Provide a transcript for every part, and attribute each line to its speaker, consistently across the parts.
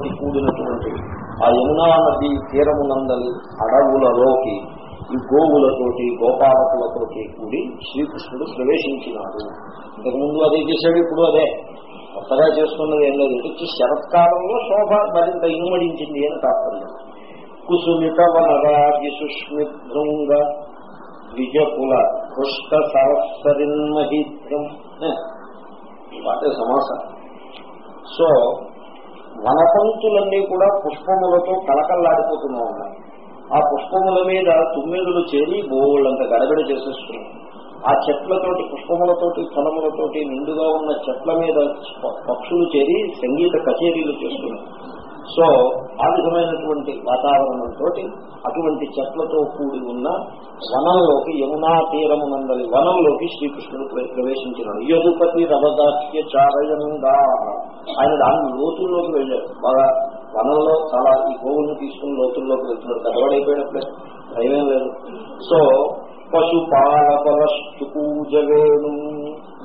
Speaker 1: చెట్లతోటి కూడినటువంటి ఆ యమునా నది తీరమునందలి అడవులలోకి ఈ గోవులతోటి గోపాలకులతోటి కూడి శ్రీకృష్ణుడు ప్రవేశించినాడు. ఇంతకుముందు అదే చేశాడు ఇప్పుడు అదే. కొత్తగా చేసుకున్నది ఏం లేదు. ఇది శరత్కాలంలో శోభ మరింత ఇనుమడించింది అని తాత్పర్యం. కుసుమిత వనరాజుష్మిభృంగ విజకుల పుష్ట సరస్సరిన్మహిత్రం వాటే సమాసం సో వనపంతులన్నీ కూడా పుష్పములతో కలకల్లాడిపోతున్నా ఉన్నాయి. ఆ పుష్పముల మీద తుమ్మిదులు చేరి బోళ్ళంత గడబడి చేసేస్తున్నాయి ఆ చెట్లతోటి పుష్పములతోటి ఫలములతోటి నిండుగా ఉన్న చెట్ల మీద పక్షులు చేరి సంగీత కచేరీలు చేస్తున్నాయి సో ఆ విధమైనటువంటి వాతావరణంతో అటువంటి చెట్లతో కూడి ఉన్న వనంలోకి యమునా తీరమునందలి వనంలోకి శ్రీకృష్ణుడు ప్రవేశించినాడు. యదుపతి రవదాస్య చారయంగా ఆయన దాని లోతుల్లోకి వెళ్ళాడు. బాగా వనంలో చాలా ఈ గోవుల్ని తీసుకుని లోతుల్లోకి వెళ్తున్నాడు. కదవడైపోయినప్పుడే భయమేం లేదు. సో పశుపాలపలస్తు పూజ వేణు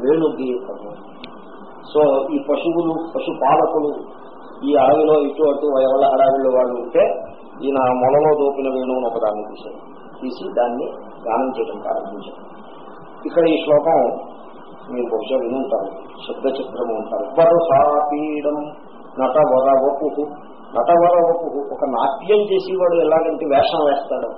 Speaker 1: వేణు గీతము సో ఈ పశువులు పశుపాలకులు ఈ అడవిలో ఇటు అటు ఎవరి అడవిలో వాళ్ళు ఉంటే ఈయన మొలలో దోపిన వేణువును ఒకదాన్ని తీశారు. తీసి దాన్ని గానం చేయడం ప్రారంభించారు. ఇక్కడ ఈ శ్లోకం మీరు బహుశా విని ఉంటారు శబ్ద చిత్రము ఉంటారు. వరసాపీడం నటవర వపు నటవర వపు ఒక నాట్యం చేసేవాడు ఎలాగంటే వేషం వేస్తాడు.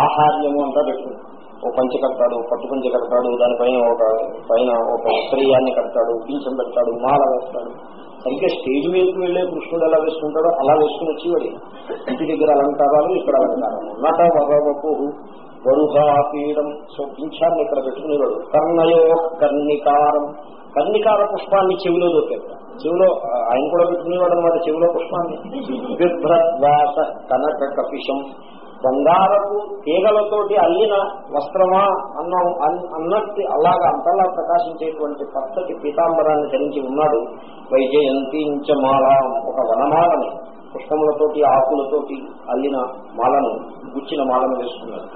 Speaker 1: ఆహార్యము అంతా పెట్టుకుంటాడు. ఓ పంచి కడతాడు పట్టు పంచి కడతాడు దానిపైన ఒక పైన ఒక స్త్రీయాన్ని కడతాడు పింఛం పెడతాడు మాల వేస్తాడు. సరిగ్గా స్టేజ్ మీదకి వెళ్ళే కృష్ణుడు ఎలా వేసుకుంటాడో అలా వేసుకుని వచ్చేవాడు. ఇంటి దగ్గర అలంకారాలు ఇక్కడ అలంకారాలు. నట వరవపు వరుహాపీడం సో పింఛాన్ని ఇక్కడ పెట్టుకునేవాడు. కర్ణయో కర్ణికారం. కర్ణికార పుష్పాన్ని చెవిలో దొరికాడు చెవిలో ఆయన కూడా పెట్టుకునేవాడు అనమాట చెవిలో పుష్పాన్ని. బిభ్రద్వాస కనక కపిషం బంగారపు తీగలతోటి అల్లిన వస్త్రమా అన్నం అన్- అన్నట్టు అలాగా అంతలా ప్రకాశించేటువంటి పచ్చటి పీతాంబరాన్ని ధరించి ఉన్నాడు. వైజయంతించ మాల ఒక వనమాలని పుష్పములతోటి ఆకులతోటి అల్లిన మాలను గుచ్చిన మాలను వేసుకున్నాడు.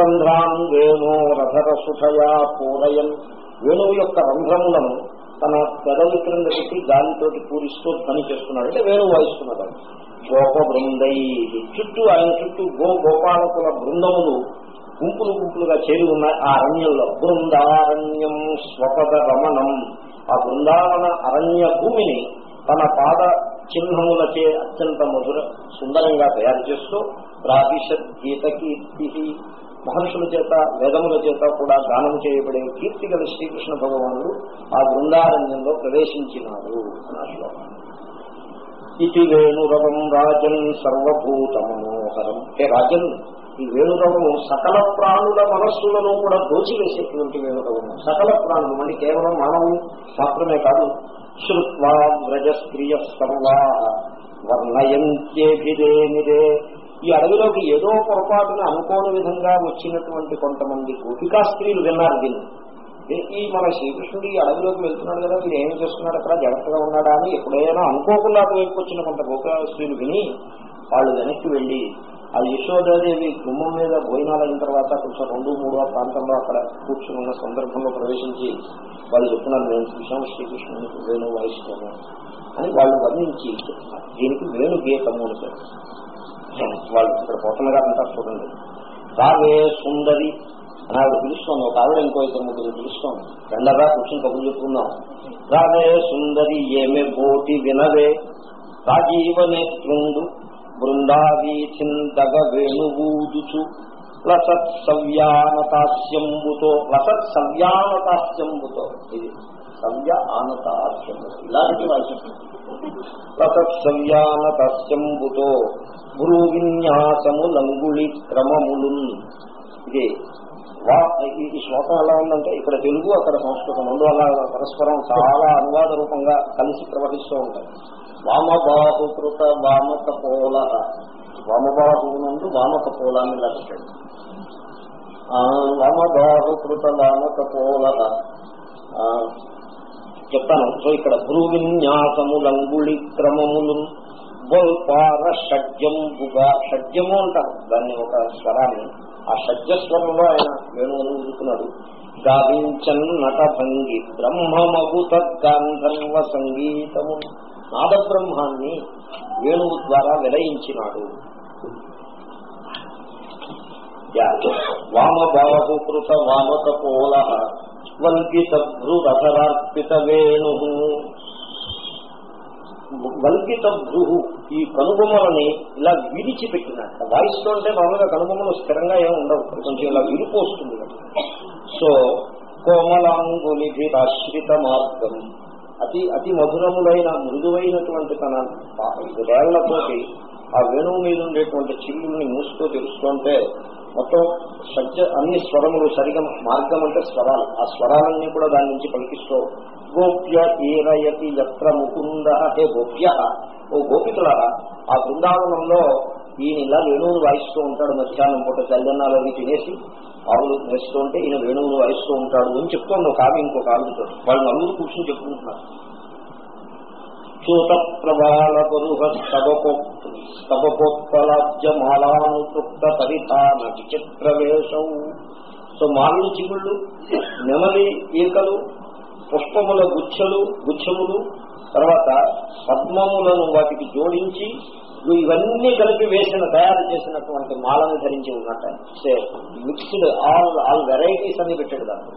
Speaker 1: రంధ్రాన్ వేణు రథరసుషయా పూరయన్ వేణువు యొక్క రంధ్రములను తన పెదవి క్రింద పెట్టి గాలితోటి పూరిస్తూ పని చేస్తున్నాడు. అంటే వేణువు వాయిస్తున్నాడు. గోప బృందై చుట్టూ ఆయన చుట్టూ గో గోపాలకుల బృందములు గుంపులు గుంపులుగా చేరి ఉన్నాయి ఆ అరణ్యంలో. బృందారణ్యం స్వపద రమణం ఆ బృందావన అరణ్య భూమిని తన పాద చిహ్నములచే అత్యంత మధుర సుందరంగా తయారు చేస్తూ ప్రాభిషత్ గీత కీర్తి మహర్షుల చేత వేదముల చేత కూడా గానం చేయబడే కీర్తి గల శ్రీకృష్ణ భగవానుడు ఆ బృందారణ్యంలో ప్రవేశించినాడు అన్న శ్లోకం. ఇది వేణురవం రాజన్ సర్వభూత మనోహరం హే రాజన్ ఈ వేణురవము సకల ప్రాణుల మనస్సులను కూడా దోచివేసేటువంటి వేణురవము సకల ప్రాణులు మళ్ళీ కేవలం మానవు మాత్రమే కాదు శ్రుత్వా వ్రజ సర్వా వర్ణయంత్యేభిదే నిదే. ఈ అడవిలోకి ఏదో పొరపాటున అనుకోని విధంగా వచ్చినటువంటి కొంతమంది గోపికా స్త్రీలు విన్నారు దీన్ని. ఈ- మన శ్రీకృష్ణుడు ఈ అడవిలోకి వెళ్తున్నాడు కదా వీడు ఏం చేస్తున్నాడు అక్కడ? జాగ్రత్తగా ఉన్నాడా అని ఎప్పుడైనా అనుకోకుండా అటువైపు వచ్చిన కొంత గోపికా విని వాళ్ళు వెనక్కి వెళ్ళి ఆ యశోదాదేవి గుమ్మం మీద భోజనాలైన తర్వాత కొంచెం రెండు మూడు ప్రాంతంలో అక్కడ కూర్చుని ఉన్న సందర్భంలో ప్రవేశించి వాళ్ళు చెప్తున్నారు మేము చూసాము శ్రీకృష్ణుడికి వేణు వాయిస్తాము అని వాళ్ళు వర్ణించి చెప్తున్నారు. దీనికి వేణు గీతము అని వాళ్ళు ఇక్కడ పోతున్నారు అంతా అంటారు చూడండి. రావే సుందరి అని ఆవిడ పిలుస్తోంది ఒక ఆవిడ ఇంకో ఇద్దరు ముగ్గురు పిలుస్తాం రెండరా కూర్చొని కబుర్లు చెప్పుకుందాం. రావే సుందరి ఏమే బోటి వినవే. రాజీవ నేత్రుండు బృందావీథిందగ వేణువూదుచు లసత్ సవ్యానతాస్యంబుతో లసత్ సవ్యానతాస్యంబుతో. ఇది సవ్య ఆనతాస్యంబు ఇలాంటి వాక్యం లసత్ సవ్యానతాస్యంబుతో గురు విన్యాసము లంగుళి క్రమములు ఇది వా- ఈ శ్లోకం ఎలా ఉందంటే ఇక్కడ తెలుగు అక్కడ సంస్కృతం రెండు అలా పరస్పరం చాలా అనువాద రూపంగా కలిసి ప్రవహిస్తూ ఉంటాయి. వామబాహుకృత వామక పోల వామబాహువు నందు వామక పోలాన్ని లభించండి వామబాహుకృత వామక పోల చెప్తాను. సో ఇక్కడ భ్రూ విన్యాసము లంగుళి క్రమములు బొల్పార షడ్జంబుగా షడ్జము అంటారు దాన్ని ఒక స్వరాన్ని. ఆ షడ్జస్వరంలో ఆయన వేణువును ఊదుతున్నాడు గావించన్ నటభంగి బ్రహ్మమగు తద్గాంధర్వ సంగీతము నాదబ్రహ్మాన్ని వేణువు ద్వారా విలయించినాడు. వామబాహుకృత వామకపోల స్వల్పిత భ్రురథరార్పిత వేణు వల్కిత భ్రూహు ఈ కనుబొమ్మలని ఇలా విడిచిపెట్టినట్ట వాయిస్తో అంటే మామూలుగా కనుబొమ్మలు స్థిరంగా ఏమి ఉండవు. కొంచెం ఇలా విడిపోస్తుంది. సో కోమలాంగులిభిరాశ్రిత మార్గం అతి అతి మధురములైన మృదువైనటువంటి తన రేళ్ళతోటి ఆ వేణువు మీద ఉండేటువంటి చిల్లుల్ని మూసుకో తెలుస్తుంటే మొత్తం సజ్జ అన్ని స్వరములు సరిగా మార్గం అంటే స్వరాలు. ఆ స్వరాలన్నీ కూడా దాని నుంచి పలికిస్తూ గోప్య ఏరయతి ఎత్ర ముకుంద హే గోప్య. ఓ గోపికలారా ఆ బృందావనంలో ఈయన ఇలా వేణువును వాయిస్తూ ఉంటాడు మధ్యాహ్నం పూట చల్లన్నాలు అవి తినేసి ఆవులు వేస్తూ ఉంటే ఈయన వేణువును వాయిస్తూ ఉంటాడు అని చెప్తోంది ఒక ఆమె ఇంకొక ఆవిడతో. వాళ్ళు నలుగురు కూర్చొని చెప్పుకుంటున్నారు. అచ్యుత ప్రబాల పరుహ స్తవకోత్పలాబ్జమాలానుతృప్త పరిధాన విచిత్ర వేషం. సో మామిడి చిగుళ్ళు నెమలి ఈకలు పుష్పముల గుచ్చలు గుచ్చములు తర్వాత పద్మములను వాటికి జోడించి ఇవన్నీ కలిపి వేసిన తయారు చేసినటువంటి మాలను ధరించి ఉన్నట్ట. Say mixed all all varieties అన్ని పెట్టాడు దాన్ని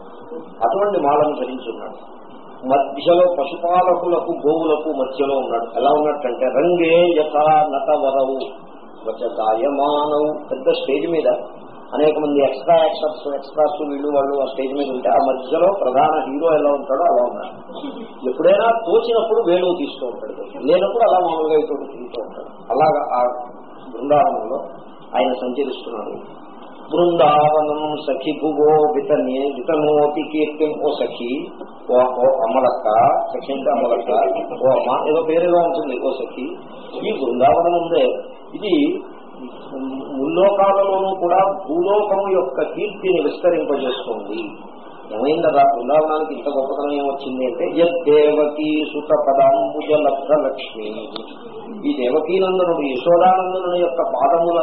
Speaker 1: అటువంటి మాలను ధరించి ఉన్నాడు. మధ్యలో పశుపాలకులకు గోవులకు మధ్యలో ఉన్నాడు. ఎలా ఉన్నట్టంటే రంగే యథా నట వరవు గాయమానవు పెద్ద స్టేజ్ మీద అనేక మంది ఎక్స్ట్రా యాక్టర్స్ ఎక్స్ట్రాస్ వీళ్ళు వాళ్ళు ఆ స్టేజ్ మీద ఉంటే ఆ మధ్యలో ప్రధాన హీరో ఎలా ఉంటాడో అలా ఉన్నాడు. ఎప్పుడైనా తోచినప్పుడు వేణువు తీస్తూ ఉంటాడు. లేనప్పుడు అలా మామూలుగా ఇటు తింటూ ఉంటాడు. అలాగా ఆ బృందావనంలో ఆయన సంచరిస్తున్నాడు. బృందావనం సఖి భువో వితనే వితనోతి కీర్తి ఓ సఖి ఓ ఓ అమలక్క సఖి అంటే అమలక్క ఓ అమ్మ ఏదో పేరుగా ఉంటుంది ఓ సఖి. ఈ బృందావనం ఉందే. ఇది ముల్లోకాలలోనూ కూడా భూలోకం యొక్క కీర్తిని విస్తరింపజేస్తుంది. ఏమైందరా బృందావనానికి ఇంత గొప్పతనం ఏమొచ్చింది అంటే యద్దేవకీ సుత పదాంబుజ లబ్ధ లక్ష్మి. ఈ దేవకీనందనుడు యశోదానందనుని యొక్క పాదముల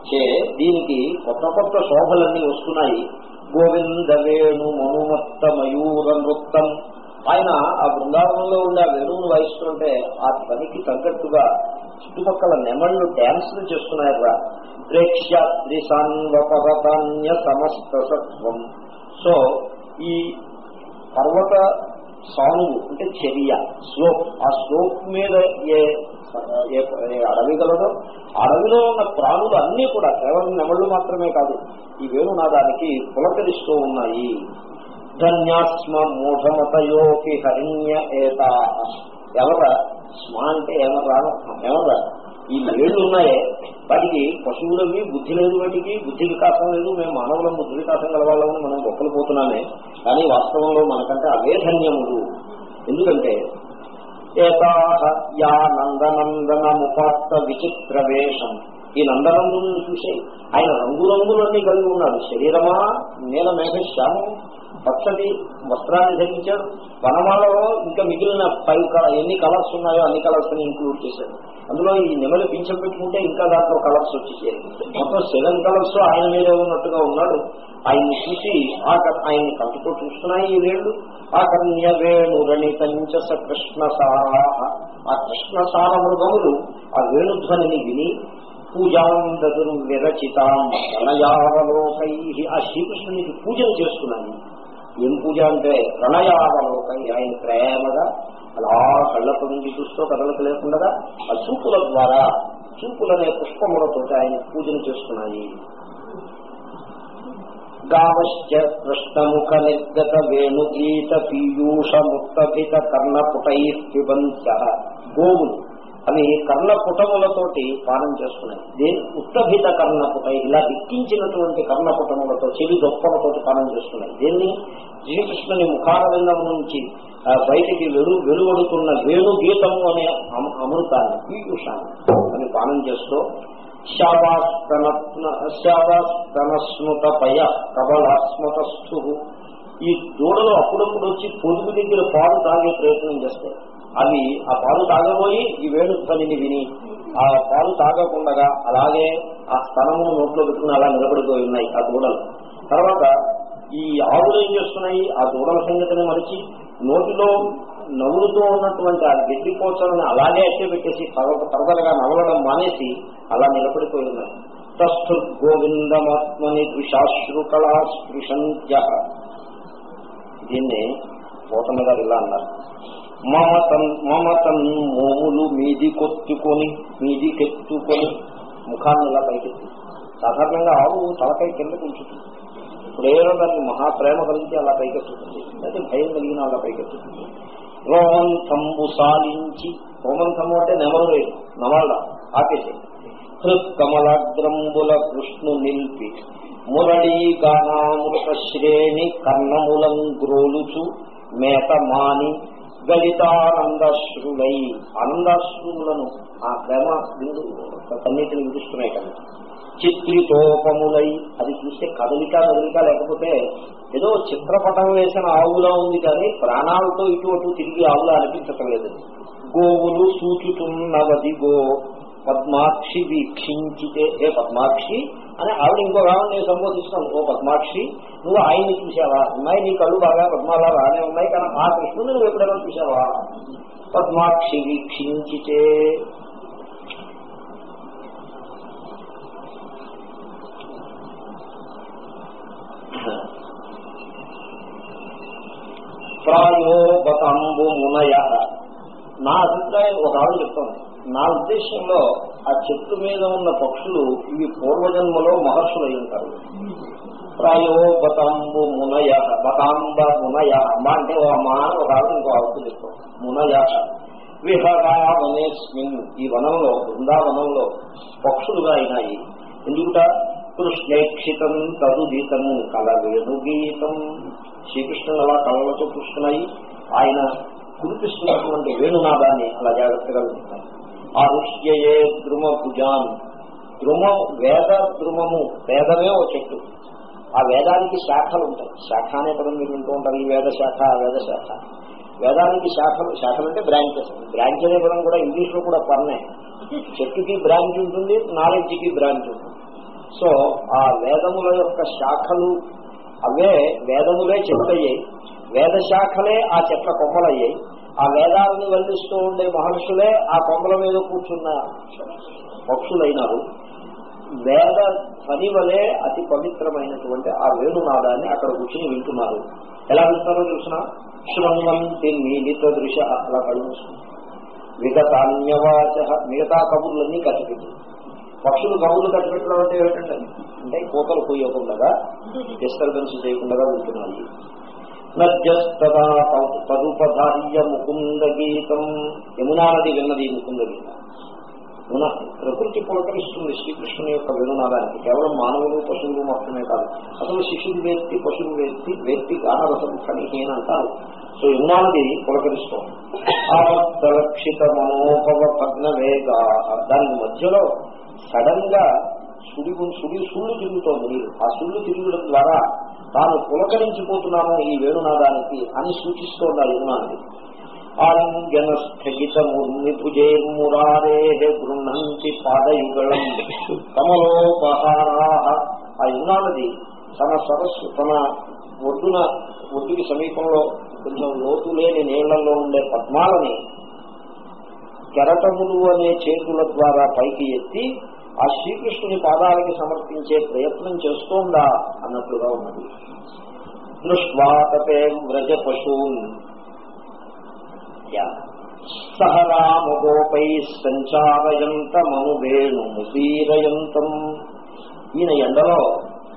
Speaker 1: చే దీనికి కొత్త కొత్త శోభలన్నీ వస్తున్నాయి. గోవింద వేణు మనుమత్త మయూర నృత్తం. ఆయన ఆ బృందావనంలో ఉండే ఆ వేణువును వాయిస్తుంటే ఆ ధ్వనికి తగ్గట్టుగా చుట్టుపక్కల నెమళ్ళు డ్యాన్స్లు చేస్తున్నాయరా ప్రేక్ష్యాద్రిసాన్వపరతాన్య సమస్త సత్వం. సో ఈ పర్వత సానువు అంటే చర్య స్లోప్. ఆ స్లోప్ మీద ఏ ఏ అడవి కలదో అడవిలో ఉన్న ప్రాణులు అన్నీ కూడా కేవలం నెమళ్ళు మాత్రమే కాదు ఈ వేణునాదానికి పులకరిస్తూ ఉన్నాయి. ధన్యాస్మ మూఢమతయోకి హరిణ్య ఏత. ఎవర స్మ అంటే ఏమరా ఏమరా ఈ వేళ్ళు ఉన్నాయే? వాటికి పశువులవి బుద్ధి లేదు వాటికి బుద్ధి వికాసం లేదు మేము మానవులం బుద్ధి వికాసం గలవాళ్ళమని మనం గొప్పలు పోతున్నామే. కానీ వాస్తవంలో మనకంటే అవే ధన్యములు. ఎందుకంటే ఏతాహ యా నందనందన విచిత్ర వేషం ఈ నందనందుని చూసే. ఆయన రంగురంగులన్నీ కలిగి ఉన్నాడు. శరీరమా నేల మేఘశ్యామం పచ్చటి వస్త్రాన్ని ధరించాడు. వనమాలలో ఇంకా మిగిలిన పై ఎన్ని కలర్స్ ఉన్నాయో అన్ని కలర్స్ని ఇంక్లూడ్ చేశాడు. అందులో ఈ నెమలి పింఛం పెట్టుకుంటే ఇంకా దాంట్లో కలర్స్ వచ్చేసాయి మొత్తం సెవెన్ కలర్స్ ఆయన మీద ఉన్నట్టుగా ఉన్నాడు. ఆయన్ని చూసి ఆ ఆయన్ని కంటితో చూస్తున్నాయి ఈ వేళ్ళు. ఆ కన్య వేణు రణితంచ కృష్ణ ఆ కృష్ణ సార మృగములు ఆ వేణుధ్వనిని విని పూజాందరు విరచితాం. ప్రణయావలోకై. ఆ శ్రీకృష్ణునికి పూజలు చేస్తున్నాయి. ఏం పూజ అంటే ప్రణయావలోకై ఆయన ప్రేమగా అలా కళ్ళకు నుండి చూస్తూ లేకుండా ఆ చూపుల ద్వారా చూపులనే పుష్పములతో ఆయన పూజలు చేస్తున్నాయి. గావశ్చ కృష్ణముఖ నిర్గత వేణుగీత పీయూష ముక్తభిత కర్ణపుటై గోవులు. అవి కర్ణపుటములతోటి పానం చేస్తున్నాయి దేని ఉత్తభిత కర్ణపుట ఇలా దిక్కించినటువంటి కర్ణపుటములతో చెవి దొప్పలతోటి పానం చేస్తున్నాయి దీన్ని శ్రీకృష్ణుని ముఖారవిందం నుంచి బయటికి వెలు వెలువడుతున్న వేణు గీతము అనే అమృతాన్ని పీయూషాన్ని అని పానం చేస్తూ శావాస్తనస్మృత పయ కబలాస్మతస్థు ఈ దూడలు అప్పుడప్పుడు వచ్చి పొదుగు దగ్గర పాలు తాగే ప్రయత్నం చేస్తాయి. అవి ఆ పాలు తాగబోయి ఈ వేణుధ్వనిని విని ఆ పాలు తాగకుండా అలాగే ఆ స్థలము నోట్లో పెట్టుకుని అలా నిలబడిపోయి ఉన్నాయి ఆ దూడలు. తర్వాత ఈ ఆవులు ఏం చేస్తున్నాయి? ఆ దూడల సంగతిని మరిచి నోటిలో నవ్వులుతూ ఉన్నటువంటి ఆ గడ్డి పోచలను అలాగే అట్టే పెట్టేసి తరదరగా నవ్వడం మానేసి అలా నిలబడిపోయి ఉన్నాయి. తస్థుర్గోవిందమాత్మని ద్విషాశ్రుకళా స్పృశంత్య దీన్ని గౌతమ గారు ఇలా అన్నారు. మమతన్ మమతన్ మోములు మీది కొత్తుకొని మీది కెత్తుకొని ముఖాన్ని ఇలా పైకెత్తి. సాధారణంగా ఆవు తలపై కింద ఉంచుతుంది ఇప్పుడు ఏదో దానికి మహాప్రేమ కలిగి అలా పైకెత్తుతుంది. అయితే భయం కలిగిన అలా పైకెత్తుతుంది. రోమంతంబు సాలించి రోమంతము అంటే నెమరు లేదు నమల ఆపేసి. హృత్కమలాగ్రంబుల కృష్ణు నిల్పి మురళీ గానామృత శ్రేణి కర్ణములం గ్రోలుచు మేత మాని గలితానందాశ్రులై ఆనందాశ్రులను ఆ ప్రేమ బిందు కన్నీటిని విడుస్తున్నాయి కదా. చిత్రితోపములై అది చూస్తే కదలిక కదలిక లేకపోతే ఏదో చిత్రపటం వేసిన ఆవులా ఉంది కానీ ప్రాణాలతో ఇటు అటు తిరిగి ఆవులా అనిపించటం లేదు. గోవులు సూచుతున్నవది గో పద్మాక్షి వీక్షించితే. ఏ పద్మాక్షి? అని ఆవిడ ఇంకో రావడం నేను సంబోధిస్తాను ఓ పద్మాక్షి నువ్వు ఆయన్ని చూసావా ఉన్నాయి నీ కళ్ళు బాగా పద్మాలా రానే ఉన్నాయి కానీ ఆ కృష్ణుని నువ్వు ఎప్పుడైనా చూసావా పద్మాక్షి వీక్షించితే. ప్రాయోపతంబు మునయ. నా అభిప్రాయం ఒక ఆవిడ చెప్తాను నా ఉద్దేశంలో ఆ చెట్టు మీద ఉన్న పక్షులు ఇవి పూర్వజన్మలో మహర్షులు అయి ఉంటారు. ప్రాయో బతాంబు మునయ బతాంబ మునయ అమ్మ అంటే ఓ అమ్మ అని ఒక ఆవిడ ఇంకో ఆవిడ చెప్తాం. మునయ. విహరావనేస్మిన్ ఈ వనంలో బృందావనంలో పక్షులుగా అయినాయి. ఎందుకుట? కృష్ణేక్షితం తదుదితం కల వేణుగీతం శ్రీకృష్ణుడు అలా కళలతో చూస్తున్నాయి ఆయన కురిపిస్తున్నటువంటి వేణునాదాన్ని అలా జాగ్రత్తగా వింటున్నాయి ఆ ద్రుమ భుజాన్ ద్రుమం వేద ద్రుమము. వేదమే ఓ చెట్టు. ఆ వేదానికి శాఖలు ఉంటాయి. శాఖ అనే పదం మీరు వింటూ ఉంటారు. ఈ వేద శాఖ ఆ వేద శాఖ. వేదానికి శాఖలు శాఖలు అంటే బ్రాంచెస్. బ్రాంచ్ అనే పదం కూడా ఇంగ్లీష్లో కూడా పన్నే చెట్టుకి బ్రాంచ్ ఉంటుంది నాలెడ్జ్కి బ్రాంచ్ ఉంటుంది. సో ఆ వేదముల యొక్క శాఖలు అవే వేదములే చెట్లయ్యాయి. వేద శాఖలే ఆ చెట్ల కొమ్మలయ్యాయి. ఆ వేదాలని వల్లిస్తూ ఉండే మహర్షులే ఆ కొమ్మల మీద కూర్చున్న పక్షులైనారు. వేద ధ్వని వలె అతి పవిత్రమైనటువంటి ఆ వేణునాదాన్ని అక్కడ కూర్చుని వింటున్నారు. ఎలా వింటారో చూసిన? శృణ్వంతి నీలిత దృశ్య అలా కళ్ళు విగతాన్యవాచ మిగతా కబుర్లన్నీ కట్టిపెట్టి పక్షులు కబుర్లు కట్టిపెట్టడం అంటే ఏమిటంటే అంటే కోతలు పోయకుండా డిస్టర్బెన్స్ చేయకుండా వింటున్నాయి నద్యస్తదా తదుపధార్య ముకుంద గీతం యమునా నది విన్నది ముకుంద గీతం ప్రకృతి పులకరిస్తుంది శ్రీకృష్ణుని యొక్క వినునాదానికి. కేవలం మానవులు పశువులు మాత్రమే కాదు అసలు శిశువు వేత్తి పశువు వేత్తి వేత్తి గానరసం కనిహీన అంటారు. సో యమునా నది పులకరిస్తోంది ఆవర్తలక్షిత మనోభవ భగ్న వేగ దాని మధ్యలో సడన్గా సుడి సుడి సుళ్ళు తిరుగుతోంది ఆ సుళ్ళు తిరుగుడం ద్వారా తాను పులకరించిపోతున్నాను ఈ వేణునాదానికి అని సూచిస్తోంది ఆ యమునాది ఆలింగన స్థగిత గృహంతి పాదయుగళం. కమలోపహారా. ఆ యమునానది తన సరస్సు తన ఒడ్డున ఒడ్డుకి సమీపంలో కొంచెం లోతు లేని నీళ్ళలో ఉండే పద్మాలని కెరటములు అనే చేతుల ద్వారా పైకి ఎత్తి ఆ శ్రీకృష్ణుని పాదాలకి సమర్పించే ప్రయత్నం చేస్తోందా అన్నట్లుగా ఉన్నది. దృష్వాతపే వ్రజ పశూన్ సహ రామగోపై సంచారయంత మను ఈయన ఎండలో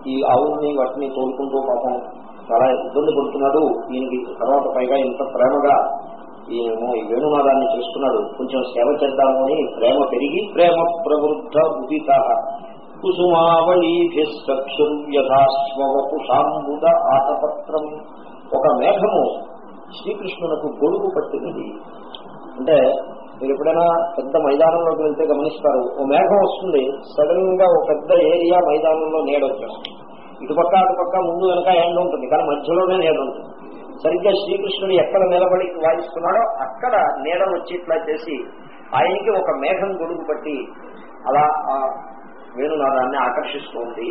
Speaker 1: ఈ ఆవుల్ని వాటిని తోడుకుంటూ పాపం చాలా ఇబ్బంది పడుతున్నాడు. దీనికి తర్వాత పైగా ఇంత ప్రేమగా ఈయనేమో ఈ వేణునాదాన్ని చేసుకున్నాడు. కొంచెం సేవ చేద్దాము అని ప్రేమ పెరిగి ప్రేమ ప్రవృద్ధ ఉదిత కుసుమావళీభిస్వయథాశ్వపుషాంబుద ఆటపత్రం. ఒక మేఘము శ్రీకృష్ణునకు గొడుగు పట్టినది. అంటే మీరు ఎప్పుడైనా పెద్ద మైదానంలోకి వెళ్తే గమనిస్తారు ఓ మేఘం వస్తుంది సడన్గా ఒక పెద్ద ఏరియా మైదానంలో నీడ వచ్చేస్తుంది ఇటుపక్క అటుపక్క ముందు వెనక ఎండ ఉంటుంది కానీ మధ్యలోనే నీడ ఉంటుంది. సరిగ్గా శ్రీకృష్ణుడు ఎక్కడ నిలబడి వాయిస్తున్నాడో అక్కడ నీడ వచ్చేట్లా చేసి ఆయనకి ఒక మేఘం గొడుగు పట్టి అలా ఆ వేణునాదాన్ని ఆకర్షిస్తోంది.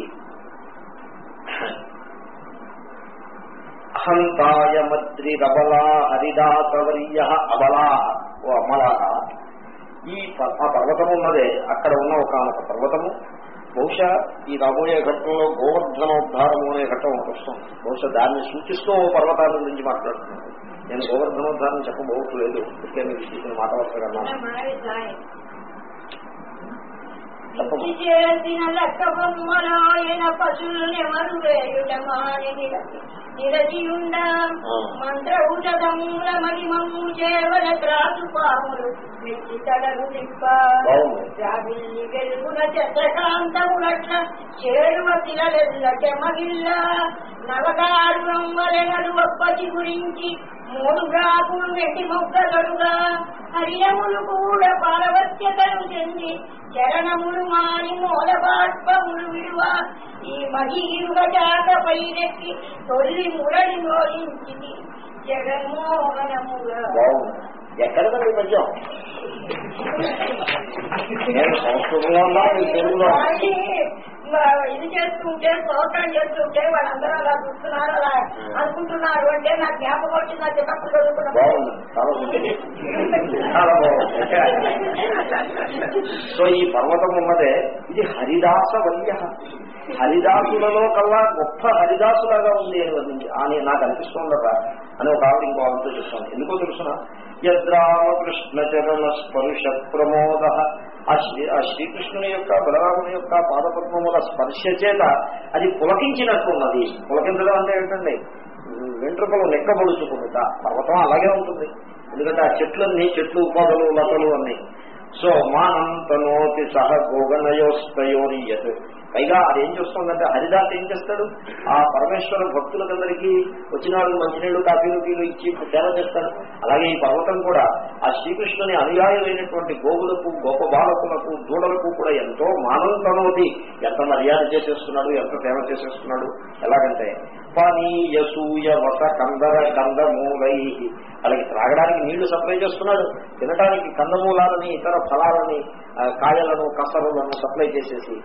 Speaker 1: అహంతాయ మద్రి రబలా హరిదాసవర్య అబలా ఓ అమలా ఈ ఆ పర్వతం ఉన్నదే. అక్కడ ఉన్న ఒక ఒక పర్వతము. బహుశా ఈ రాబోయే ఘట్టంలో గోవర్ధనోద్ధారము అనే ఘట్టం ఒకటి వస్తుంది. బహుశా దాన్ని సూచిస్తూ ఓ పర్వతాల గురించి మాట్లాడుతున్నాను నేను గోవర్ధనోద్ధారం చెప్పబోట్లేదు ఇదే మీరు చూసిన మాట వరుసగా
Speaker 2: ఇంటి చేసిన లెక్క బొమ్మలాయన పశువుల్ని మరువేయుట మాని నిరతియుండ
Speaker 1: ఆ.
Speaker 2: మంత్ర ఔషధమూల మహిమము చేవల త్రాసు పాములు మెచ్చి తడలు తిప్ప. జాబిల్లి వెలుగున చంద్రకాంతములట్ల చేరువ తిలలెల్ల చెమగిల్ల నవగారు రొమ్మలె నడువప్పటి గురించి మూడు గ్రాకులు మొగ్గలుగా హరియములు కూడా పారవత్యతను చెంది చరణములు మాని మూల బాష్పములు విలువ ఈ మహీరుగ జాత పైరెక్కి తొల్లి మురళి నోయించింది జగన్మోహనముగా
Speaker 1: ఎక్కడదండి పద్యం నేను సంస్కృతంలో ఉన్నా మీరు తెలుగులో.
Speaker 2: ఇది చేస్తుంటే స్తోత్రం చేస్తుంటే వాళ్ళందరూ అలా చూస్తున్నారు అలా అనుకుంటున్నారు అంటే నాకు జ్ఞాపకం వచ్చింది నాకు చిన్నప్పుడు
Speaker 1: సో ఈ పర్వతం ఉన్నదే ఇది హరిదాస వల్య హరిదాసులలో కల్లా గొప్ప హరిదాసులాగా ఉంది అని వర్ణించి అని నాకు అనిపిస్తుందట అని ఒక ఆవిడ ఇంకో ఆవిడతో చెప్తాను ఎందుకో తెలుసిన? యద్రామకృష్ణ చరణ ప్రమోద ఆ శ్రీ ఆ శ్రీకృష్ణుని యొక్క బలరాముని యొక్క పాదపద్మముల స్పర్శ చేత అది పులకించినట్టున్నది. పులకించడం అంటే ఏంటండి? వెంట్రుకలు లెక్కబడుచుకుంట పర్వతం అలాగే ఉంటుంది. ఎందుకంటే ఆ చెట్లన్నీ చెట్లు ఉపాధులు లతలు అన్నీ. సో మానంతనోతి సహ గోగనయోస్తయోనియత్ పైగా అదేం చేస్తుందంటే హరిదాస్ ఏం చేస్తాడు? ఆ పరమేశ్వర భక్తులకందరికీ వచ్చిన వాళ్ళు మంచినీళ్ళు కాఫీలు టీలు ఇచ్చి సేవ చేస్తాడు. అలాగే ఈ పర్వతం కూడా ఆ శ్రీకృష్ణుని అనుయాయులైనటువంటి గోవులకు గొప్ప బాలకులకు దూడలకు కూడా ఎంతో మానంతనోతి ఎంత మర్యాద చేసేస్తున్నాడు ఎంత సేవ చేసేస్తున్నాడు ఎలాగంటే పానీయసూయ వస కందర కందమూలై అలాగే త్రాగడానికి నీళ్ళు సప్లై చేస్తున్నాడు. తినడానికి కందమూలాలని ఇతర ఫలాలని కాయలను కసరులను సప్లై చేసేసి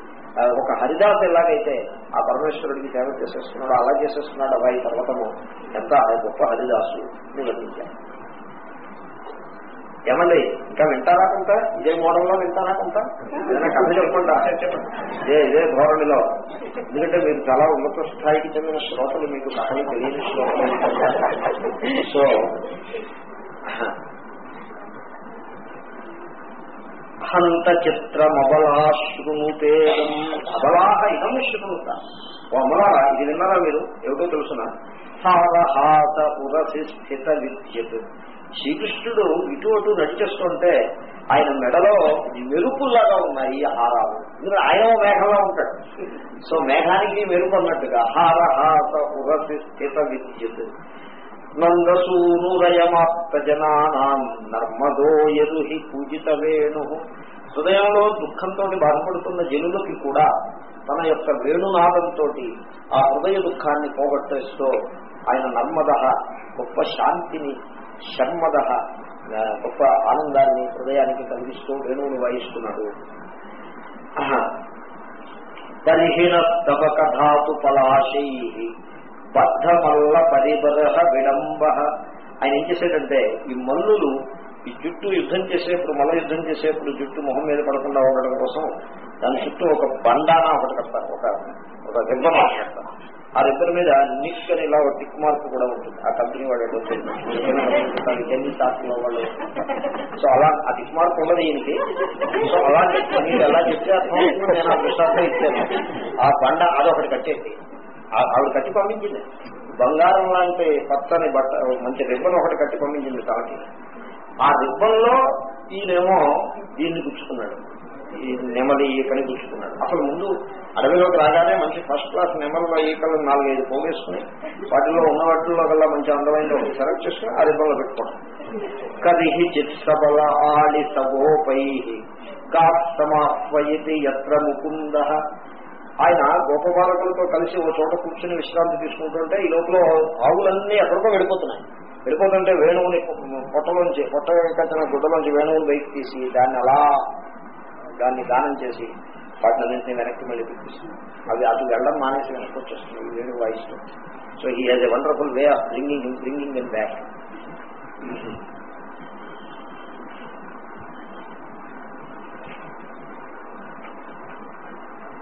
Speaker 1: ఒక హరిదాస్ ఎలాగైతే ఆ పరమేశ్వరుడికి సేవ చేసేస్తున్నాడు అలా చేసేస్తున్నాడు అబ్బాయి పర్వతము ఎంత గొప్ప హరిదాసు నివర్తించారు ఏమండి ఇంకా వింటారా కొంత? ఇదే మోడల్లో వింటారా కొంత? ఏదైనా కథ చెప్పకుండా ఇదే ఇదే ధోరణిలో. ఎందుకంటే మీరు చాలా ఉన్నత స్థాయికి చెందిన శ్రోతలు మీకు కథలు తెలియని శ్లోకం సో హంత చిత్రమబలాశృణుతేదం అబలాహ ఇదం శృణుత ఓ అమలారా ఇది విన్నారా మీరు? ఏమిటో తెలుసిన హారహాస పురసి స్థిత విద్యత్. శ్రీకృష్ణుడు ఇటు అటు నడిచేస్తుంటే ఆయన మెడలో మెరుపులాగా ఉన్నాయి హారాలు. ఎందుకంటే ఆయన మేఘంలో ఉంటాడు. సో మేఘానికి మెరుపు అన్నట్టుగా హారహాస పురసి స్థిత విద్యుత్. నందసూనురయమాప్తజనానాం నర్మదో యరుహి పూజిత వేణు. హృదయంలో దుఃఖంతో బాధపడుతున్న జనులకి కూడా తన యొక్క వేణునాదంతో ఆ హృదయ దుఃఖాన్ని పోగొట్టేస్తూ ఆయన నర్మద గొప్ప శాంతిని శర్మద గొప్ప ఆనందాన్ని హృదయానికి కలిగిస్తూ వేణువును వాయిస్తున్నాడు. బలిహీన స్తవక పలాశై బద్ధ మల్ల పరిబరహ విడంబ. ఆయన ఏం చేశాడంటే ఈ మల్లులు ఈ జుట్టు యుద్ధం చేసేప్పుడు మల్ల యుద్ధం చేసేప్పుడు జుట్టు మొహం మీద పడకుండా ఉండడం కోసం దాని చుట్టూ ఒక బండానా ఒకటి కడతారు ఒక ఒక రిబ్బన్ ఒకటి కడతారు. ఆ రిబ్బన్ మీద నిక్ అని ఇలా ఒక టిక్ మార్క్ కూడా ఉంటుంది. ఆ కంపెనీ వాడు ఎన్ని శాస్త్రంలో వాళ్ళు సో అలా ఆ టిక్ మార్క్ ఉండదు ఈయనకి. సో అలా మీరు ఎలా చెప్తే అర్థం నేను ఆ విశ్వాసం ఇచ్చాను. ఆ బండ అదొకటి కట్టేసి ఆవిడ కట్టి పంపించింది. బంగారం లాంటి పచ్చని బట్ట మంచి రిబ్బన్ ఒకటి కట్టి పంపించింది తనకి ఆ రిబ్బన్లో ఈయనేమో దీన్ని గుచ్చుకున్నాడు. ఈ నెమలి ఈకని గుచ్చుకున్నాడు. అసలు ముందు అడవిలోకి రాగానే మంచి ఫస్ట్ క్లాస్ నెమల ఈకలు నాలుగైదు పోగేసుకుని వాటిలో ఉన్న వాటిల్లో కల్లా మంచి అందమైన సెలెక్ట్ చేసుకుని ఆ రిబ్బన్లో పెట్టుకోవడం. కదిహి చిత్సబల ఆడి సవోపై కాస్తమాహ్వయతి ఎత్ర ముకుంద ఆయన గోపబాలకులతో కలిసి ఓ చోట కూర్చుని విశ్రాంతి తీసుకుంటుంటే ఈ లోపల ఆవులన్నీ ఎక్కడికో వెళ్ళిపోతున్నాయి. వెళ్ళిపోతుంటే వేణువుని పొట్టలోంచి పొట్ట కట్టిన గుడ్డలోంచి వేణువుని బయట తీసి దాన్ని అలా దాన్ని దానం చేసి వాటిని వెనక్కి మళ్ళీ పిలిపిస్తుంది అవి అటు వెళ్ళడం మానేసి వెనక్కి వచ్చేస్తుంది వేణువు వాయిస్తూ so he has a wonderful way of bringing bringing in back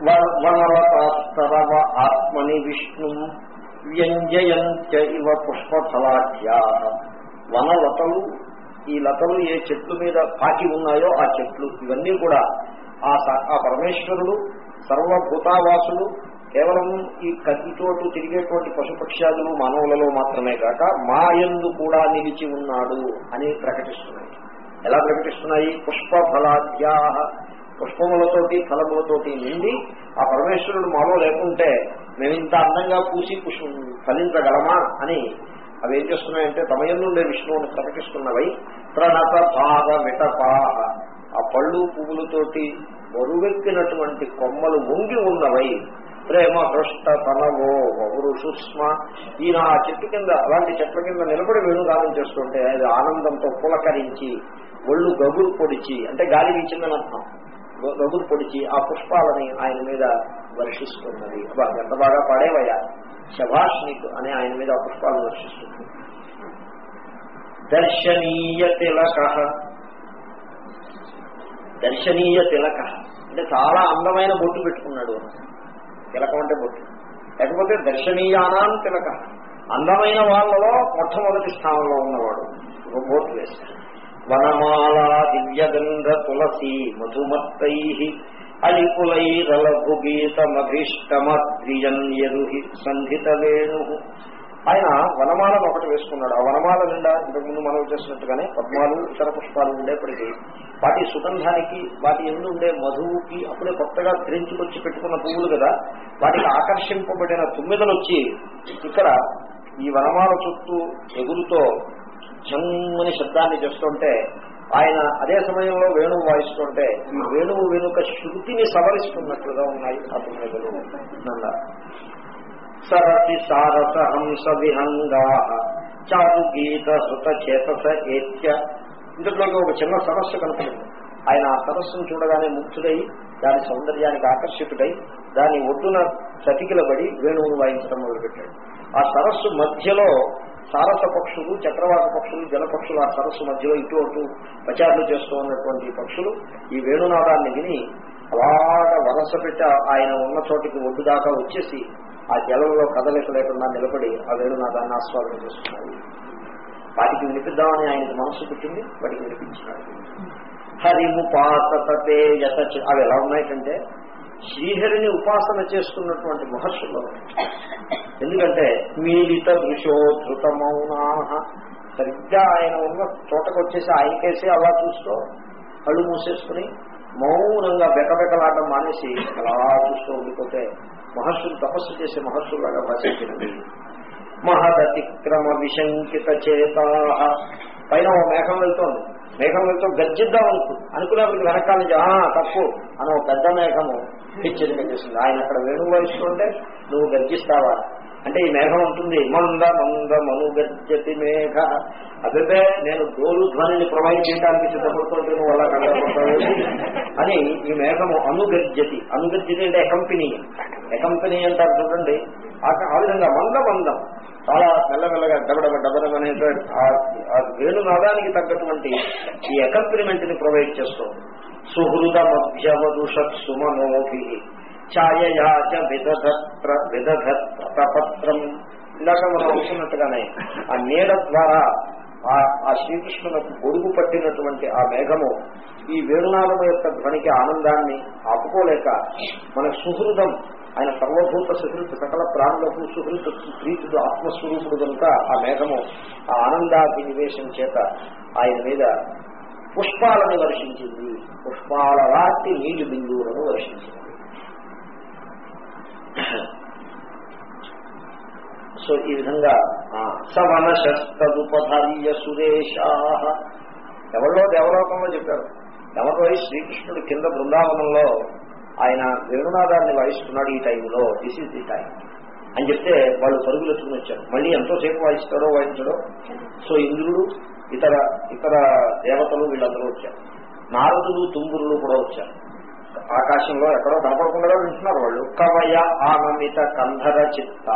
Speaker 1: వనలతాస్తరవ ఆత్మని విష్ణు వ్యంజయంత్య ఇవ పుష్పఫలాఢ్యా వనలతలు ఈ లతలు ఏ చెట్లు మీద పాకి ఉన్నాయో ఆ చెట్లు ఇవన్నీ కూడా ఆ స- ఆ పరమేశ్వరుడు సర్వభూతావాసులు కేవలం ఈ కత్తితోటి తిరిగేటువంటి పశుపక్ష్యాదులు మానవులలో మాత్రమే కాక మా ఎందు కూడా నిలిచి ఉన్నాడు అని ప్రకటిస్తున్నాయి. ఎలా ప్రకటిస్తున్నాయి? పుష్పఫలాద్యా పుష్పములతోటి ఫలములతోటి నిండి ఆ పరమేశ్వరుడు మాలో లేకుంటే మేము ఇంత అందంగా పూసి పుష్ప ఫలించగలమా అని అవి ఏం చేస్తున్నాయంటే తమయందుండే విష్ణువును ప్రకటిస్తున్నవై ప్రణత భాగ విటపాహ ఆ పళ్ళు పువ్వులతోటి బరువెక్కినటువంటి కొమ్మలు వంగి ఉన్నవై ప్రేమ హృష్ట తనవో వృషుష్మ ఈయన ఆ చెట్టు కింద అలాంటి చెట్ల కింద నిలబడి వేణుగానం చేస్తుంటే అది ఆనందంతో పులకరించి ఒళ్ళు గగులు పొడిచి అంటే గాలి వీచిందని అర్థం. రంగులు పొడిచి ఆ పుష్పాలని ఆయన మీద వర్షిస్తున్నది. ఎంత బాగా పాడేవయ్యా. శభాష్ నీకు అని ఆయన మీద ఆ పుష్పాలను వర్షిస్తుంది. దర్శనీయ తిలక. దర్శనీయ తిలక. అంటే చాలా అందమైన బొట్టు పెట్టుకున్నాడు. తిలకం అంటే బొట్టు. లేకపోతే దర్శనీయానాం తిలక. అందమైన వాళ్ళలో మొట్టమొదటి స్థానంలో ఉన్నవాడు. ఒక బొట్టు వేశాడు. వనమాల దివ్యగంధ తులసి మధుమత్తై అలిపులైరలఘుగీతమభీష్టమద్రియన్యరుహి సంధిత వేణు ఆయన వనమాలను ఒకటి వేసుకున్నాడు. ఆ వనమాల నిండా ఇంతకుముందు మనం చేసినట్టుగానే పద్మాలు ఇతర పుష్పాలు ఉండేప్పటికీ వాటి సుగంధానికి వాటి ఎందు ఉండే మధువుకి అప్పుడే కొత్తగా ధరించుకొచ్చి పెట్టుకున్న పువ్వులు కదా వాటికి ఆకర్షింపబడిన తుమ్మిదలు వచ్చి ఇక్కడ ఈ వనమాల చుట్టూ ఎగురుతో జమ్మని శబ్దాన్ని చేస్తుంటే ఆయన అదే సమయంలో వేణువు వాయిస్తుంటే ఈ వేణువు వెనుక శృతిని సవరిస్తున్నట్లుగా ఉన్నాయి అతను సరసి సారస హంస విహంగా చారు గీత హృత చేతస ఏత్య. ఇంతలోకి ఒక చిన్న సరస్సు కనపడింది. ఆయన ఆ సరస్సును చూడగానే ముక్తుడై దాని సౌందర్యానికి ఆకర్షితుడై దాని ఒడ్డున చతికిలబడి వేణువును వాయించడం మొదలుపెట్టాడు. ఆ సరస్సు మధ్యలో సారస పక్షులు చక్రవాత పక్షులు జలపక్షులు ఆ సరస్సు మధ్యలో ఇటు అటు ప్రచారాలు చేస్తూ ఉన్నటువంటి పక్షులు ఈ వేణునాదాన్ని విని అలాగా వరస పెట్టి ఆయన ఉన్న చోటికి ఒడ్డు దాకా వచ్చేసి ఆ జలంలో కదలిక లేకుండా నిలబడి ఆ వేణునాదాన్ని ఆస్వాదన చేస్తున్నాయి వాటికి వినిపిద్దామని ఆయనకు మనసు పుట్టింది వాటికి వినిపించినాడు హరిము పాత అవి ఎలా ఉన్నాయంటే శ్రీహరిని ఉపాసన చేసుకున్నటువంటి మహర్షులు. ఎందుకంటే మీలిత దృశోధృతమౌనా సరిగ్గా ఆయన ఉన్న చోటకు వచ్చేసి ఆయనకేసి అలా చూస్తూ కళ్ళు మూసేసుకుని మౌనంగా బెకబెకలాటం మానేసి అలా చూస్తూ ఉండిపోతే మహర్షులు తపస్సు చేసే మహర్షులాగా భాషించినది మహదతిక్రమ విశంకిత చేత. పైన ఓ మేఘం వెళ్తోంది. మేఘం వెళ్తూ గర్జిద్దాం అనుకు అనుకునేప్పటికి వెనకాల నుంచి తప్పు అని ఒక పెద్ద మేఘము హెచ్చరిక చేసింది ఆయన అక్కడ వేణు వాయిస్తుంటే నువ్వు గర్జిస్తావా? అంటే ఈ మేఘం ఉంటుంది. మంద మంద మను గర్జతి మేఘ. అదే నేను డోలు ధ్వనిని ప్రొవైడ్ చేయడానికి సిద్ధపడుతుంటే నువ్వు అలా కనపడతావు అని ఈ మేఘము అనుగర్జతి. అనుగర్జతి అంటే ఎకంపెనీ ఎకంపెనీ అంటారు చూడండి ఆ- విధంగా మంద మందం. చాలా మెల్లమెల్లగా డబడబ డబడబ అనే ఆ వేణునాదానికి తగ్గటువంటి ఈ అకంపెనిమెంట్ని ప్రొవైడ్ చేస్తుంది. సుహృద సుమనోభి ఛాయయాచ విదధత్ర విదధత్రపత్రం। ఇందాక మనం అనుకున్నట్టుగానే ఆ నీడ ద్వారా ఆ ఆ శ్రీకృష్ణులకు గొడుగు పట్టినటువంటి ఆ మేఘము ఈ వేణునాదము యొక్క ధ్వనికి ఆనందాన్ని ఆపుకోలేక మన సుహృదం ఆయన సర్వభూత సుహృత్ సకల ప్రాణులకు సుహృత్ ప్రీతుడు ఆత్మస్వరూపుడు కనుక ఆ మేఘము ఆ ఆనందాభినివేశం చేత ఆయన మీద పుష్పాలను వర్షించింది పుష్పాల లాంటి నీటి బిందువులను వర్షించింది సో ఈ విధంగా సవన శస్తదుపధార్య సురేషా ఎవరిలో దేవలోకంలో చెప్పారు. ఎవరో శ్రీకృష్ణుడు కింద బృందావనంలో ఆయన వేణునాదాన్ని వాయిస్తున్నాడు ఈ టైంలో. దిస్ ఇస్ ది టైం అని చెప్తే వాళ్ళు పరుగులు ఎత్తుకుని వచ్చారు. మళ్ళీ ఎంతోసేపు వాయిస్తాడో వాయించడో. సో ఇంద్రుడు ఇతర ఇతర దేవతలు వీళ్ళందరూ వచ్చారు. నారదులు తుంగురులు కూడా వచ్చారు. ఆకాశంలో ఎక్కడో కనపడకుండా వింటున్నారు వాళ్ళు. కవయ ఆనమిత కంధర చిత్త.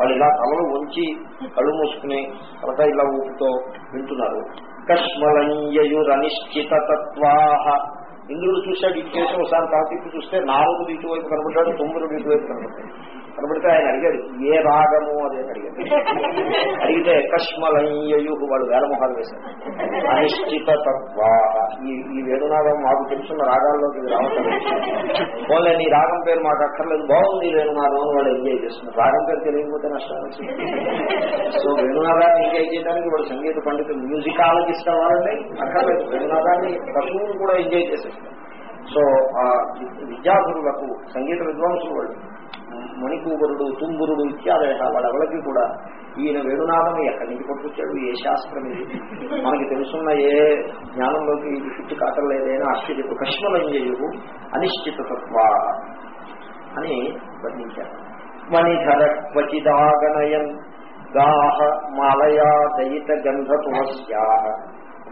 Speaker 1: వాళ్ళు ఇలా తలలు వంచి కళ్ళు మూసుకుని తర్వాత ఇలా ఊపుతో వింటున్నారు. కష్మలంయయురనిశ్చిత తత్వాహ ఇంద్రుడు చూశాడు ఇటు చేసి ఒకసారి తల చూస్తే నారదుడు ఇటువైపు కనబడ్డాడు తుమ్మురుడు ఇటువైపు కనబడ్డాడు కనబడితే ఆయన అడిగాడు ఏ రాగము? అదే అడిగాడు. అడిగితే కష్మలయ్యయు వాడు వేలమొహాలు వేశాడు. అనిశ్చిత తత్వా ఈ ఈ వేణునాదం మాకు తెలుసున్న రాగాల్లోకి రావటం పోలే నీ రాగం పేరు మాకు అక్కర్లేదు. బాగుంది వేణునాదం అని వాడు ఎంజాయ్ చేస్తున్నారు రాగం పేరు తెలియకపోతే నష్టం వచ్చింది. సో వేణునాదాన్ని ఎంజాయ్ చేయడానికి వాడు సంగీత పండితులు మ్యూజికాలజిస్ట్ అవ్వాలండి అక్కర్లేదు. వేణునాదాన్ని పశువులు కూడా ఎంజాయ్ చేసేస్తారు. సో విద్యార్థులకు సంగీత విద్వాంసులు వాళ్ళు మణికూబరుడు తుంగురుడు ఇత్యాదయ వాళ్ళెవరికి కూడా ఈయన వేణునాథం ఎక్కడి నుంచి పట్టుకొచ్చాడు? ఏ శాస్త్రం ఇది? మనకి తెలుసున్న ఏ జ్ఞానంలోకి ఇది ఫిట్ కాటలేదైనా ఆశ్చర్యపు కష్మలంజయుడు అనిశ్చితత్వ అని వర్ణించారు. మణిధర క్వచిదాగనయన్ గాహ మాలయా దయిత గంధ తులస్యా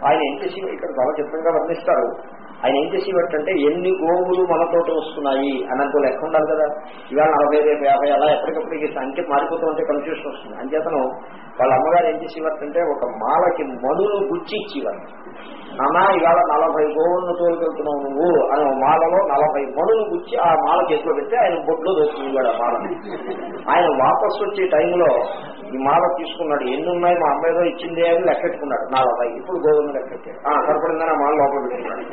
Speaker 1: ఆయన ఏం చేసి ఇక్కడ చాలా చిత్రంగా వర్ణిస్తారు? ఆయన ఏం చేసేవాటంటే ఎన్ని గోవులు మనతోటి వస్తున్నాయి అన్నంత లెక్క ఉండాలి కదా. ఇవాళ నలభై రేపు యాభై అలా ఎప్పటికప్పుడు సంఖ్య మారిపోతూ ఉంటే కన్ఫ్యూషన్ వస్తుంది. అంచేతను వాళ్ళ అమ్మగారు ఏం చేసేవారంటే ఒక మాలకి మనులు గుచ్చి ఇచ్చేవారు నానా ఇవాళ నలభై గోవులను తోలుకెళ్తున్నావు నువ్వు అని మాలలో నలభై మనులు గుచ్చి ఆ మాల చేతిలో పెడితే ఆయన బొడ్లో దోచుకునేవాడు ఆ మాల ఆయన వాపస్ వచ్చే టైంలో ఈ మాల తీసుకున్నాడు. ఎన్ని ఉన్నాయి మా అమ్మాయిలో ఇచ్చింది అని లెక్కెట్టుకున్నాడు. నలభై ఇప్పుడు గోవులను లెక్కెట్టాడు. సరిపడిందని ఆ మాల లోపల పెట్టుకున్నాడు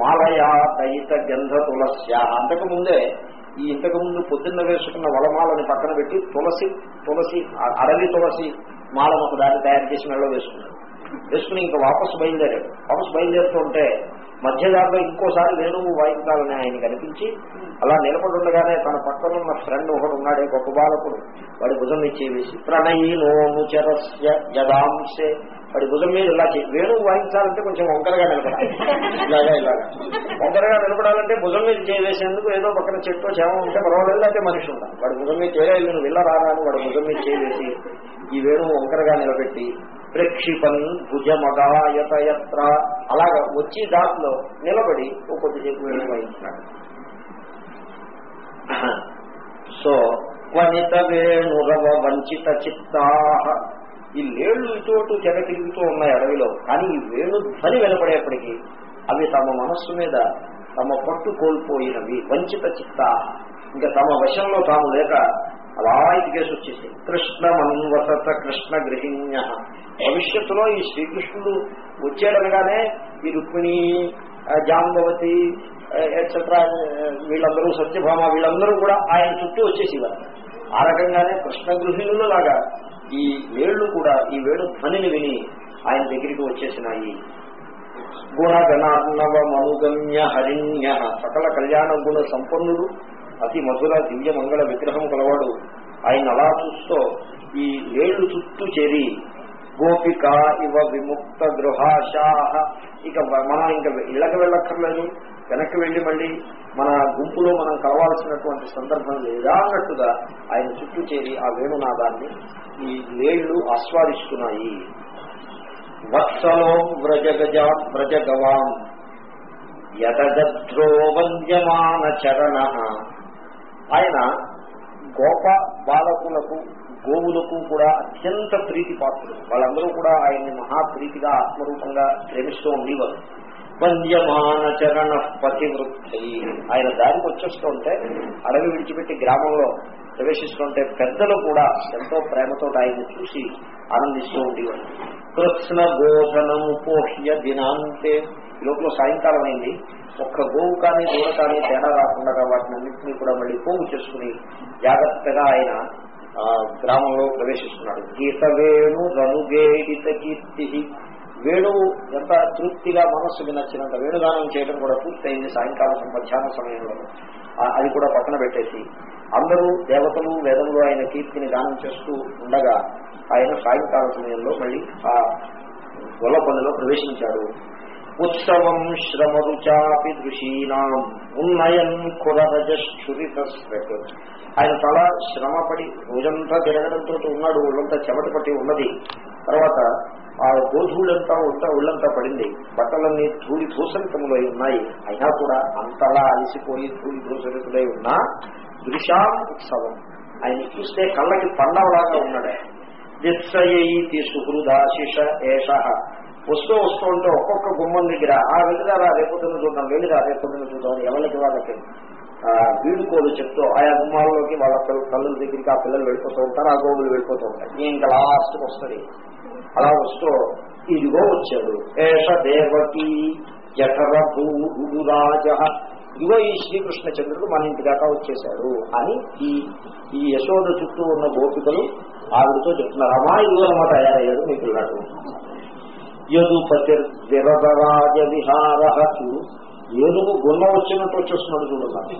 Speaker 1: మాలయా దయిత గంధ తులస్య. అంతకు ముందే ఈ ఇంతకు ముందు పొద్దున్న వేసుకున్న వలమాలని పక్కన పెట్టి తులసి తులసి అడవి తులసి మాలను ఒకదాన్ని తయారు చేసిన వేసుకున్నాడు. వేసుకుని ఇంకా వాపసు బయలుదేరాడు. వాపసు బయలుదేరుతుంటే మధ్యదారిలో ఇంకోసారి వేణువు వాయించాలని ఆయన కనిపించి అలా నిలబడి ఉండగానే తన పక్కన ఉన్న ఫ్రెండ్ ఒకడు ఉన్నాడే గొప్ప బాలకుడు. వాడి భుజం మీద చేసి ప్రణయీనోను యదాంశే. వాడి భుజం మీద ఇలా చేయి వేణువు వాయించాలంటే కొంచెం వంకరగా నిలబడాలి. ఇలాగా ఇలాగా. వంకరగా నిలబడాలంటే భుజం మీద చేసేందుకు ఏదో పక్కన చెట్టు చేమ ఉంటే పర్వాలేదు అంటే మనిషి ఉండాలి వాడి భుజం మీద చేయలేదు నువ్వు వెళ్ళరారా వాడి భుజం మీద చేయవేసి ఈ వేణువు వంకరగా నిలబెట్టి ప్రేక్షిపన్ భుజమగాయతయత్ర అలాగా వచ్చి దాంట్లో నిలబడి ఒక కొద్దిసేపు వేణువు సో వనిత వేణురవ వంచిత చిత్తా ఈ లేళ్ళు ఇటు అటు తిరుగుతూ ఉన్నాయి అడవిలో కానీ ఈ వేణు ధ్వని అవి తమ మనస్సు మీద తమ పట్టు కోల్పోయినవి వంచిత చిత్త ఇంకా తమ వశంలో తాము లేక అలా ఇటుకేసి వచ్చేసి. కృష్ణ మన్వసత కృష్ణ గృహిణ్య భవిష్యత్తులో ఈ శ్రీకృష్ణుడు వచ్చాడనగానే ఈ రుక్మిణి జాంబవతి ఎట్సెట్రా వీళ్ళందరూ సత్యభామ వీళ్ళందరూ కూడా ఆయన చుట్టూ వచ్చేసేవారు. ఆ రకంగానే కృష్ణ గృహిణులు లాగా ఈ వేళ్ళు కూడా ఈ వేడు ధ్వనిని విని ఆయన దగ్గరికి వచ్చేసినాయి. గుణగణార్ణవ మనుగమ్య హరిణ్య. సకల కళ్యాణ గుణ సంపన్నుడు. అతి మధుర దివ్య మంగళ విగ్రహం కలవాడు. ఆయన అలా చూస్తూ ఈ ఏళ్ళు చుట్టూ చేరి గోపిక ఇవ విముక్త గృహాశాహ. ఇక మనం ఇంకా ఇళ్ళకి వెళ్ళక్కర్లేదు. వెనక్కి వెళ్ళి మళ్ళీ మన గుంపులో మనం కలవాల్సినటువంటి సందర్భం లేదా అన్నట్టుగా ఆయన చుట్టూ చేరి ఆ వేణునాదాన్ని ఈ లేళ్ళు ఆస్వాదిస్తున్నాయి. వత్సలో వ్రజగజ వ్రజగవాం. యదగద్రో వంద్యమాన చరణ. ఆయన గోప బాలకులకు గోవులకు కూడా అత్యంత ప్రీతి పాత్రుడు. వాళ్ళందరూ కూడా ఆయన్ని మహాప్రీతిగా ఆత్మరూపంగా ప్రేమిస్తూ ఉండేవారు. వంద్యమాన చరణ పతివృత్తి ఆయన దారికి వచ్చేస్తుంటే అడవి విడిచిపెట్టి గ్రామంలో ప్రవేశిస్తుంటే పెద్దలు కూడా ఎంతో ప్రేమతో ఆయన్ని చూసి ఆనందిస్తూ ఉండేవారు. కృష్ణ బోధనము పోహ్య దినాంతే. ఈ లోపల సాయంకాలం అయింది. ఒక్క గోవు కానీ దూడ కానీ తేడా రాకుండా వాటిని అన్నింటినీ కూడా మళ్ళీ పోగు చేసుకుని జాగ్రత్తగా ఆయన గ్రామంలో ప్రవేశిస్తున్నాడు. గీత వేణు రనుగేడిత కీర్తి. వేణువు ఎంత తృప్తిగా మనస్సుకి నచ్చినంత వేణుదానం చేయడం కూడా పూర్తయింది సాయంకాలం మధ్యాహ్న సమయంలో. అది కూడా పక్కన పెట్టేసి. అందరూ దేవతలు వేదములు ఆయన కీర్తిని గానం చేస్తూ ఉండగా ఆయన సాయంకాల సమయంలో మళ్ళీ ఆ గొల్లపల్లిలో ప్రవేశించాడు. ఉత్సవం శ్రమరుచాపి దృశీనాం. ఉన్నయన్ కురరజురిత ఆయన చాలా శ్రమపడి రోజంతా తిరగడంతో ఉన్నాడు ఒళ్ళంతా చెమట పట్టి ఉన్నది. తర్వాత ఆ గోధువులంతా ఉంటా ఒళ్ళంతా పడింది. బట్టలన్నీ ధూళి భూసరితములై ఉన్నాయి. అయినా కూడా అంతలా అలసిపోయి ధూళి భూసరితులై ఉన్నా దృశాం ఉత్సవం. ఆయన చూస్తే కళ్ళకి పండవలాగా ఉన్నాడు. ఆయన సుహృదాశిష ఏష. వస్తూ వస్తూ ఉంటే ఒక్కొక్క గుమ్మం దగ్గర ఆ వెళ్ళిరారా రేపొద్దున చూద్దాం వెళ్ళిరా రేపొద్దున చూద్దాం ఎవరికి వాళ్ళకి వీడుకోలు చెప్తూ ఆయా గుమ్మాల్లోకి వాళ్ళ తల్లుల దగ్గరికి ఆ పిల్లలు వెళ్ళిపోతూ ఉంటారు ఆ గోవులు వెళ్ళిపోతూ ఉంటారు ఇంకా లాస్ట్కి వస్తుంది. అలా వస్తూ ఇదిగో వచ్చాడు. ఏష దేవకి జఠర భూరాజ ఇదిగో ఈ శ్రీకృష్ణ చంద్రుడు మన ఇంటి దాకా వచ్చేశాడు అని ఈ ఈ యశోద చుట్టూ ఉన్న గోపికలు ఆవిడతో చెప్తున్నారు. అమ్మా ఇదిగో అమ్మ తయారయ్యాడు మీ పిల్లాడు. యదుపతిర్విరదరాజ విహార ఏనుగు గున్న వచ్చినట్టు వచ్చేస్తున్నాడు చూడండి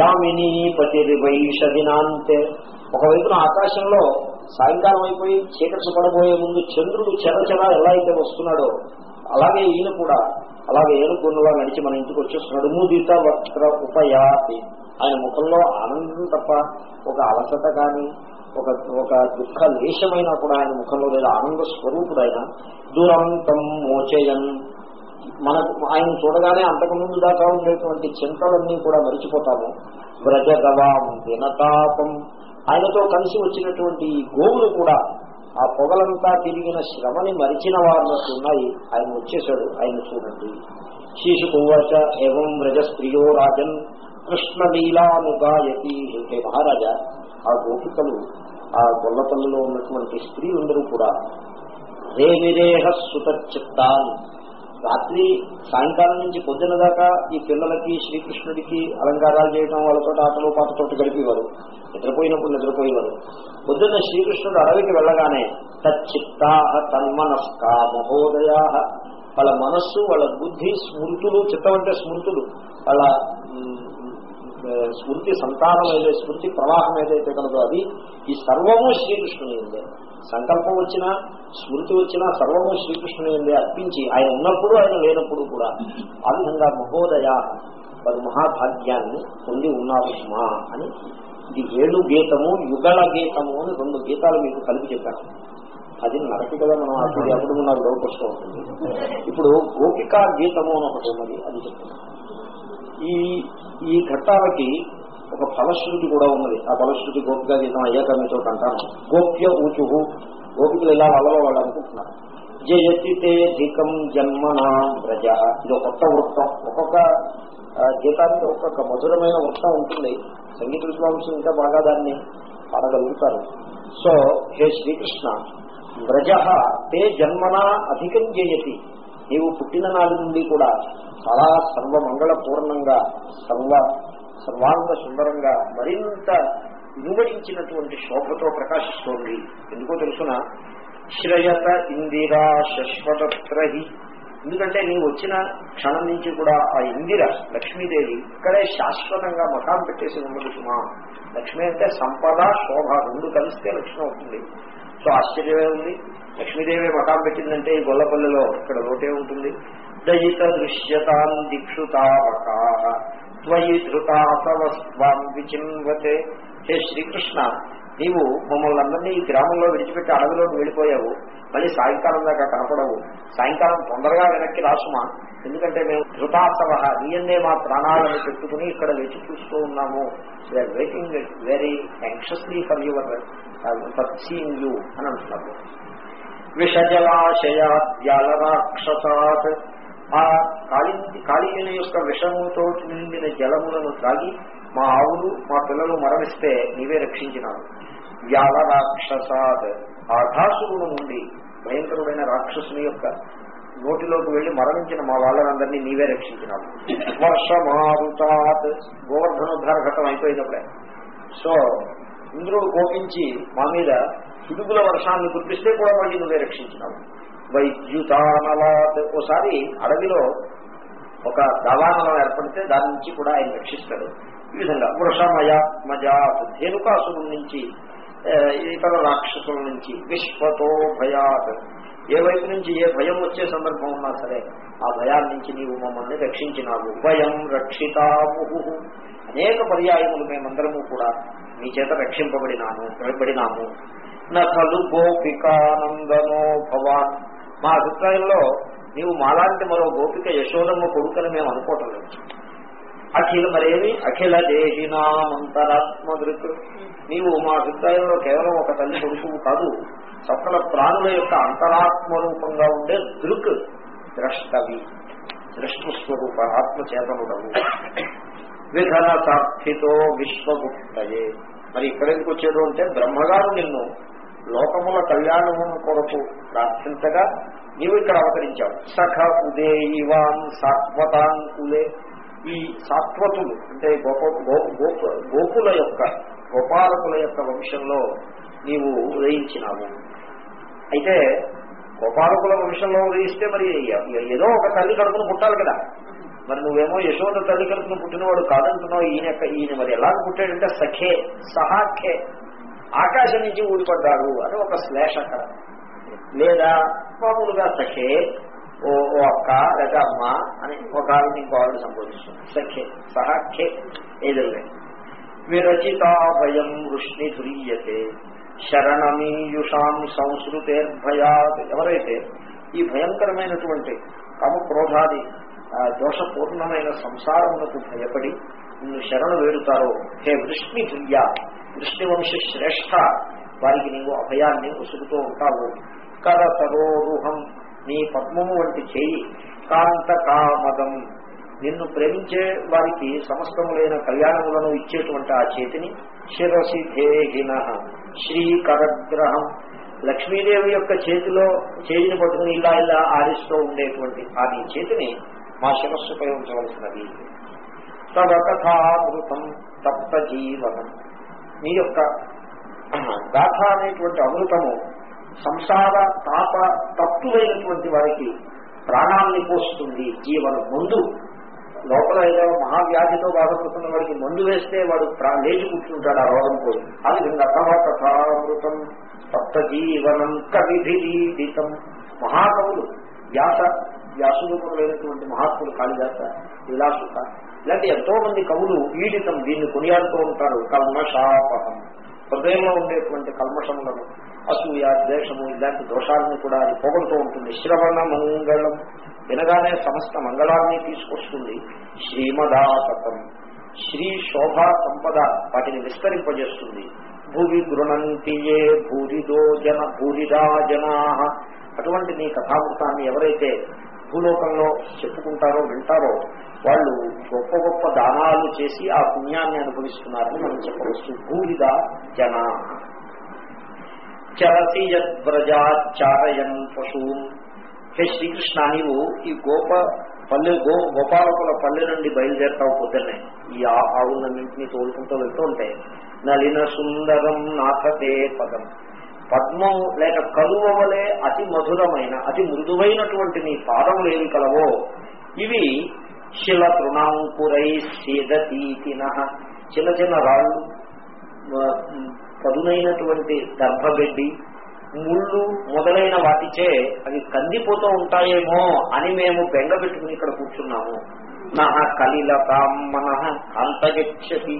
Speaker 1: యామిని పతిరి వైషదినాంతే ఒకవైపున ఆకాశంలో సాయంకాలం అయిపోయి చీకటి పడబోయే ముందు చంద్రుడు చెరచెర ఎలా అయితే వస్తున్నాడో అలాగే ఈయన కూడా. అలాగే ఏనుగున్నలా నడిచి మన ఇంటికి వచ్చేస్తున్నాడు. ముదిత వక్ర ఉపయాతి. ఆయన ముఖంలో ఆనందం తప్ప ఒక అలసట కానీ ఒక ఒక దుఃఖ లేశమైనా కూడా ఆయన ముఖంలో లేదా ఆనంద స్వరూపుడు ఆయన దురంతం మోచయన్. మనకు ఆయన చూడగానే అంతకుముందు దాకా ఉండేటువంటి చింతలన్నీ కూడా మరిచిపోతాము. వ్రజగవాం వినతాపం. ఆయనతో కలిసి వచ్చినటువంటి ఈ గోవులు కూడా ఆ పొగలంతా తిరిగిన శ్రమని మరిచిన వారినట్టు ఉన్నాయి. ఆయన వచ్చేశాడు ఆయన చూడండి. శీశుకువచ ఏం వ్రజ స్త్రియో రాజన్. కృష్ణ లీలానుగాయతి హే మహారాజా? ఆ గోపికలు ఆ గొల్లపల్లిలో ఉన్నటువంటి స్త్రీలందరూ కూడా రేమిరేహ సుత చిత్తాన్ రాత్రి సాయంకాలం నుంచి పొద్దున దాకా ఈ పిల్లలకి శ్రీకృష్ణుడికి అలంకారాలు చేయడం వాళ్ళతో ఆటలు పాటతో గడిపేవారు. నిద్రపోయినప్పుడు నిద్రపోయేవారు. పొద్దున్న శ్రీకృష్ణుడు అడవికి వెళ్ళగానే తచ్చిత్తా తన్మనస్క మహోదయా. వాళ్ళ మనస్సు వాళ్ళ బుద్ధి స్మృతులు చిత్తం అంటే స్మృతులు. వాళ్ళ స్మృతి సంతానం ఏదైతే స్మృతి ప్రవాహం ఏదైతే కలదో అది ఈ సర్వము శ్రీకృష్ణుని ఉందే. సంకల్పం వచ్చినా స్మృతి వచ్చినా సర్వము శ్రీకృష్ణుని ఉందే అర్పించి ఆయన ఉన్నప్పుడు ఆయన లేనప్పుడు కూడా ఆ విధంగా మహోదయ వారు మహాభాగ్యాన్ని పొంది ఉన్నారు మా అని. ఇది ఏడు గీతము యుగళ గీతము అని రెండు గీతాలు మీకు కలిపి చెప్పాను. అది నరకి కదా మనం అప్పుడు అప్పుడు నాకు డౌట్ వస్తూ ఉంటుంది ఇప్పుడు గోపికా గీతము అని ఒకటి ఉన్నది అది చెప్తున్నాను ఈ ఈ ఘట్టాలకి ఒక ఫలశ్రుతి కూడా ఉన్నది. ఆ ఫలశ్రుతి గోపిగా గీతం అయ్యాక మీతో అంటాను. గోప్య ఊచుహు. గోపికలు ఇలా వాళ్ళలో వాళ్ళు అనుకుంటున్నారు. జయతి ధికం జన్మనా ప్రజ ఇది ఒక కొత్త వృత్తం. ఒక్కొక్క గీతానికి ఒక్కొక్క మధురమైన వృత్తం ఉంటుంది. సంగీత విశ్వాంశం ఇంకా బాగా దాన్ని పాడగలుగుతారు. సో హే శ్రీకృష్ణ వ్రజ తే జన్మనా అధికం చేయతి నీవు పుట్టిన నాటి నుండి కూడా చాలా సర్వమంగళపూర్ణంగా సర్వ సర్వాంగ సుందరంగా మరింత వినువడించినటువంటి శోభతో ప్రకాశిస్తోంది. ఎందుకో తెలుసిన? శ్రయత ఇందిరా శశ్వతత్రహి. ఎందుకంటే నీవు వచ్చిన క్షణం నుంచి కూడా ఆ ఇందిర లక్ష్మీదేవి ఇక్కడే శాశ్వతంగా మకాం పెట్టేసి ఉన్నది సుమా లక్ష్మి అంటే సంపద శోభ రెండు కలిస్తే లక్ష్మి అవుతుంది. సో ఆశ్చర్యమే ఉంది. లక్ష్మీదేవి మకాం పెట్టిందంటే ఈ గొల్లపల్లిలో ఇక్కడ లోటే ఉంటుంది. దయిత దృశ్యతాం దిక్షుతావకా. త్వయి ధృతాసవస్వాం విచిన్వతే హే శ్రీకృష్ణ నీవు మమ్మల్ని అందరినీ ఈ గ్రామంలో విడిచిపెట్టి అడవిలోకి వెళ్ళిపోయావు. మళ్ళీ సాయంకాలం దాకా కనపడవు. సాయంకాలం తొందరగా వెనక్కి రాసుమా. ఎందుకంటే మేము ధృతాసవ నీయన్నే మా ప్రాణాలను పెట్టుకుని ఇక్కడ వేచి చూస్తూ ఉన్నాము. We are waiting very anxiously for your for seeing you అని అంటున్నారు విషజలాశయాద్యాల ఆ కాళీ కాళీయుని యొక్క విషముతో నిండిన జలములను త్రాగి మా ఆవులు మా పిల్లలు మరణిస్తే నీవే రక్షించినావు. వ్యాల రాక్షసాత్ ఆఘాసురుడు నుండి భయంకరుడైన రాక్షసుని యొక్క నోటిలోకి వెళ్ళి మరణించిన మా వాళ్ళనందరినీ నీవే రక్షించినావు. వర్షమారుతాత్. గోవర్ధనోద్ధార ఘట్టం అయిపోయినప్పుడే. సో ఇంద్రుడు కోపించి మా మీద పిడుగుల వర్షాన్ని కురిపిస్తే కూడా మళ్ళీ నువ్వే రక్షించినావు. వైద్యుతానలాత్ ఓసారి అడవిలో ఒక దవానలం ఏర్పడితే దాని నుంచి కూడా ఆయన రక్షిస్తాడు. ఈ విధంగా వృషమయ మజాత్. ధేనుకాసురు నుంచి ఇతర రాక్షసుల నుంచి విశ్వతో భయాత్. ఏ వైపు నుంచి ఏ భయం వచ్చే సందర్భం ఉన్నా సరే ఆ భయాల నుంచి నీవు మమ్మల్ని రక్షించినావు. భయం రక్షితాము అనేక పర్యాయములు మేమందరము కూడా మీ చేత రక్షింపబడినాను భయపడినాము. నలు గోపికానందనో భవాన్ మా అభిప్రాయంలో నీవు మాలాంటి మరో గోపిక యశోదమ్మ కొడుకని మేము అనుకోవటం లేదు. అఖిల మరేమి? అఖిల దేహినామంతరాత్మదృక్ నీవు మా అభిప్రాయంలో కేవలం ఒక తల్లి కొడుకు కాదు సకల ప్రాణుల యొక్క అంతరాత్మ రూపంగా ఉండే దృక్ ద్రష్టవి. దృష్టిస్వరూప ఆత్మచేతనుడవు. విధన సాధితో విశ్వగుప్తయే. మరి ఇక్కడెందుకు వచ్చేదో అంటే బ్రహ్మగారు నిన్ను లోకముల కళ్యాణము కొరకు ప్రార్థించగా నీవు ఇక్కడ అవతరించావు. సఖ ఉదేయివాన్ సాత్వతాన్ కులే. ఈ సాత్వతులు అంటే గోప గో- యొక్క గోపాలకుల యొక్క వంశంలో నీవు ఉదయించినావు. అయితే గోపాలకుల వంశంలో ఉదయిస్తే మరి ఏదో ఒక తల్లి కడుపును పుట్టాలి కదా. మరి నువ్వేమో యశోద తల్లి కడుపును పుట్టినవాడు కాదంటున్నావు. ఈయన యొక్క- ఈయన మరి ఎలా పుట్టాడంటే సఖే సహాఖే ఆకాశం నుంచి ఊడిపడ్డాడు అని ఒక శ్లేష అక్కడ లేదా మామూలుగా సఖే ఓ ఓ అక్క లేదా అమ్మ అని ఒక ఆవిడ ఇంకో ఆవిడ సంబోధిస్తుంది సఖే సహాఖ్యే ఏదల్లే విరచితాభయం వృష్ణి తురీయతే శరణమీయుషాం సంస్కృతేర్భయాత్ ఎవరైతే ఈ భయంకరమైనటువంటి తమ క్రోధాది దోషపూర్ణమైన సంసారములకు భయపడి నిన్ను శరణు వేడుతారో హే వృష్ణి తుల్య కృష్ణవంశ శ్రేష్ఠ. వారికి నీవు అభయాన్ని ఉసుగుతూ ఉంటావు. కర తరోరుహం నీ పద్మము వంటి చేయి కాంత కామదం నిన్ను ప్రేమించే వారికి సమస్తములైన కళ్యాణములను ఇచ్చేటువంటి ఆ చేతిని శిరసి ధేహిన శ్రీకరగ్రహం. లక్ష్మీదేవి యొక్క చేతిలో చేతిని పట్టుకుని ఇలా ఇలా ఆడిస్తూ ఉండేటువంటి ఆ నీ చేతిని మా శిరస్సుపై ఉంచవలసినది. తవ కథామృతం తప్త జీవనం. నీ యొక్క గాథ అనేటువంటి అమృతము సంసార తాప తప్పులైనటువంటి వారికి ప్రాణాన్ని పోస్తుంది. జీవన ముందు లోపల ఏదో మహావ్యాధితో బాధపడుతున్న వాడికి మందు వేస్తే వాడు ప్రా- లేచి కూర్చుంటాడు ఆ రోగం పోయి. ఆ విధంగా తమ కథామృతం సప్త జీవనం కవిధితం మహాకవులు వ్యాస వ్యాసులు లేనటువంటి మహాత్ములు కాళిదాస విలాసుక ఇలాంటి ఎంతో మంది కవులు పీడితం దీన్ని కొనియాడుతూ ఉంటారు. కల్మషాపహం. హృదయంలో ఉండేటువంటి కల్మషములను అసూయ ద్వేషము ఇలాంటి దోషాలను కూడా అది పొగడుతూ ఉంటుంది. శ్రవణ మంగళం వినగానే సమస్త మంగళాన్ని తీసుకొస్తుంది శ్రీమదాసతం. శ్రీ శోభ సంపద వాటిని విస్తరింపజేస్తుంది. భూవి గృణంతి ఏ భూరిదో జన భూరిదా జనా. అటువంటి నీ కథామృతాన్ని ఎవరైతే భూలోకంలో చెప్పుకుంటారో వింటారో వాళ్ళు గొప్ప గొప్ప దానాలు చేసి ఆ పుణ్యాన్ని అనుభవిస్తున్నారని మనం చెప్పవచ్చు. భూరిద జన. చరసి యద్వ్రజాచారయన్ పశువున్ హే శ్రీకృష్ణ నీవు ఈ గోప పల్లె గో గోపాలకుల పల్లె నుండి బయలుదేరతావు పొద్దున్నే. ఈ ఆవులన్నింటినీ తోలుకుంటూ వెళ్తూ ఉంటాయి. నలిన సుందరం నాథతే పదం. పద్మం లేక కలువవలే అతి మధురమైన అతి మృదువైనటువంటి నీ పాదములు ఏవి కలవో? ఇవి శిల తృణాంకురై సీదతీతిన చిన్న చిన్న రాళ్ళు పదునైనటువంటి దర్భగడ్డి ముళ్ళు మొదలైన వాటిచే అవి కందిపోతూ ఉంటాయేమో అని మేము బెంగ పెట్టుకుని ఇక్కడ కూర్చున్నాము. నహ కలిలతాం మనః అంతగచ్చతి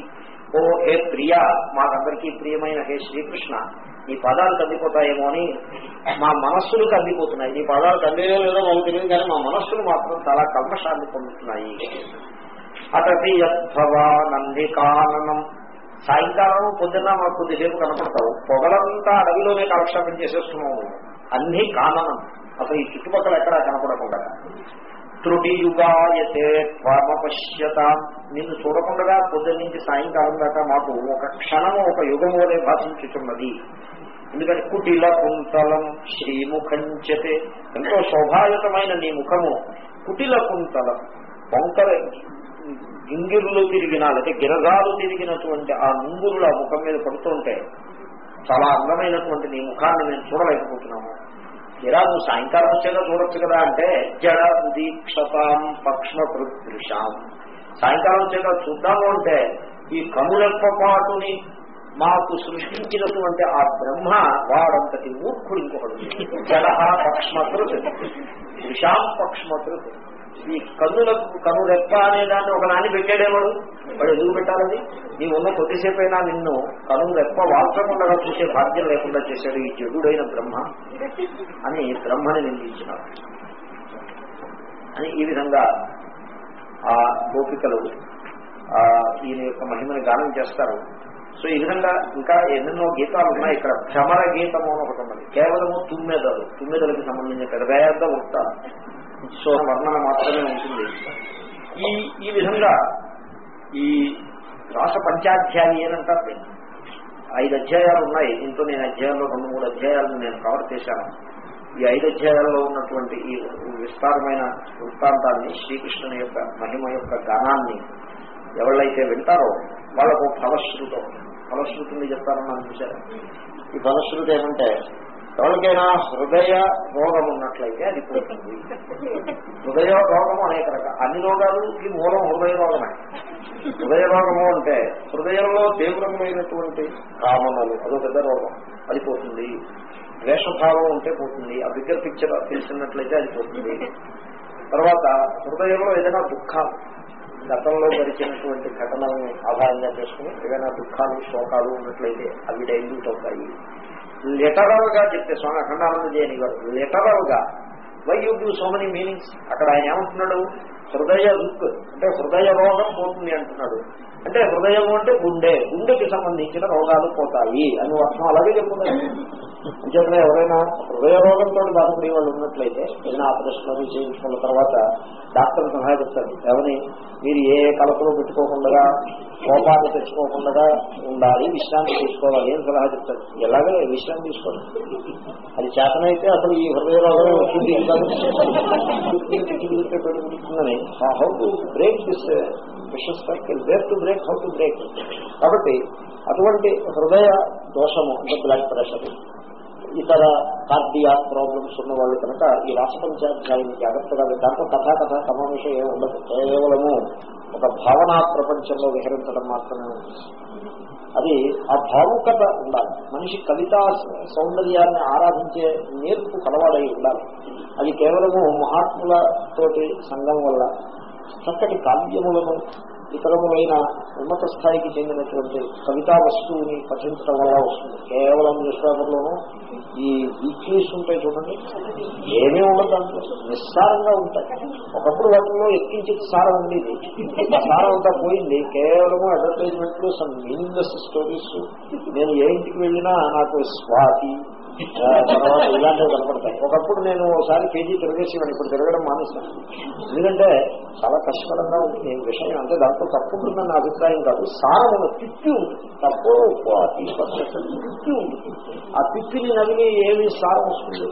Speaker 1: ఓ హే ప్రియ మాకందరికీ ప్రియమైన హే శ్రీకృష్ణ నీ పదాలు తగ్గిపోతాయేమో అని మా మనస్సులు తగ్గిపోతున్నాయి. నీ పదాలు కందియో లేదో మాకు తెలియదు కానీ మా మనస్సులు మాత్రం చాలా కల్మషాన్ని పొందుతున్నాయి. అతటి యద్భవానందికాననం సాయంకాలం పొద్దున్న మాకు కొద్దిసేపు కనపడతావు. పొగలంతా అడవిలోనే కాలక్షేపం చేసేస్తున్నావు. అన్ని కాననం అసలు ఈ చుట్టుపక్కల ఎక్కడా కనపడకుండా. త్రుటియుగాయతే త్వమపశ్యత. నిన్ను చూడకుండా పొద్దున్న నుంచి సాయంకాలం దాకా మాకు ఒక క్షణము ఒక యుగము వలె భాషించుతున్నది. ఎందుకంటే కుటిల కుంతలం శ్రీముఖంచతే. ఎంతో శోభాయుతమైన నీ ముఖము కుటిల కుంతలం వంకర గింగిరులు తిరిగిన లేకపోతే గిరగాలు తిరిగినటువంటి ఆ ముంగురులు ఆ ముఖం మీద పడుతుంటే చాలా అందమైనటువంటి నీ ముఖాన్ని మేము చూడలేకపోతున్నాము. ఇలా నువ్వు సాయంకాలం వచ్చేలా చూడొచ్చు కదా అంటే జడ ఉదీక్షతాం పక్ష్మ దృశాం సాయంకాలం వచ్చేలా చూద్దాము అంటే ఈ కనురెప్పపాటుని మాకు సృష్టించినటువంటి ఆ బ్రహ్మ వాడంతటి మూర్ఖుడు ఇంకొకడు జల పక్ష్మకృత్. విషాం పక్ష్మకృత్. ఈ కన్నులకు కనురెప్ప అనే దాన్ని ఒక నాని పెట్టాడేవాడు వాడు. ఎందుకు పెట్టాలని? నీ ఉన్న కొద్దిసేపు అయినా నిన్ను కనురెప్ప వాల్చకుండా చూసే భాగ్యం లేకుండా చేశాడు ఈ జడుడైన బ్రహ్మ అని బ్రహ్మని నిందించినాడు. అని ఈ విధంగా ఆ గోపికలు ఆ, ఈయన యొక్క మహిమని గానం చేస్తారు. సో ఈ విధంగా ఇంకా ఎన్నెన్నో గీతాలు ఉన్నాయి. ఇక్కడ భ్రమర గీతము అని ఒకటి ఉన్నది. కేవలము తుమ్మెదలు. తుమ్మెదలకి సంబంధించిన పెద్ద ఉంటారు సో వర్ణన మాత్రమే ఉంటుంది. ఈ ఈ విధంగా ఈ రాస పంచాధ్యాయి అని అంటారు ఐదు అధ్యాయాలు ఉన్నాయి. దీంతో నేను అధ్యాయంలో రెండు మూడు అధ్యాయాలను నేను కవర్ చేశాను. ఈ ఐదు అధ్యాయాల్లో ఉన్నటువంటి ఈ విస్తారమైన వృత్తాంతాన్ని శ్రీకృష్ణుని యొక్క మహిమ యొక్క గానాన్ని ఎవళ్ళైతే వింటారో వాళ్ళకు ఫలశ్రుతం ఫలశ్రుతిని చెప్తారని అనిపించారు ఈ ఫలశ్రుతి ఏమంటే ఎవరికైనా హృదయ రోగం ఉన్నట్లయితే అది పోతుంది. హృదయ రోగము అనేక రకాల. అన్ని రోగాలకి మూలం హృదయ రోగమే. హృదయ రోగము అంటే హృదయంలో తీవ్రమైనటువంటి కామనలు అదో పెద్ద రోగం అది పోతుంది. ద్వేషభావం ఉంటే పోతుంది. ఆ బిగ్గర్ పిక్చర్ తెలిసినట్లయితే అది పోతుంది. తర్వాత హృదయంలో ఏదైనా దుఃఖాలు గతంలో గడిచినటువంటి ఘటనలను ఆధారంగా చేసుకుని ఏదైనా దుఃఖాలు శోకాలు ఉన్నట్లయితే అవి డైల్యూట్ అవుతాయి. లిటరల్గా చెప్తే స్వామి అఖండానంద జయని గారు లిటరల్గా why you do so many meanings అక్కడ ఆయన ఏమంటున్నాడు? హృదయ దుఃఖ్ అంటే హృదయ రోగం పోతుంది అంటున్నాడు. అంటే హృదయం అంటే గుండె. గుండెకి సంబంధించిన రోగాలు పోతాయి అని అర్థం అలాగే చెప్తున్నాడు అంచేతనే ఎవరైనా హృదయ రోగంతో బాధపడే వాళ్ళు ఉన్నట్లయితే ఏదైనా ఆపరేషన్ అవి చేయించుకున్న తర్వాత డాక్టర్ సలహా చెప్తారు. ఎవరిని? మీరు ఏ కలపలో పెట్టుకోకుండా కోపాన్ని తెచ్చుకోకుండా ఉండాలి విశ్రాంతి తీసుకోవాలి అని సలహా చెప్తారు. ఎలాగే? విశ్రాంతి తీసుకోవాలి అది చేతనైతే అసలు ఈ హృదయ రోగం వచ్చింది. Break this vicious circle where to break how to break కాబట్టి అటువంటి హృదయ దోషము అంటే బ్లడ్ ప్రెషర్ ఇతర కార్డియా ప్రాబ్లమ్స్ ఉన్న వాళ్ళు కనుక ఈ రాష్ట్రపంచాధ్యాయం జాగ్రత్తగా దాంట్లో కథా కథ సమావేశం ఏమి ఉండదు. కేవలము ఒక భావనా ప్రపంచంలో విహరించడం మాత్రమే అది ఆ భావుకత ఉండాలి. మనిషి కవితా సౌందర్యాన్ని ఆరాధించే నేర్పు కలవాడై ఉండాలి. అది కేవలము మహాత్ములతోటి సంఘం వల్ల చక్కటి కావ్యములను ఇతరములైన ఉన్నత స్థాయికి చెందినటువంటి కవితా వస్తువుని పఠించడం వల్ల వస్తుంది. కేవలం న్యూస్ పేపర్లోనూ ఈ వీక్లీస్ ఉంటాయి చూడండి. ఏమీ ఉండదు దాంట్లో. నిస్సారంగా ఉంటాయి. ఒకప్పుడు వాటిలో ఎక్కించి సారం ఉండేది. సారం అంతా పోయింది. కేవలము అడ్వర్టైజ్మెంట్లు సమ్ మీనింగ్లెస్ స్టోరీస్ నేను ఏ ఇంటికి వెళ్ళినా నాకు స్వాతి తర్వాత ఇలాంటివి కనపడతాయి. ఒకప్పుడు నేను ఒకసారి కేజీ తిరగేసేవాడిని ఇప్పుడు తిరగడం మానేస్తాను ఎందుకంటే చాలా కష్టకరంగా ఉంటుంది ఈ విషయం అంటే దాంట్లో తప్పు ఉంటుందని నా అభిప్రాయం కాదు. సారం ఉన్న తిప్పి ఉంటుంది తప్పు ఉప్పు ఆ తిప్పి ఉంటుంది ఆ తిప్పిని నమిలి ఏమి సారం వస్తుంది?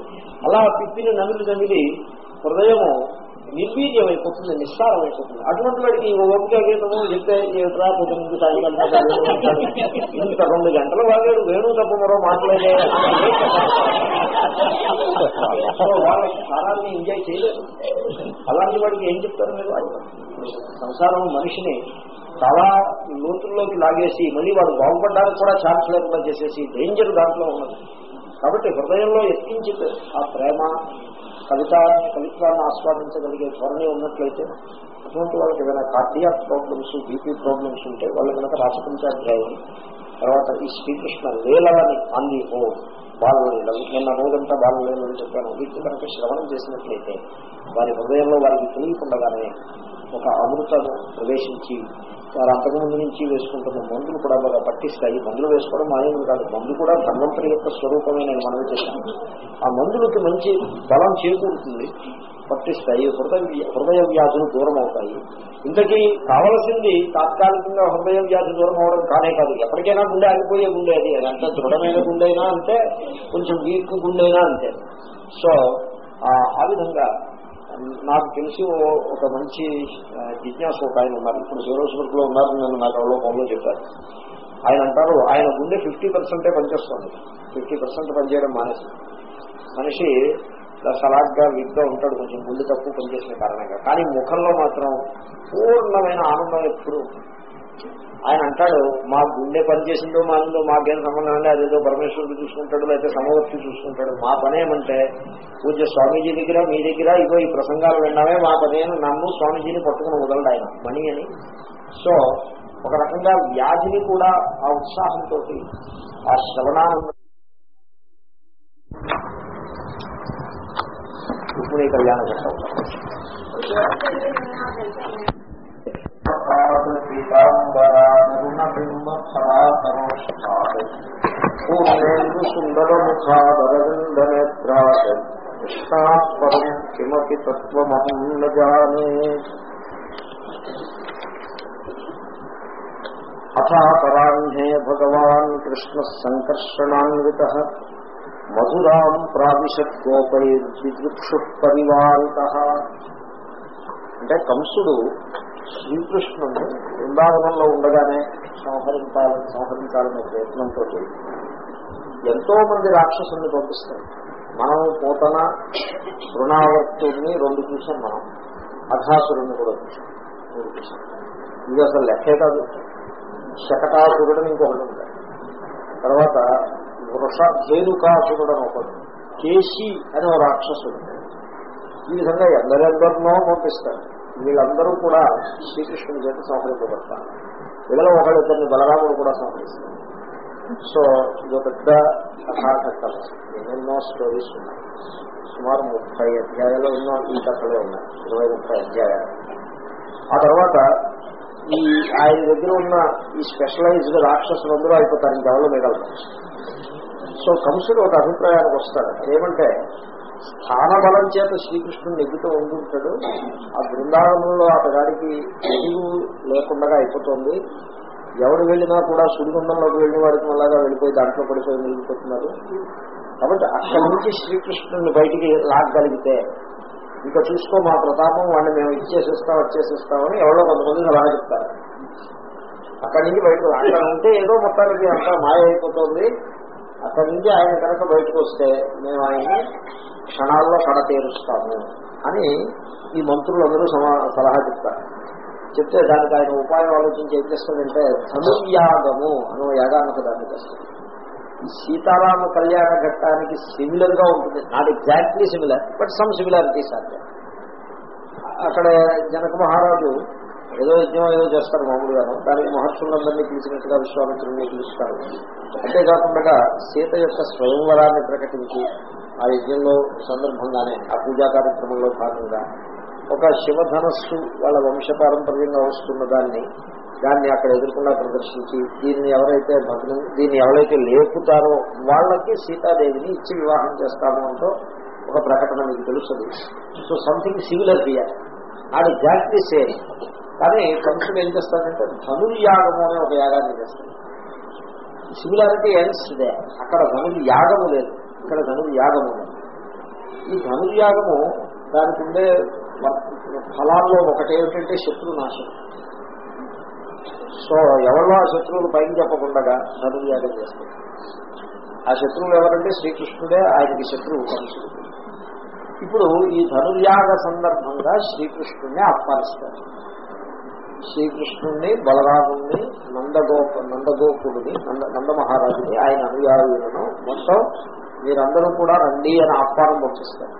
Speaker 1: అలా ఆ తిప్పిని నమిలి నమిలి హృదయము నిర్వీర్యం అయిపోతుంది నిస్సారం అయిపోతుంది. అటువంటి వాడికి ఓ ఓపిక గీతము చెప్తే ఏమిట్రా సాయంకాలం ఇంత రెండు గంటలు వాగాడు వేణు తప్ప మరో మాట్లాడే వాళ్ళకి సారాన్ని ఎంజాయ్ చేయలేదు. అలాంటి వాడికి ఏం చెప్తారు మీరు? సంసారం మనిషిని చాలా లోతుల్లోకి లాగేసి మళ్ళీ వాడు బాగుపడడానికి కూడా ఛాన్స్ లేకుండా చేసేసి డేంజర్ దాంట్లో ఉన్నది. కాబట్టి హృదయంలో ఎత్తించి ఆ ప్రేమ కవిత కవిత్వాన్ని ఆస్వాదించగలిగే ధోరణి ఉన్నట్లయితే అటువంటి వాళ్ళకి ఏదైనా కార్డియాక్ ప్రాబ్లమ్స్ బీపీ ప్రాబ్లమ్స్ ఉంటే వాళ్ళు కనుక రాసపంచాధ్యాయం తర్వాత ఈ శ్రీకృష్ణ లీలని అంది ఓ బాలలీలలు నిన్న రోజంతా బాలలీలలు చెప్పాను. వీటిని కనుక శ్రవణం చేసినట్లయితే వారి హృదయంలో వారికి తెలియకుండగానే ఒక అమృతను ప్రవేశించి వారు అంతకుముందు నుంచి వేసుకుంటున్న మందులు కూడా బాగా పట్టిస్తాయి. మందులు వేసుకోవడం మాయం కాదు. మందు కూడా ధన్వంతరి యొక్క స్వరూపమే నేను మనం చేశాను ఆ మందులకి మంచి బలం చేకూరుతుంది. పట్టిస్తాయి. హృదయ హృదయ వ్యాధులు దూరం అవుతాయి ఇంతకీ కావలసింది తాత్కాలికంగా హృదయ వ్యాధి దూరం అవడం కానే కాదు. ఎప్పటికైనా గుండె ఆగిపోయే గుండె అది. అది అంత దృఢమైన గుండెైనా అంతే కొంచెం వీక్ గుండెైనా అంతే. సో ఆ విధంగా నాకు తెలిసి ఒక మంచి జిజ్ఞాసు ఒక ఆయన ఉన్నారు. ఇప్పుడు శివరోజులో ఉన్నారు నన్ను నాకు ఎవరో ఫోన్లో చెప్పారు. ఆయన అంటారు ఆయన ముందే ఫిఫ్టీ పర్సెంటే పనిచేస్తుంది. ఫిఫ్టీ పర్సెంట్ పనిచేయడం మానేసి మనిషి సలాగ్గా వీక్గా ఉంటాడు కొంచెం గుండె తక్కువ పనిచేసిన కారణంగా. కానీ ముఖంలో మాత్రం పూర్ణమైన ఆనందం ఎప్పుడు ఆయన అంటాడు మా గుండె పనిచేసిందో మానిందో మాకేం సంబంధం అండి అదేదో పరమేశ్వరుడు చూసుకుంటాడు లేకపోతే సమవర్తి చూసుకుంటాడు. మా పని ఏమంటే స్వామీజీ దగ్గర మీ దగ్గర ఇగో ఈ ప్రసంగాలు విన్నామే మా పని నన్ను స్వామీజీని పట్టుకుని వదలడు ఆయన. మణి అని. సో ఒక రకంగా వ్యాధిని కూడా ఆ ఉత్సాహంతో ఆ శ్రవణానంద. ఇప్పుడు ఈ కళ్యాణ పూర్ణేందు సుందరముఖాదరవిందనేత్రాత్ కిమపి తత్వమహం న జానే అథాపరాహ్నే భగవాన్ కృష్ణ సంకర్షణాన్విత మధురాం ప్రావిశత్ గోపైర్దిదృక్షు పరివారిత అంటే కంసుడు శ్రీకృష్ణుని బృందావనంలో ఉండగానే సంహరించాలని సంహరించాలనే ప్రయత్నంతో ఎంతో మంది రాక్షసుల్ని పంపిస్తారు. మనం పోతన తృణావర్తుడిని రెండు చూసాం మనం. అఘాసురుణ్ణి కూడా చూసాం. మూడు చూసాం. ఇది అసలు లెక్కే కాదు. శకటాసురుడని ఇంకొకటి ఉంటాయి తర్వాత వృష ధేనుకాసురుడు అని ఒకటి కేశి అని ఒక రాక్షసుడు. ఈ విధంగా ఎందరెందరినో పంపిస్తారు. వీళ్ళందరూ కూడా శ్రీకృష్ణుని చేత సంహరింపబడతారు. వీళ్ళలో ఒకళ్ళిద్దరిని బలరాముడు కూడా సంహరిస్తారు సో ఇది పెద్ద కథాకథ ఎన్నెన్నో స్టోరీస్ ఉన్నాయి. సుమారు ముప్పై అధ్యాయాలు ఎన్నో ఈ కథలే ఉన్నాయి. ఇరవై ముప్పై అధ్యాయాలు. ఆ తర్వాత ఈ ఆయన దగ్గర ఉన్న ఈ స్పెషలైజ్డ్ రాక్షసులందరూ అయిపోతారు. ఇంకెవరో మిగలరు సో కంసుడు ఒక అభిప్రాయానికి వస్తాడు. ఏమంటే స్థాన బలం చేత శ్రీకృష్ణుడు నెగ్గుతూ ఉంటుంటాడు ఆ బృందావనంలో అతగాడికి ఎదుగు లేకుండా అయిపోతుంది. ఎవరు వెళ్ళినా కూడా సుడిగుండంలోకి వెళ్ళిన వాడికి మళ్ళాగా వెళ్ళిపోయి దాంట్లో పడిపోయి మిగిలిపోతున్నారు కాబట్టి అక్కడి నుంచి శ్రీకృష్ణుని బయటికి లాగగలిగితే ఇంకా చూసుకో మా ప్రతాపం వాడిని మేము ఇచ్చేసిస్తాం వచ్చేసిస్తామని ఎవరో కొంతమంది అలా చెప్తారు. అక్కడి నుంచి బయటకు అక్కడ ఉంటే ఏదో మొత్తానికి అంతా మాయ అయిపోతుంది. అక్కడి నుంచి ఆయన కనుక బయటకు వస్తే మేము ఆయన్ని క్షణాల్లో కడ తీరుస్తాము అని ఈ మంత్రులందరూ సమా సలహా చెప్తారు. చెప్తే దానికి ఆయన ఉపాయం ఆలోచించి ఏం చేస్తుందంటే ధనుర్యాగము అనే యాగానికి దాన్ని చేస్తుంది సీతారామ కళ్యాణ ఘట్టానికి సిమిలర్గా ఉంటుంది. Not exactly similar but some similarities అంటే అక్కడ జనక మహారాజు ఏదో యజ్ఞం ఏదో చేస్తారు మామూలుగా దానికి మహర్షులందరినీ పిలిచినట్టుగా విశ్వామిత్రుడిని పిలుస్తారు. అంతేకాకుండా సీత యొక్క స్వయంవరాన్ని ప్రకటించి ఆ యజ్ఞంలో సందర్భంగానే ఆ పూజా కార్యక్రమంలో భాగంగా ఒక శివధనస్సు వాళ్ళ వంశపారంపర్యంగా వస్తున్న దాన్ని దాన్ని అక్కడ ఎదుర్కొన్నా ప్రదర్శించి దీన్ని ఎవరైతే భగ్నం దీన్ని ఎవరైతే లేపుతారో వాళ్ళకి సీతాదేవిని ఇచ్చి వివాహం చేస్తాము అంటూ ఒక ప్రకటన మీకు తెలుస్తుంది. సో సంథింగ్ సిమిలర్ బియర్ ఆడ ఎగ్జాక్ట్లీ సేమ్ కానీ కంసుడు ఏం చేస్తాడంటే ధనుర్యాగము అనే ఒక యాగాన్ని చేస్తాడు సిమిలారిటీ ఎండ్స్ ఇదే అక్కడ ధనుర్యాగము లేదు. ఇక్కడ ధనుర్యాగము లేదు. ఈ ధనుర్యాగము దానికి ఉండే ఫలాల్లో ఒకటేమిటంటే శత్రు నాశనం. సో ఎవరో ఆ శత్రువులు పైకి చెప్పకుండా ధనుర్యాగం చేస్తారు. ఆ శత్రువులు ఎవరంటే శ్రీకృష్ణుడే ఆయనకి శత్రువు కంసుడు ఇప్పుడు ఈ ధనుర్యాగ సందర్భంగా శ్రీకృష్ణుడిని ఆహ్వానిస్తారు. శ్రీకృష్ణుణ్ణి బలరాముణ్ణి నందగోప నందగోపుడిని నంద నంద మహారాజుని ఆయన అనుయాయులను మొత్తం మీరందరూ కూడా రండి అని ఆహ్వానం పంపిస్తారు.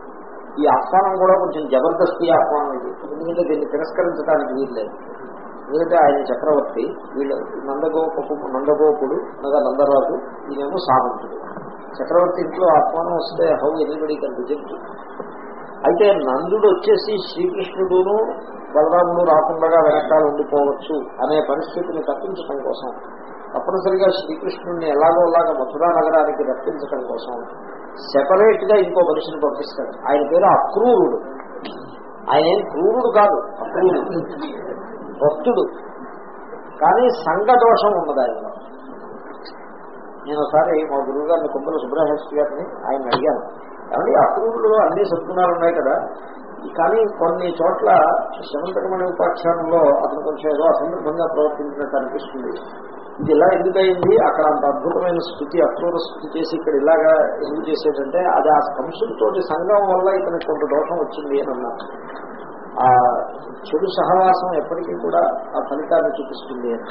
Speaker 1: ఈ ఆహ్వానం కూడా కొంచెం జబర్దస్తి ఆహ్వానం ఇది. ఎందుకంటే దీన్ని తిరస్కరించడానికి వీల్లేదు ఎందుకంటే ఆయన చక్రవర్తి వీళ్ళు నందగోపకు నందగోపుడు అనగా నందరాజు ఈయనేమో సామంతుడు. చక్రవర్తి ఇంట్లో ఆహ్వానం వస్తే హౌ ఎనిబడి కన్ రిజెక్ట్. అయితే నందుడు వచ్చేసి శ్రీకృష్ణుడును బలరాముడు రాకుండా వెనకాల ఉండిపోవచ్చు అనే పరిస్థితిని తప్పించడం కోసం తప్పనిసరిగా శ్రీకృష్ణుడిని ఎలాగో అలాగా మథురా నగరానికి రప్పించడం కోసం సెపరేట్గా ఇంకో మనిషిని పంపిస్తాడు. ఆయన పేరు అక్రూరుడు. ఆయన ఏం క్రూరుడు కాదు అక్రూరుడు. భక్తుడు. కానీ సంఘదోషం ఉన్నది ఆయనలో నేను ఒకసారి మా గురువు గారిని కొమ్మల సుబ్రహ్మణ్య గారిని ఆయన అడిగాను. కాబట్టి అక్రూరులో అన్ని సద్గుణాలు ఉన్నాయి కదా కానీ కొన్ని చోట్ల శమంతకమణి ఉపాఖ్యానంలో అతను కొంచెం ఏదో అసందర్భంగా ప్రవర్తించినట్టు అనిపిస్తుంది. ఇది ఇలా ఎందుకయింది? అక్కడ అంత అద్భుతమైన స్థుతి అక్రూర స్థుతి చేసి ఇక్కడ ఇలాగా ఎందుకు చేసేటంటే అది ఆ సంస్కృతితోటి సంఘం వల్ల ఇతనికి కొంత దోషం వచ్చింది అని అన్నారు. ఆ చెడు సహవాసం ఎప్పటికీ కూడా ఆ ఫలితాన్ని చూపిస్తుంది అని.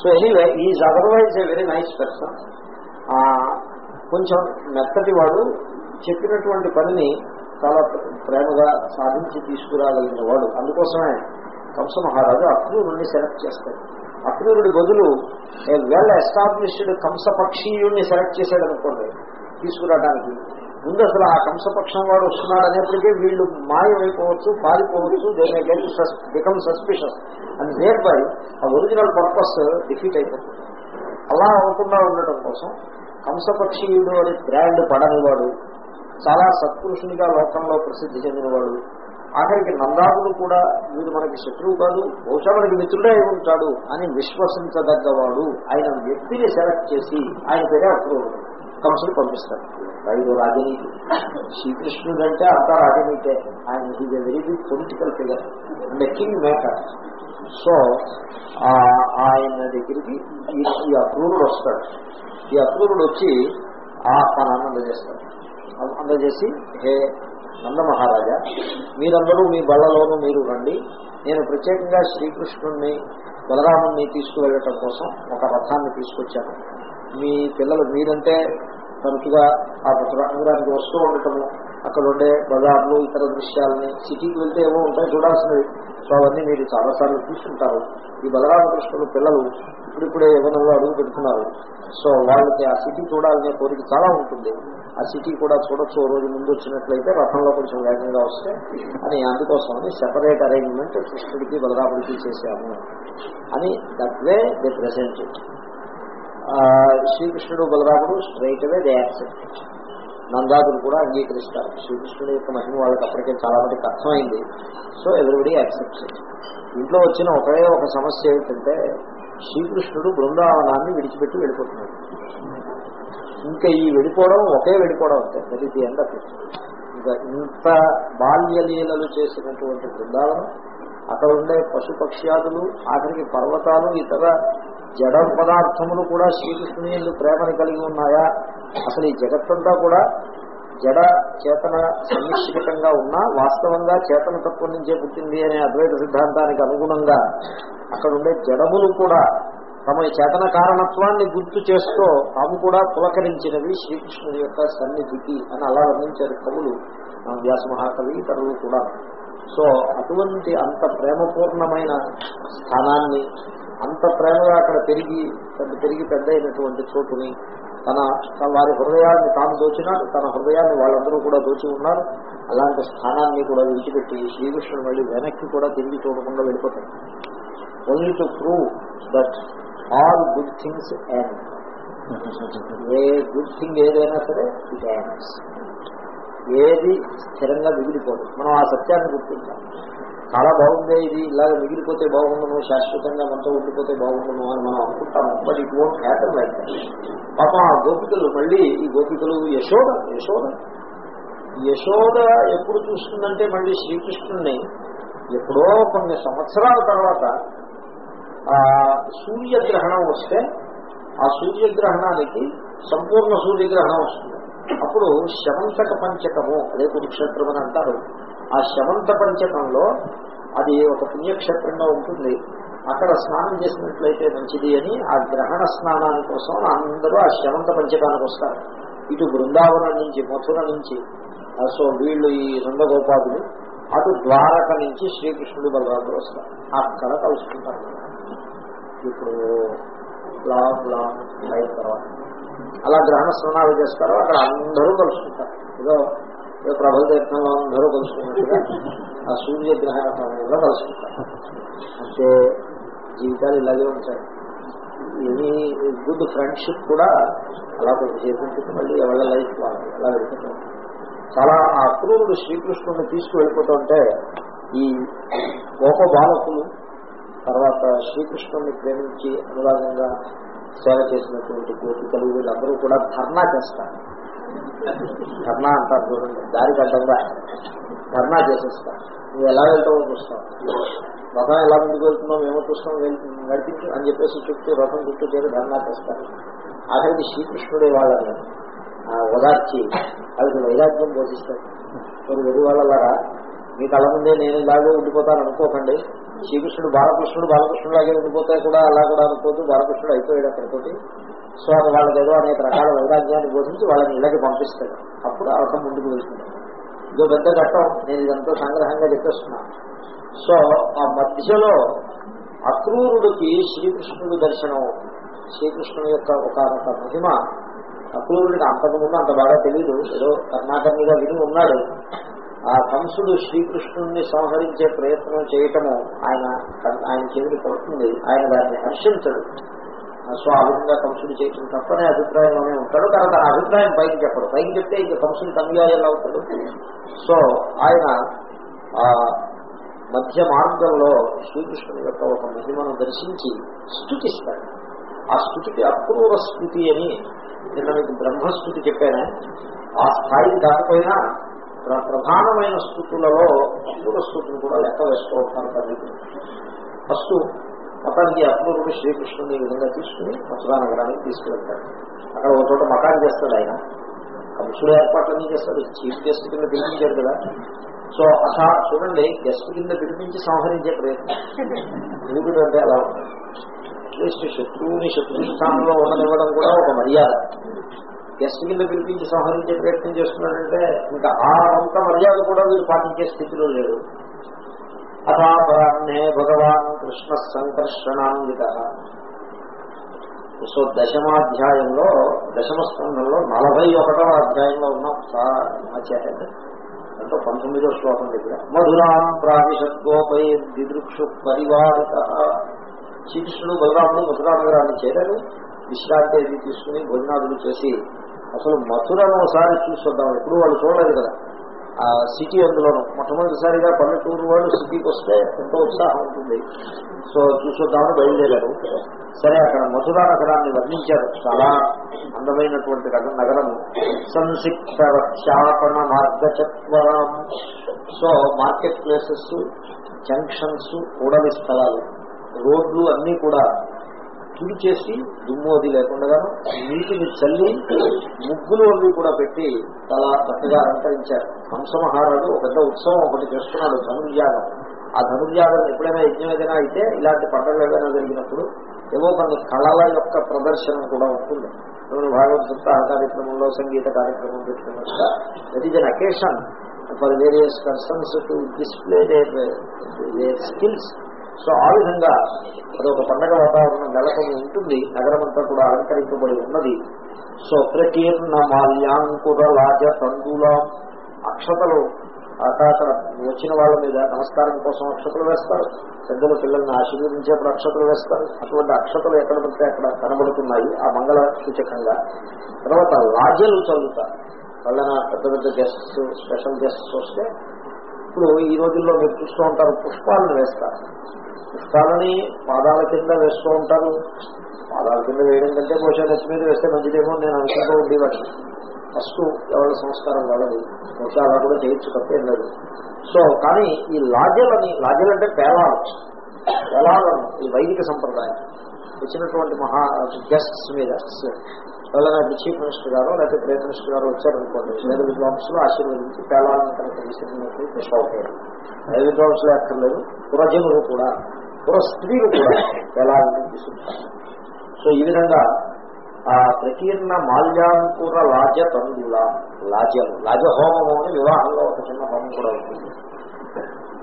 Speaker 1: So anyway is otherwise a very nice person కొంచెం మెత్తటి వాడు. చెప్పినటువంటి పనిని చాలా ప్రేమగా సాధించి తీసుకురాగలిగిన వాడు. అందుకోసమే కంస మహారాజు అక్రూరుణ్ణి సెలెక్ట్ చేస్తాడు. అక్రూరుడి బదులు వెల్ ఎస్టాబ్లిష్డ్ కంసపక్షీయుణ్ణి సెలెక్ట్ చేశాడు అనుకోండి తీసుకురావడానికి. ముందు అసలు ఆ కంసపక్షం వాడు వస్తున్నాడు అనేప్పటికీ వీళ్ళు మాయమైపోవచ్చు పారిపోవచ్చు దేని get become suspicious and nearby ఆ ఒరిజినల్ పర్పస్ డిఫీట్ అయిపోతుంది. అలా అవ్వకుండా ఉండటం కోసం కంసపక్షీయుడు వాడి బ్రాండ్ పడనివాడు చాలా సత్పురుషునిగా లోకంలో ప్రసిద్ధి చెందినవాడు. ఆఖరికి నందాదులు కూడా వీడు మనకి శత్రువు కాదు బహుశా మనకి మిత్రుడే అయి ఉంటాడు అని విశ్వసించదగ్గవాడు. ఆయన వ్యక్తిని సెలెక్ట్ చేసి ఆయన పేరే అప్పుడు కంసులు పంపిస్తాడు ఐదు రాజనీతి. శ్రీకృష్ణుడు అంటే అంతా రాజనీతే. ఆయన is a very big political figure and king maker so ఆయన దగ్గరికి ఈ ఈ వస్తాడు. ఈ అక్రూరుడు వచ్చి ఆ స్థానాన్ని అందజేస్తాడు. అందజేసి హే నంద మహారాజా మీరందరూ మీ బళ్ళలోనూ మీరు రండి. నేను ప్రత్యేకంగా శ్రీకృష్ణుణ్ణి బలరాముణ్ణి తీసుకువెళ్ళటం కోసం ఒక రథాన్ని తీసుకొచ్చాను. మీ పిల్లలు మీరంటే తరచుగా ఆ రంగానికి వస్తూ ఉండటము అక్కడ ఉండే బజార్లు ఇతర దృశ్యాలని సిటీకి వెళ్తే ఏమో ఉంటాయి చూడాల్సినవి. సో అవన్నీ మీరు చాలాసార్లు తీసుకుంటారు ఈ బలరామకృష్ణుడు పిల్లలు ఇప్పుడిప్పుడే యవనంలో అడుగు పెడుతున్నారు. సో వాళ్ళకి ఆ సిటీ చూడాలనే కోరిక చాలా ఉంటుంది. ఆ సిటీ కూడా చూడొచ్చు ఓ రోజు ముందు వచ్చినట్లయితే రథంలో కొంచెం వేగంగా వస్తే అని అందుకోసమని సెపరేట్ అరేంజ్మెంట్ కృష్ణుడికి బలరాముడికి చేశాము అని దట్ వే దే ప్రజెంట్ శ్రీకృష్ణుడు బలరాముడు స్ట్రైట్ వే దే యాక్సెప్ట్ నందాదులు కూడా అంగీకరిస్తారు. శ్రీకృష్ణుడి యొక్క మహిమ వాళ్ళకి అప్పటికే చాలా మందికి అర్థమైంది. సో ఎవరిబడి యాక్సెప్ట్ ఇంట్లో వచ్చిన ఒకే ఒక సమస్య ఏమిటంటే శ్రీకృష్ణుడు బృందావనాన్ని విడిచిపెట్టి వెళ్ళిపోతున్నాడు. ఇంకా ఈ వెళ్ళిపోవడం ఒకే వెళ్ళిపోవడం అంతే. That is the end of it ఇంకా ఇంత బాల్యలీలలు చేసినటువంటి బృందావనం అక్కడ ఉండే పశుపక్ష్యాదులు ఆఖరికి పర్వతాలు ఇతర జడ పదార్థములు కూడా శ్రీకృష్ణుని ప్రేమను కలిగి ఉన్నాయా? అసలు ఈ జగత్తంతా కూడా జడ చేతన సన్నిశ్చితంగా ఉన్నా వాస్తవంగా చేతన తత్వం నుంచే పుట్టింది అనే అద్వైత సిద్ధాంతానికి అనుగుణంగా అక్కడ ఉండే జడములు కూడా తమ చేతన కారణత్వాన్ని గుర్తు చేస్తూ తాము కూడా పులకరించినవి శ్రీకృష్ణుడి యొక్క సన్నిధికి అని అలా వర్ణించారు కవులు వ్యాస మహాకవి ఇతరులు కూడా. సో అటువంటి అంత ప్రేమపూర్ణమైన స్థానాన్ని అంత ప్రేమగా అక్కడ పెరిగి పెద్ద పెరిగి పెద్ద అయినటువంటి చోటుని తన వారి హృదయాన్ని తాను దోచినాడు తన హృదయాన్ని వాళ్ళందరూ కూడా దోచి ఉన్నారు. అలాంటి స్థానాన్ని కూడా విడిచిపెట్టి శ్రీకృష్ణుడు మళ్ళీ వెనక్కి కూడా తిరిగి చూడకుండా వెళ్ళిపోతాడు. Only to prove that all good things end a good thing ఏదైనా సరే ఇట్ ఎండ్స్ ఏది స్థిరంగా మిగిలిపోదు. మనం ఆ సత్యాన్ని గుర్తించాలి. చాలా బాగుందే ఇది. ఇలాగ మిగిలిపోతే బాగుండను శాశ్వతంగా మనతో ఉండిపోతే బాగుండను అని మనం అనుకుంటాము. But it won't happen like పాప ఆ గోపికలు మళ్ళీ ఈ గోపికలు యశోద యశోద. యశోద ఎప్పుడు చూస్తుందంటే మళ్ళీ శ్రీకృష్ణుని ఎప్పుడో కొన్ని సంవత్సరాల తర్వాత సూర్యగ్రహణం వస్తే ఆ సూర్యగ్రహణానికి సంపూర్ణ సూర్యగ్రహణం వస్తుంది. అప్పుడు శమంతక పంచకము అదే కురుక్షేత్రం అని అంటారు. ఆ శమంత పంచకంలో అది ఒక పుణ్యక్షేత్రంగా ఉంటుంది. అక్కడ స్నానం చేసినట్లయితే మంచిది అని ఆ గ్రహణ స్నానాని కోసం అందరూ ఆ శమంత పంచకానికి వస్తారు. ఇటు బృందావనం నుంచి మథుర నుంచి సో వీళ్ళు ఈ నందగోపాదులు అటు ద్వారక నుంచి శ్రీకృష్ణుడు బలరాముడు వస్తారు. అక్కడ కలుసుకుంటారు. ఇప్పుడు లాంగ్ లాంగ్ అయిన తర్వాత అలా గ్రహణ స్నానాలు చేస్తారు అక్కడ అందరూ కలుసుకుంటారు. ఏదో ప్రభల తీర్థంలో అందరూ కలుసుకున్నట్టుగా ఆ సూర్యగ్రహణ సమయంలో కలుసుకుంటారు. అంటే జీవితాలు ఇలాగే ఉంటాయి. ఎనీ గుడ్ ఫ్రెండ్షిప్ కూడా అలా చేసి మళ్ళీ ఎవరి లైఫ్ వాళ్ళు అలా వెళ్తుంటారు చాలా ఆ అక్రూరుడు శ్రీకృష్ణుడిని తీసుకువెళ్ళిపోతుంటే ఈ గోప బాలకులు తర్వాత శ్రీకృష్ణుడిని ప్రేమించి అనురాగంగా సేవ చేసినటువంటి గోపికలు వీళ్ళందరూ కూడా ధర్నా చేస్తారు. ధర్నా అంటారు చూడండి. దారికి అడ్డంగా ధర్నా చేసేస్తారు. నువ్వు ఎలా వెళ్తావో చూస్తావు. రథం ఎలా ముందుకు వెళ్తున్నావు మేము చూస్తాం. నడిపించు అని చెప్పేసి చుట్టూ రథం చుట్టూ చేరి ధర్నా చేస్తారు. ఆఖరికి శ్రీకృష్ణుడే వాళ్ళని ఓదార్చి వాళ్ళకి వైరాగ్యం పోషిస్తాను మీరు వెళ్ళి వాళ్ళలారా మీ కళ ముందే నేను ఇలాగే ఉండిపోతాను అనుకోకండి. శ్రీకృష్ణుడు బాలకృష్ణుడు బాలకృష్ణులాగే ఉండిపోతే కూడా అలా కూడా అనుకోవద్దు. బాలకృష్ణుడు అయిపోయాడు అక్కడితోటి. సో అది వాళ్ళకి ఏదో అనేక రకాల వైరాగ్యాన్ని బోధించి వాళ్ళని ఇళ్ళకి పంపిస్తాడు. అప్పుడు ఆ ముందుకు వెళ్తున్నాడు ఇదో పెద్ద ఘట్టం. నేను ఇదంతా సంగ్రహంగా చెప్పేస్తున్నా. సో ఆ మధ్యలో అక్రూరుడికి శ్రీకృష్ణుడు దర్శనం. శ్రీకృష్ణుడు యొక్క ఒక మహిమ. అక్రూరుడికి అంతకుముందు అంత బాగా తెలియదు ఏదో కర్ణాకర్ణిగా విని ఉన్నాడు. ఆ కంసుడు శ్రీకృష్ణుడిని సంహరించే ప్రయత్నం చేయటము ఆయన ఆయన చేతికి పడుతుంది. ఆయన దాన్ని హర్షించడు. సో ఆ విధంగా కంసుడు చేయటం తప్పనే అభిప్రాయంలోనే ఉంటాడు. కానీ తన అభిప్రాయం పైకి చెప్పడు. పైకి చెప్తే ఇంకా కంసుడు కన్యాయంలో అవుతాడు సో ఆయన ఆ మధ్య మార్గంలో శ్రీకృష్ణుని యొక్క ఒక మహిమను దర్శించి స్థుతిస్తాడు ఆ స్థుతికి అపూర్వ స్థుతి అని నిన్న మీకు బ్రహ్మస్థుతి చెప్పాను. ఆ స్థాయికి దాటిపోయినా ప్రధానమైన స్థుతులలో అసూర స్థుతులు కూడా లెక్క వేస్తూ ఉంటారు తల్లికి ఫస్ట్ మతానికి అక్రూరుడు శ్రీకృష్ణుని ఈ విధంగా తీసుకుని మథురా నగరానికి తీసుకువెళ్తాడు. అక్కడ ఒక చోట మకాన్ చేస్తాడు ఆయన. కంసుడు ఏర్పాట్లన్నీ చేస్తాడు. చీఫ్ గెస్ట్ కింద పిలిపించాడు కదా. సో అసా చూడండి గెస్ట్ కింద పిలిపించి సంహరించే ప్రయత్నం. ఎందుకంటే అంటే అలా ఉంటుంది. అట్లీస్ట్ శత్రువుని శత్రు స్థానంలో ఉండనివ్వడం కూడా ఒక మర్యాద. గెస్ట్ కింద పిలిపించి సంహరించే ప్రయత్నం చేస్తున్నాడంటే ఇంకా ఆ అంత మర్యాద కూడా వీరు పాటించే స్థితిలో లేడు. అథాపరాహ్నే భగవాన్ కృష్ణ సంకర్షణాన్విత. సో దశమాధ్యాయంలో దశమ స్కంధంలో నలభై ఒకటవ అధ్యాయంలో ఉన్నాం. చాలా అంటే పంతొమ్మిదో శ్లోకం దగ్గర. మధురాం ప్రావిషద్గోపై దిదృక్షు పరివారిత శ్రీకృష్ణుడు బలరాముడు మధురా నగరాన్ని చేరారు విశ్రాంతి తీసుకుని భోజనాదులు చేసి అసలు మథురను ఒకసారి చూసొద్దాం. ఎప్పుడు వాళ్ళు చూడలేదు కదా. ఆ సిటీ అందులోను. మొట్టమొదటిసారిగా పల్లెటూరు వాళ్ళు సిటీకి వస్తే ఎంతో ఉత్సాహం ఉంటుంది. సో చూసొద్దామని బయలుదేరారు. సరే అక్కడ మధురా నగరాన్ని వర్ణించారు. చాలా అందమైనటువంటి నగరము. సంసిక్త రక్షాపణ మార్గచత్వరం సో మార్కెట్ ప్లేసెస్ జంక్షన్స్ కూడలి స్థలాలు రోడ్లు అన్నీ కూడా తుడిచేసి దుమ్ము అది లేకుండా నీటిని చల్లి ముగ్గులు అవి కూడా పెట్టి చాలా చక్కగా అలంకరించారు. హంసమహారాజు ఒక పెద్ద ఉత్సవం ఒకటి చేస్తున్నాడు ధనుర్యాగం. ఆ ధనుర్యాగం ఎప్పుడైనా యజ్ఞం ఏదైనా అయితే ఇలాంటి పండుగలు ఏదైనా జరిగినప్పుడు ఏవో కొన్ని కళల యొక్క ప్రదర్శనం కూడా ఉంటుంది. నేను భాగవత సప్తాహ కార్యక్రమంలో సంగీత కార్యక్రమం పెట్టుకున్నట్టుగా that is an occasion for various persons to display their skills so ఆ విధంగా అదొక పండగ వాతావరణం నెలకొని ఉంటుంది. నగరం అంతా కూడా అలంకరించబడి ఉన్నది. సో ప్రకీర్ణ మాల్యాంకుర లాజ తందులం అక్షతలు అక్కడ అక్కడ వచ్చిన వాళ్ళ మీద నమస్కారం కోసం అక్షతలు వేస్తారు. పెద్దలు పిల్లల్ని ఆశీర్వదించేప్పుడు అక్షతలు వేస్తారు. అటువంటి అక్షతలు ఎక్కడ పడితే అక్కడ కనబడుతున్నాయి. ఆ మంగళ సూచకంగా. తర్వాత లాజలు చదువుతారు వాళ్ళ పెద్ద పెద్ద గెస్ట్స్ స్పెషల్ గెస్ట్స్ వస్తే ఇప్పుడు ఈ రోజుల్లో మీరు చూస్తూ ఉంటారు పుష్పాలను వేస్తారు. పుష్పాలని పాదాల కింద వేస్తూ ఉంటారు. పాదాల కింద వేయడం కంటే బహుశా నెత్తి మీద వేస్తే మంచిదేమో నేను అనుకుంటూ ఉండేవాడిని. ఫస్ట్ ఎవరి సంస్కారం వాళ్ళది. బహుశా అలా కూడా చేయొచ్చు తప్పేం లేదు. సో కానీ ఈ లాజలని లాజలు అంటే పేలాలు. పేలాలను ఈ వైదిక సంప్రదాయం. వచ్చినటువంటి మహా గెస్ట్స్ మీద ఎవరైనా చీఫ్ మినిస్టర్ గారు లేకపోతే ప్రైమ్ మినిస్టర్ గారు వచ్చారనుకోండి వేద విద్వాంసులు ఆశీర్వదించి పేలాలను కనుక విసిరినట్లయితే షౌకేరు వేద విద్వాంసులు ఎక్కర్లేదు పురజనులు కూడా పుర స్త్రీలు కూడా పేలాలను తీసుకుంటారు. సో ఈ విధంగా ఆ ప్రకీర్ణ మాల్యాంకుర లాజ తందుల లాజలు లాజ హోమము అని వివాహంలో ఒక చిన్న హోమం కూడా ఉంటుంది.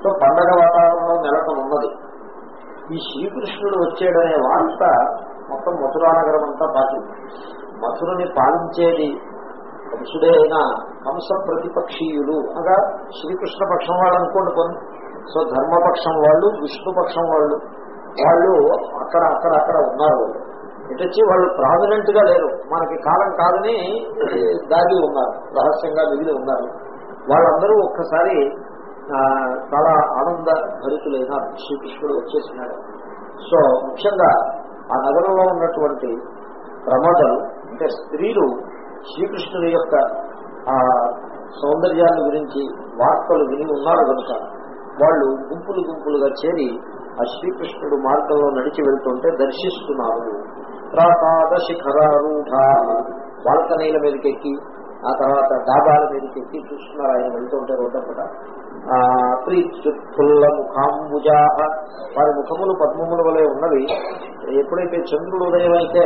Speaker 1: సో పండగ వాతావరణం నెలకొని ఉన్నది ఈ శ్రీకృష్ణుడు వచ్చాడనే వార్త మొత్తం మథురానగరం అంతా పాటింది మథురని పాలించేది కంసుడే అయినా కంస ప్రతిపక్షీయుడు. అనగా శ్రీకృష్ణ పక్షం వాళ్ళు అనుకోండి కొన్ని. సో ధర్మపక్షం వాళ్ళు విష్ణుపక్షం వాళ్ళు. వాళ్ళు అక్కడ అక్కడ అక్కడ ఉన్నారు. ఇటొచ్చి వాళ్ళు ప్రామినెంట్గా లేరు. మనకి కాలం కాదని దాగి ఉన్నారు రహస్యంగా మిగిలి ఉన్నారు. వాళ్ళందరూ ఒక్కసారి చాలా ఆనంద భరితులైన శ్రీకృష్ణుడు వచ్చేసినాడు. సో ముఖ్యంగా ఆ నగరంలో ఉన్నటువంటి ప్రమదలు అంటే స్త్రీలు శ్రీకృష్ణుని యొక్క ఆ సౌందర్యాన్ని గురించి వార్తలు విని ఉన్నారు కనుక వాళ్ళు గుంపులు గుంపులుగా చేరి ఆ శ్రీకృష్ణుడు మార్గంలో నడిచి వెళ్తుంటే దర్శిస్తున్నారు. ప్రాపాద శిఖరారూఢ బాల్కనీల మీదకి మీదకెక్కి ఆ తర్వాత డాబాల మీదకెక్కి చూస్తున్నారు ఆయన వెళ్తుంటే రోడ్డపట ప్రీత్యుత్ఫుల్ల ముఖాంబుజా వారి ముఖములు పద్మముల వలె ఉన్నవి. ఎప్పుడైతే చంద్రుడు ఉదయం అయితే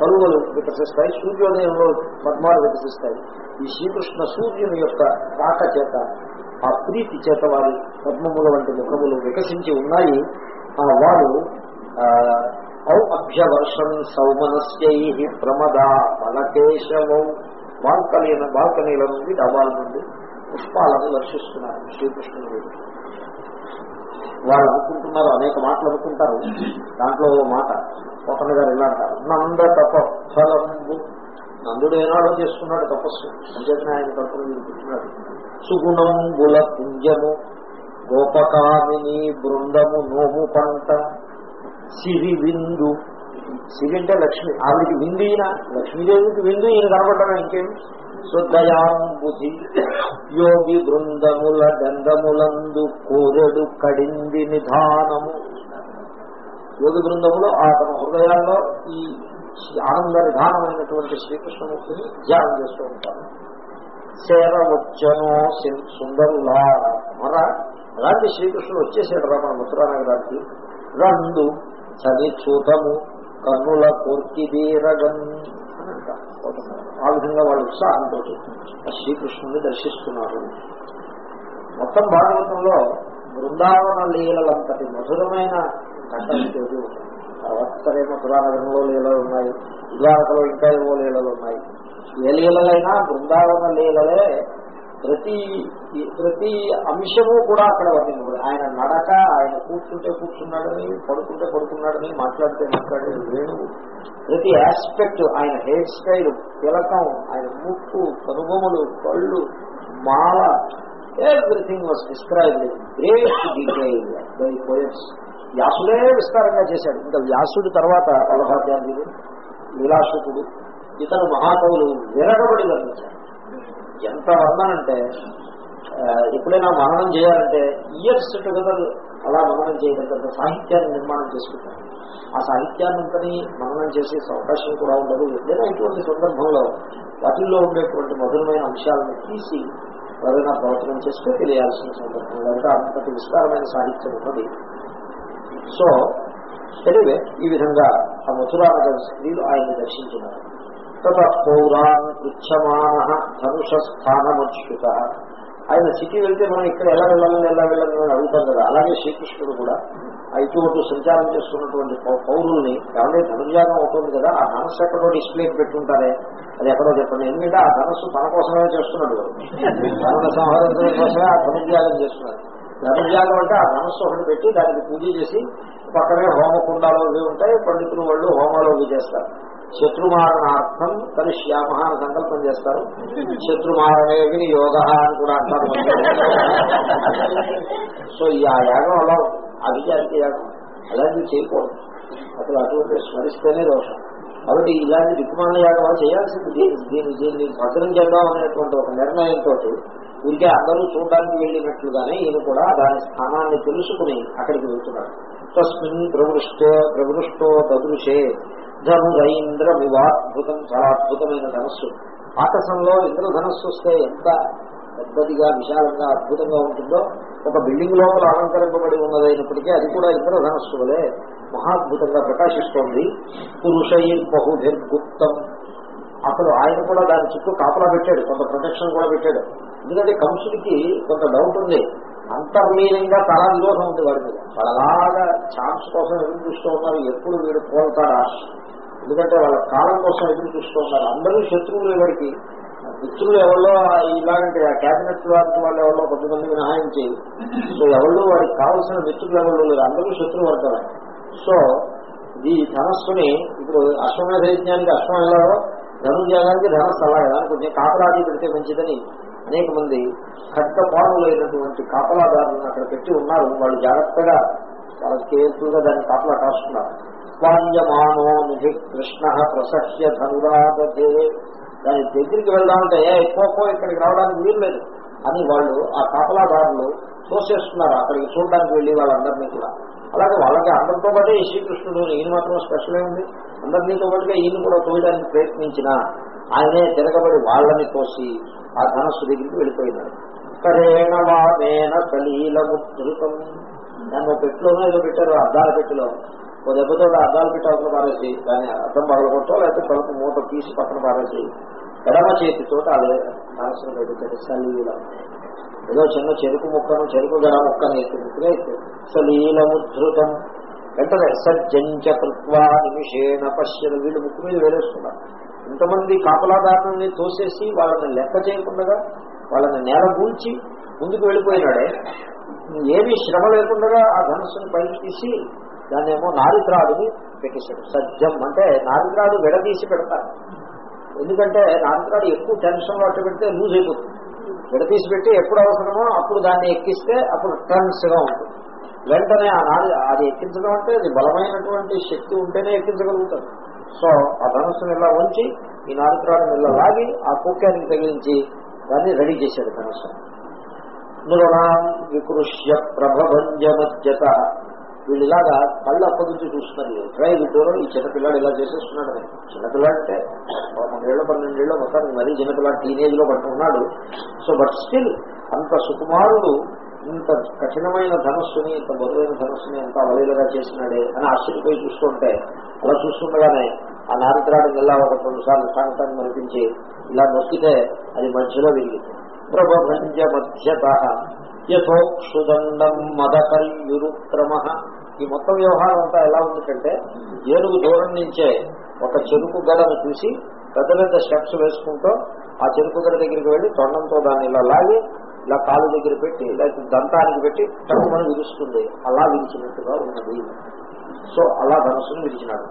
Speaker 1: కలువలు వికసిస్తాయి సూర్యోదయంలో పద్మాలు వికసిస్తాయి. ఈ శ్రీకృష్ణ సూర్యుని యొక్క కాక చేత ఆ ప్రీతి చేత వారి పద్మముల వంటి ముఖములు వికసించి ఉన్నాయి. ఆ వారు ఔ అభ్యవర్షన్ సౌమనస్యై ప్రమదా బలకేశవం బాల్కనీల బాల్కనీల నుండి డబాల నుండి పుష్పాలను దర్శిస్తున్నారు శ్రీకృష్ణుడు. మీద. వారు అనుకుంటున్నారు అనేక మాటలు అనుకుంటారు. దాంట్లో ఓ మాట ఒకరి గారు ఇలా అంటారు నంద తపఫలంబు నందుడు ఏనాడో చేసుకున్నాడు తపస్సు. అంచేతనే ఆయన తరపున సుగుణం గుల పుంజము గోపకామిని బృందము నోము పంట సిరి విందు. సిరి అంటే లక్ష్మి. ఆవిడికి విందు ఈయన. లక్ష్మీదేవికి విందు ఈయన కనబడ్డా ఇంకేమి శుద్ధయాంబుధి యోగి బృందముల దండములందు కోరెడు కడింది నిధానము. యోగి బృందములో ఆ తమ హృదయాల్లో ఈ ఆనంద నిధానమైనటువంటి శ్రీకృష్ణమూర్తిని ధ్యానం చేస్తూ ఉంటారు. సేరవచ్చనో సుందరులా. మర అలాంటి శ్రీకృష్ణుడు వచ్చేసాడు రా మన మథురా రందు చలి చూతము కన్నుల కోర్కిదీరగం అని అంటారు. ఆ విధంగా వాళ్ళ ఉత్సాహంతో ఆ శ్రీకృష్ణుని దర్శిస్తున్నారు. మొత్తం భాగవతంలో బృందావన లీలలంతటి మధురమైన కష్టంతో తర్వాత సరే లీలలు ఉన్నాయి ద్వారకలో ఇంకా ఏవో లీలలు ఉన్నాయి. ఏ లీలలైనా బృందావన లీలలే ప్రతి ప్రతి అంశము కూడా అక్కడ వర్ణించబడి ఆయన నడక ఆయన కూర్చుంటే కూర్చున్నాడని పడుకుంటే పడుకున్నాడని మాట్లాడితే మాట్లాడేది వేణువు ప్రతి ఆస్పెక్ట్ ఆయన హెయిర్ స్టైల్ తిలకం ఆయన ముక్కు కనుబొమ్మలు కళ్ళు మాల everything was describe great detail by poets వ్యాసుడే విస్తారంగా చేశాడు. ఇంకా వ్యాసుడి తర్వాత వల్లభాచార్యుడు విలాసుకుడు ఇతను మహాకవులు విరగబడి వర్ణించాడు ఎంత వర్ణనంటే ఎప్పుడైనా మననం చేయాలంటే ఇయర్స్ టుగెదర్ అలా మననం చేయగలిగినంత సాహిత్యాన్ని నిర్మాణం చేసుకుంటాం ఆ సాహిత్యాన్నంతని మననం చేసే అవకాశం కూడా ఉండదు. ఏదైనా ఇటువంటి సందర్భంలో వాటిల్లో ఉండేటువంటి మధురమైన అంశాలను తీసి ఎవరైనా ప్రవచనం చేస్తే తెలియాల్సిన సందర్భం లేదంటే అంతటి విస్తారమైన సాహిత్యం ఉన్నది. సో ఎనివే ఈ విధంగా ఆ మథురానగర స్త్రీలు ఆయన్ని దర్శించినారు తత పౌరాన్ పృచ్చమాన ధనుష ఆయన సిటీ వెళ్తే మనం ఇక్కడ ఎలా వెళ్ళాలని ఎలా వెళ్ళాలని అని అడుగుతాం కదా. అలాగే శ్రీకృష్ణుడు కూడా ఆ ఇటువంటి సంచారం చేస్తున్నటువంటి పౌరుల్ని ఎవరైనా ధనుర్యాగం అవుతుంది కదా ఆ ధనస్సు ఎక్కడో డిస్ప్లే పెట్టుంటారే. అది ఎక్కడో చెప్పండి. ఎందుకంటే ఆ ధనస్సు తన కోసమే చేస్తున్నాడు ధనుల సంహరించడం కోసమే ఆ ధనుర్యాగం చేస్తున్నాడు. ధనుర్యాగం అంటే ఆ ధనస్సు ఒకటి పెట్టి దానికి పూజ చేసి పక్కనే హోమ కుండాలు ఉంటాయి పండితులు వాళ్ళు హోమాలు చేస్తారు. శత్రుమారణార్థం కరిష్యామ అని సంకల్పం చేస్తారు. శత్రుమారణేవి యోగ అని కూడా అంటారు సో ఈ ఆ యాగం అలా ఉంటుంది. అభిజాతికి యాగం. అలాంటివి చేయకూడదు. అసలు అటువంటి స్మరిస్తేనే దోషం. కాబట్టి ఇలాంటి దిక్కుమాల యాగం చేయాల్సింది. దీన్ని దీన్ని భద్రం చేద్దాం అనేటువంటి ఒక నిర్ణయంతో ఉంటే అందరూ చూడడానికి వెళ్ళినట్లుగానే ఈయన కూడా దాని స్థానాన్ని తెలుసుకుని అక్కడికి వెళ్తున్నాడు తస్మిన్ ప్రవృష్టో ప్రవృష్టో దదృశే ధనురైంద్ర వివాద్భుతం చాలా అద్భుతమైన ధనస్సు. ఆకాశంలో ఇంద్రధనస్సు వస్తే ఎంత పెద్దదిగా విశాలంగా అద్భుతంగా ఉంటుందో ఒక బిల్డింగ్ లోపల అలంకరింపబడి ఉన్నదైనప్పటికీ అది కూడా ఇంద్రధనస్సు వలె మహాద్భుతంగా ప్రకాశిస్తోంది. పురుషై బహుభిర్గుప్తం. అసలు ఆయన కూడా దాని చుట్టూ కాపలా పెట్టాడు కొంత ప్రొటెక్షన్ కూడా పెట్టాడు. ఎందుకంటే కంసుడికి కొంత డౌట్ ఉంది. అంతర్లీనంగా చాలా విరోధం ఉంది వాడి మీద. వాడు ఛాన్స్ కోసం ఎదురు చూస్తూ ఉన్నారు. ఎప్పుడు వీడు పోల్తాడా ఎందుకంటే వాళ్ళ కాలం కోసం ఎదురు చూసుకుంటారు అందరూ శత్రువులు ఎవరికి? మిత్రులు ఎవరో ఇలాంటి క్యాబినెట్ వారికి వాళ్ళు ఎవరో కొంతమంది మినహాయించి సో ఎవరు వారికి కావాల్సిన మిత్రులు ఎవరు లేరు. అందరూ శత్రువు సో ఈ ధనస్సుని ఇప్పుడు అశ్వమేధ యజ్ఞానికి అశ్వం ఎలాగో ధనుర్యాగానికి ధనస్సు అలాగే దానికి కొంచెం కాపలాది పెడితే మంచిదని అనేక మంది ఖడ్గపాలులైనటువంటి కాపలాదారులను అక్కడ పెట్టి ఉన్నారు. వాళ్ళు జాగ్రత్తగా చాలా కేర్ఫుల్గా దాన్ని కాపలా కాస్తున్నారు. వాణ్యమానో నిధి కృష్ణ ప్రసహ్య ధనురాదే దాని దగ్గరికి వెళ్దామంటే ఏ ఎక్కువ ఇక్కడికి రావడానికి వీలు లేదు అని వాళ్ళు ఆ కాపలాదారులు తోసేస్తున్నారు అక్కడికి చూడడానికి వెళ్ళి వాళ్ళందరినీ కూడా. అలాగే వాళ్ళకి అందరితో పాటే శ్రీకృష్ణుడు ఈయన మాత్రం స్పెషల్ ఉంది అందరినీతో పాటుగా ఈయన కూడా తోయడానికి ప్రయత్నించిన ఆయనే తిరగబడి వాళ్ళని తోసి ఆ ధనస్సు దగ్గరికి వెళ్ళిపోయినాడు. కరేణ వామేన సలీలముద్ధృతం దాన్ని ఒక పెట్టిలోనో ఏదో పెట్టారు అద్దాల పెట్టిలో. ఓ దెబ్బతో అద్దాలు పెట్టాల్సిన పారేసి దాన్ని అద్దం పగలగొట్టో లేకపోతే తలుపు మూట తీసి పక్కన పారేసి ఎడమ చేతితో అదే నాశనం పెట్టారు సలీల. ఏదో చిన్న చెరుకు ముక్కను చెరుకు గడ ముక్కని ఎత్తినట్టుగా ఎత్తారు సలీలముద్ధృతం వెంటనే సజ్జంచ కృత్వా నిమిషేణ పశ్యను. వీళ్ళు ముక్కు మీద వేరేస్తున్నారు ఇంతమంది కాపలాదారుని తోసేసి వాళ్ళని లెక్క చేయకుండా వాళ్ళని నేల కూల్చి ముందుకు వెళ్ళిపోయినాడే. ఏమీ శ్రమ లేకుండా ఆ ధనుస్సుని పైకి తీసి దాన్ని ఏమో నారిద్రాడుని పెట్టేశాడు. సజ్జం అంటే నారిద్రాడు విడదీసి పెడతారు. ఎందుకంటే నారిద్రాడు ఎక్కువ టెన్షన్ అట్టు పెడితే లూజ్ అయిపోతుంది. విడదీసి పెట్టి ఎప్పుడు అవసరమో అప్పుడు దాన్ని ఎక్కిస్తే అప్పుడు టెన్స్గా ఉంటుంది. వెంటనే ఆ నారి అది ఎక్కించడం అంటే అది బలమైనటువంటి శక్తి ఉంటేనే ఎక్కించగలుగుతారు సో ఆ ధనుస్సుని ఇలా ఉంచి ఈ నారిత్రాడుని ఇలా లాగి ఆ కుక్కానికి తగిలించి దాన్ని రెడీ చేశాడు ధనుస్సు. నృణాం వికృష్య ప్రభభంజమజ్జత వీళ్ళు ఇలాగా కళ్ళు అప్పగించి చూస్తున్నారు. ఎట్లా దూరం ఈ చిన్నపిల్లాడు ఇలా చేసేస్తున్నాడు అని చిన్నపిల్లాడు అంటే పదకొండేళ్ళు పన్నెండేళ్ళు మొత్తానికి మరీ చిన్నపిల్లాడు టీనేజ్లో పట్టుకున్నాడు సో బట్ స్టిల్ అంత సుకుమారుడు ఇంత కఠినమైన ధనస్సుని ఇంత బరువైన ధనస్సుని ఎంత అవలీలగా చేసినాడే అని ఆశ్చర్యపోయి చూస్తుంటే అలా చూస్తుండగానే ఆ నారిద్రాడు ఇలా ఒక రెండు సార్లు సాంగతాన్ని మరిపించి ఇలా నొక్కితే అది మధ్యలో విరిగింది. ప్రభభంజ మధ్యత యథోక్షుదండం మదకల్యురుక్రమ ఈ మొత్తం వ్యవహారం అంతా ఎలా ఉందంటే ఏనుగు దూరం నుంచే ఒక చెరుకు గడను చూసి పెద్ద పెద్ద స్టెప్స్ వేసుకుంటూ ఆ చెరుకు గడ దగ్గరికి వెళ్ళి తొండంతో దాన్ని ఇలా లాగి ఇలా కాలు దగ్గర పెట్టి లేకపోతే దంతానికి పెట్టి టక్కుమని విరుస్తుంది. అలా విరిచినట్టుగా ఉన్నది. సో అలా ధనుసును విరిచినాడు.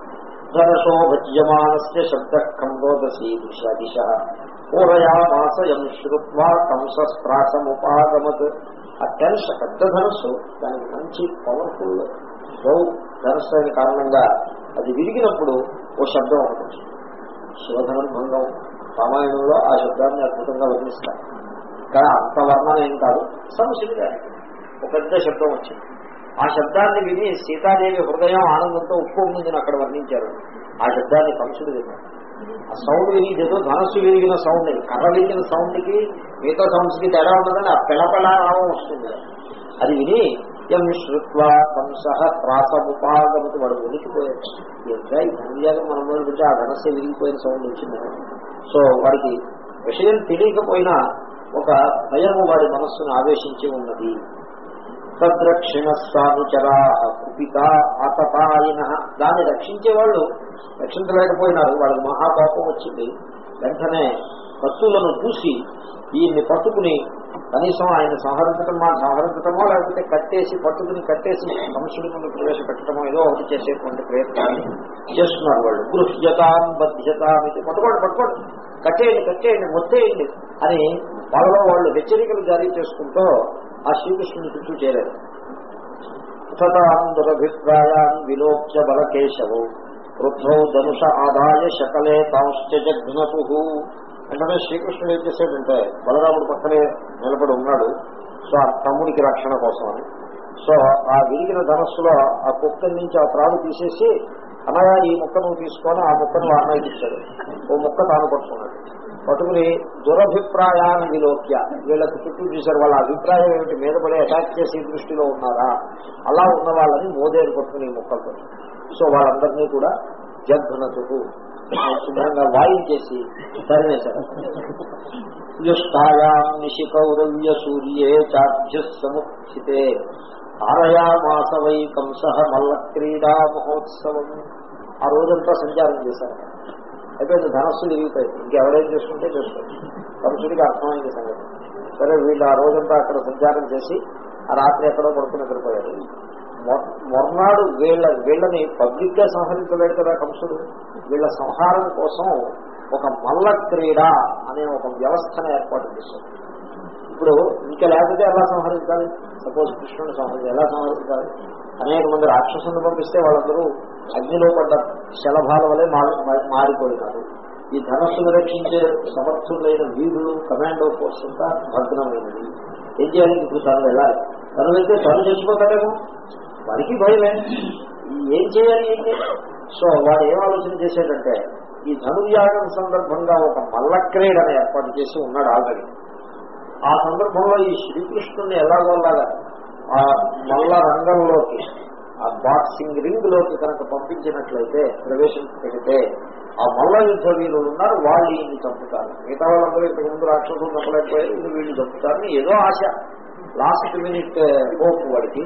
Speaker 1: ధనసో భజ్యమానస్య శబ్ద కంబోదశీ దిశ దిశ పూరయామాసయం శ్రుత్వా కంసస్త్రాసముపాగమత్. ఆ టెన్స్ పెద్ద ధనుసు దానికి మంచి పవర్ఫుల్ బౌ ధనస్సు అయిన కారణంగా అది విరిగినప్పుడు ఓ శబ్దం ఒకటి శివధనం భంగం రామాయణంలో ఆ శబ్దాన్ని అద్భుతంగా వర్ణిస్తారు. కానీ అంత వర్ణన ఏం కాదు. సమస్యగా ఒక పెద్ద శబ్దం వచ్చింది. ఆ శబ్దాన్ని విని సీతాదేవి హృదయం ఆనందంతో ఉప్పొంగిందని అక్కడ వర్ణించారు. ఆ శబ్దాన్ని కంసుడు విన్నాడు ఆ సౌండ్ విరిగిదేదో ధనస్సు విరిగిన సౌండ్ కర్ర విరిగిన సౌండ్కి మిగతా సౌండ్స్కి తేడా ఉన్నదని ఆ పిలపల రావం వస్తుంది. అది విని ఎం శ్రుత్వా కంస త్రాసముపాగమతి వాడు ఉనికిపోయాడు ఇంకా ఈ ధన్యాగం మనం మొదలు ఆ ధనస్సు విరిగిపోయిన సౌండ్ వచ్చింది. సో వాడికి విషయం తెలియకపోయినా ఒక భయము వాడి మనస్సును ఆవేశించి ఉన్నది. తద్రక్షిణ సానుచరా కుపిత ఆతపాయన. దాన్ని రక్షించే వాళ్ళు రక్షించలేకపోయినారు. వాళ్ళకి మహాపాపం వచ్చింది. వెంటనే కత్తులను చూసి ఈయన్ని పట్టుకుని కనీసం ఆయన సంహరించటమా మా లేకపోతే కట్టేసి పట్టుకుని కట్టేసి మనుషుల ముందు ప్రవేశపెట్టడమో ఏదో ఒకటి చేసేటువంటి ప్రయత్నాన్ని చేస్తున్నారు వాళ్ళు. గృహ్యతాం బధ్యతాం ఇది. పట్టుకోండి పట్టుకోండి. కట్టేయండి కట్టేయండి మొత్తేయండి అని వాళ్ళలో వాళ్ళు హెచ్చరికలు జారీ చేసుకుంటూ ఆ శ్రీకృష్ణుని చుట్టూ చేరారు. తదాంధ్రభిప్రాయాన్ విలోక్య బలకేశవు. వృద్ధౌ ధనుష ఆదాయ శకలే తాంశ్చ జఘ్నతు. వెంటనే శ్రీకృష్ణుడు ఏం చేశాడంటే బలరాముడు పక్కనే నిలబడి ఉన్నాడు. సో ఆ తమ్ముడికి రక్షణ కోసం అని సో ఆ విరిగిన ధనస్సులో ఆ కుక్కల నుంచి ఆ త్రాడు తీసేసి అనగా ఈ ముక్కను తీసుకొని ఆ ముక్కను వాహనానికి ఇచ్చాడు. ఓ ముక్క తాను పట్టుకున్నాడు పట్టుకుని దురభిప్రాయాన్ని విలోక్య. వీళ్ళకి చుట్టూ చూశారు. వాళ్ళ అభిప్రాయం ఏమిటి? మీద పడి అటాక్ చేసి దృష్టిలో ఉన్నారా? అలా ఉన్న వాళ్ళని మోదేరు పట్టుకుని ఈ సో వాళ్ళందరినీ కూడా జగ్నతుకు శుభ్రంగా వాయించేసి తరివేశారు యుష్టాయాం నిశికౌరవ్య సూర్యే చాభ్య సముఖితే ఆరయామాస వై కంస మల్ల క్రీడా మహోత్సవం ఆ రోజంతా సంచారం చేశారు. అయిపోయింది ధనస్సు విరిగిపోయింది. ఇంకెవరేం చేసుకుంటే చేసుకోవచ్చు కంసుడికి అర్థమైంది సంగతి. సరే వీళ్ళు ఆ రోజంతా అక్కడ సంచారం చేసి ఆ రాత్రి ఎక్కడో పడుకుని నిద్రపోయారు. మొన్నాడు మొర్నాడు వీళ్ళ వీళ్ళని పబ్లిక్గా సంహరించలేడు కదా కంసుడు. వీళ్ళ సంహారం కోసం ఒక మల్ల క్రీడ అనే ఒక వ్యవస్థను ఏర్పాటు చేశారు. ఇప్పుడు ఇంకా లేకపోతే ఎలా సంహరించాలి? సపోజ్ కృష్ణుని సంహరించి ఎలా సంహరించాలి? అనేక మంది రాక్షసులను పంపిస్తే వాళ్ళందరూ అగ్నిలో పడ్డ శలభాల వలె మారి- మారిపోయినారు. ఈ ధనస్సును రక్షించే సమర్థులైన వీరులు కమాండో ఫోర్స్ అంతా భద్రమైనది ఏం చేయాలి? ఇప్పుడు తను వెళ్ళాలి తను వెళ్తే తను చచ్చిపోతాడేమో. వాడికి భయమే. ఏం చేయాలి? ఏంటి సో వాడు ఏం ఆలోచన చేసేటంటే ఈ ధనుర్యాగం సందర్భంగా ఒక మల్లక్రీడని ఏర్పాటు చేసి ఉన్నాడు ఆల్రెడీ. ఆ సందర్భంలో ఈ శ్రీకృష్ణుని ఎలాగోలాగా ఆ మల్ల రంగంలోకి ఆ బాక్సింగ్ రింగ్లోకి కనుక పంపించినట్లయితే ప్రవేశం పెడితే ఆ మల్ల యుద్ధ వీరులు ఉన్నారు వాళ్ళు ఈయన్ని చంపుతారు. మిగతా వాళ్ళందరూ ఇంతకు ముందు రాక్షసులు చంపలేకపోయారు ఇది వీళ్ళు చంపుతారని ఏదో ఆశ. లాస్ట్ మినిట్ హోప్ వాడికి.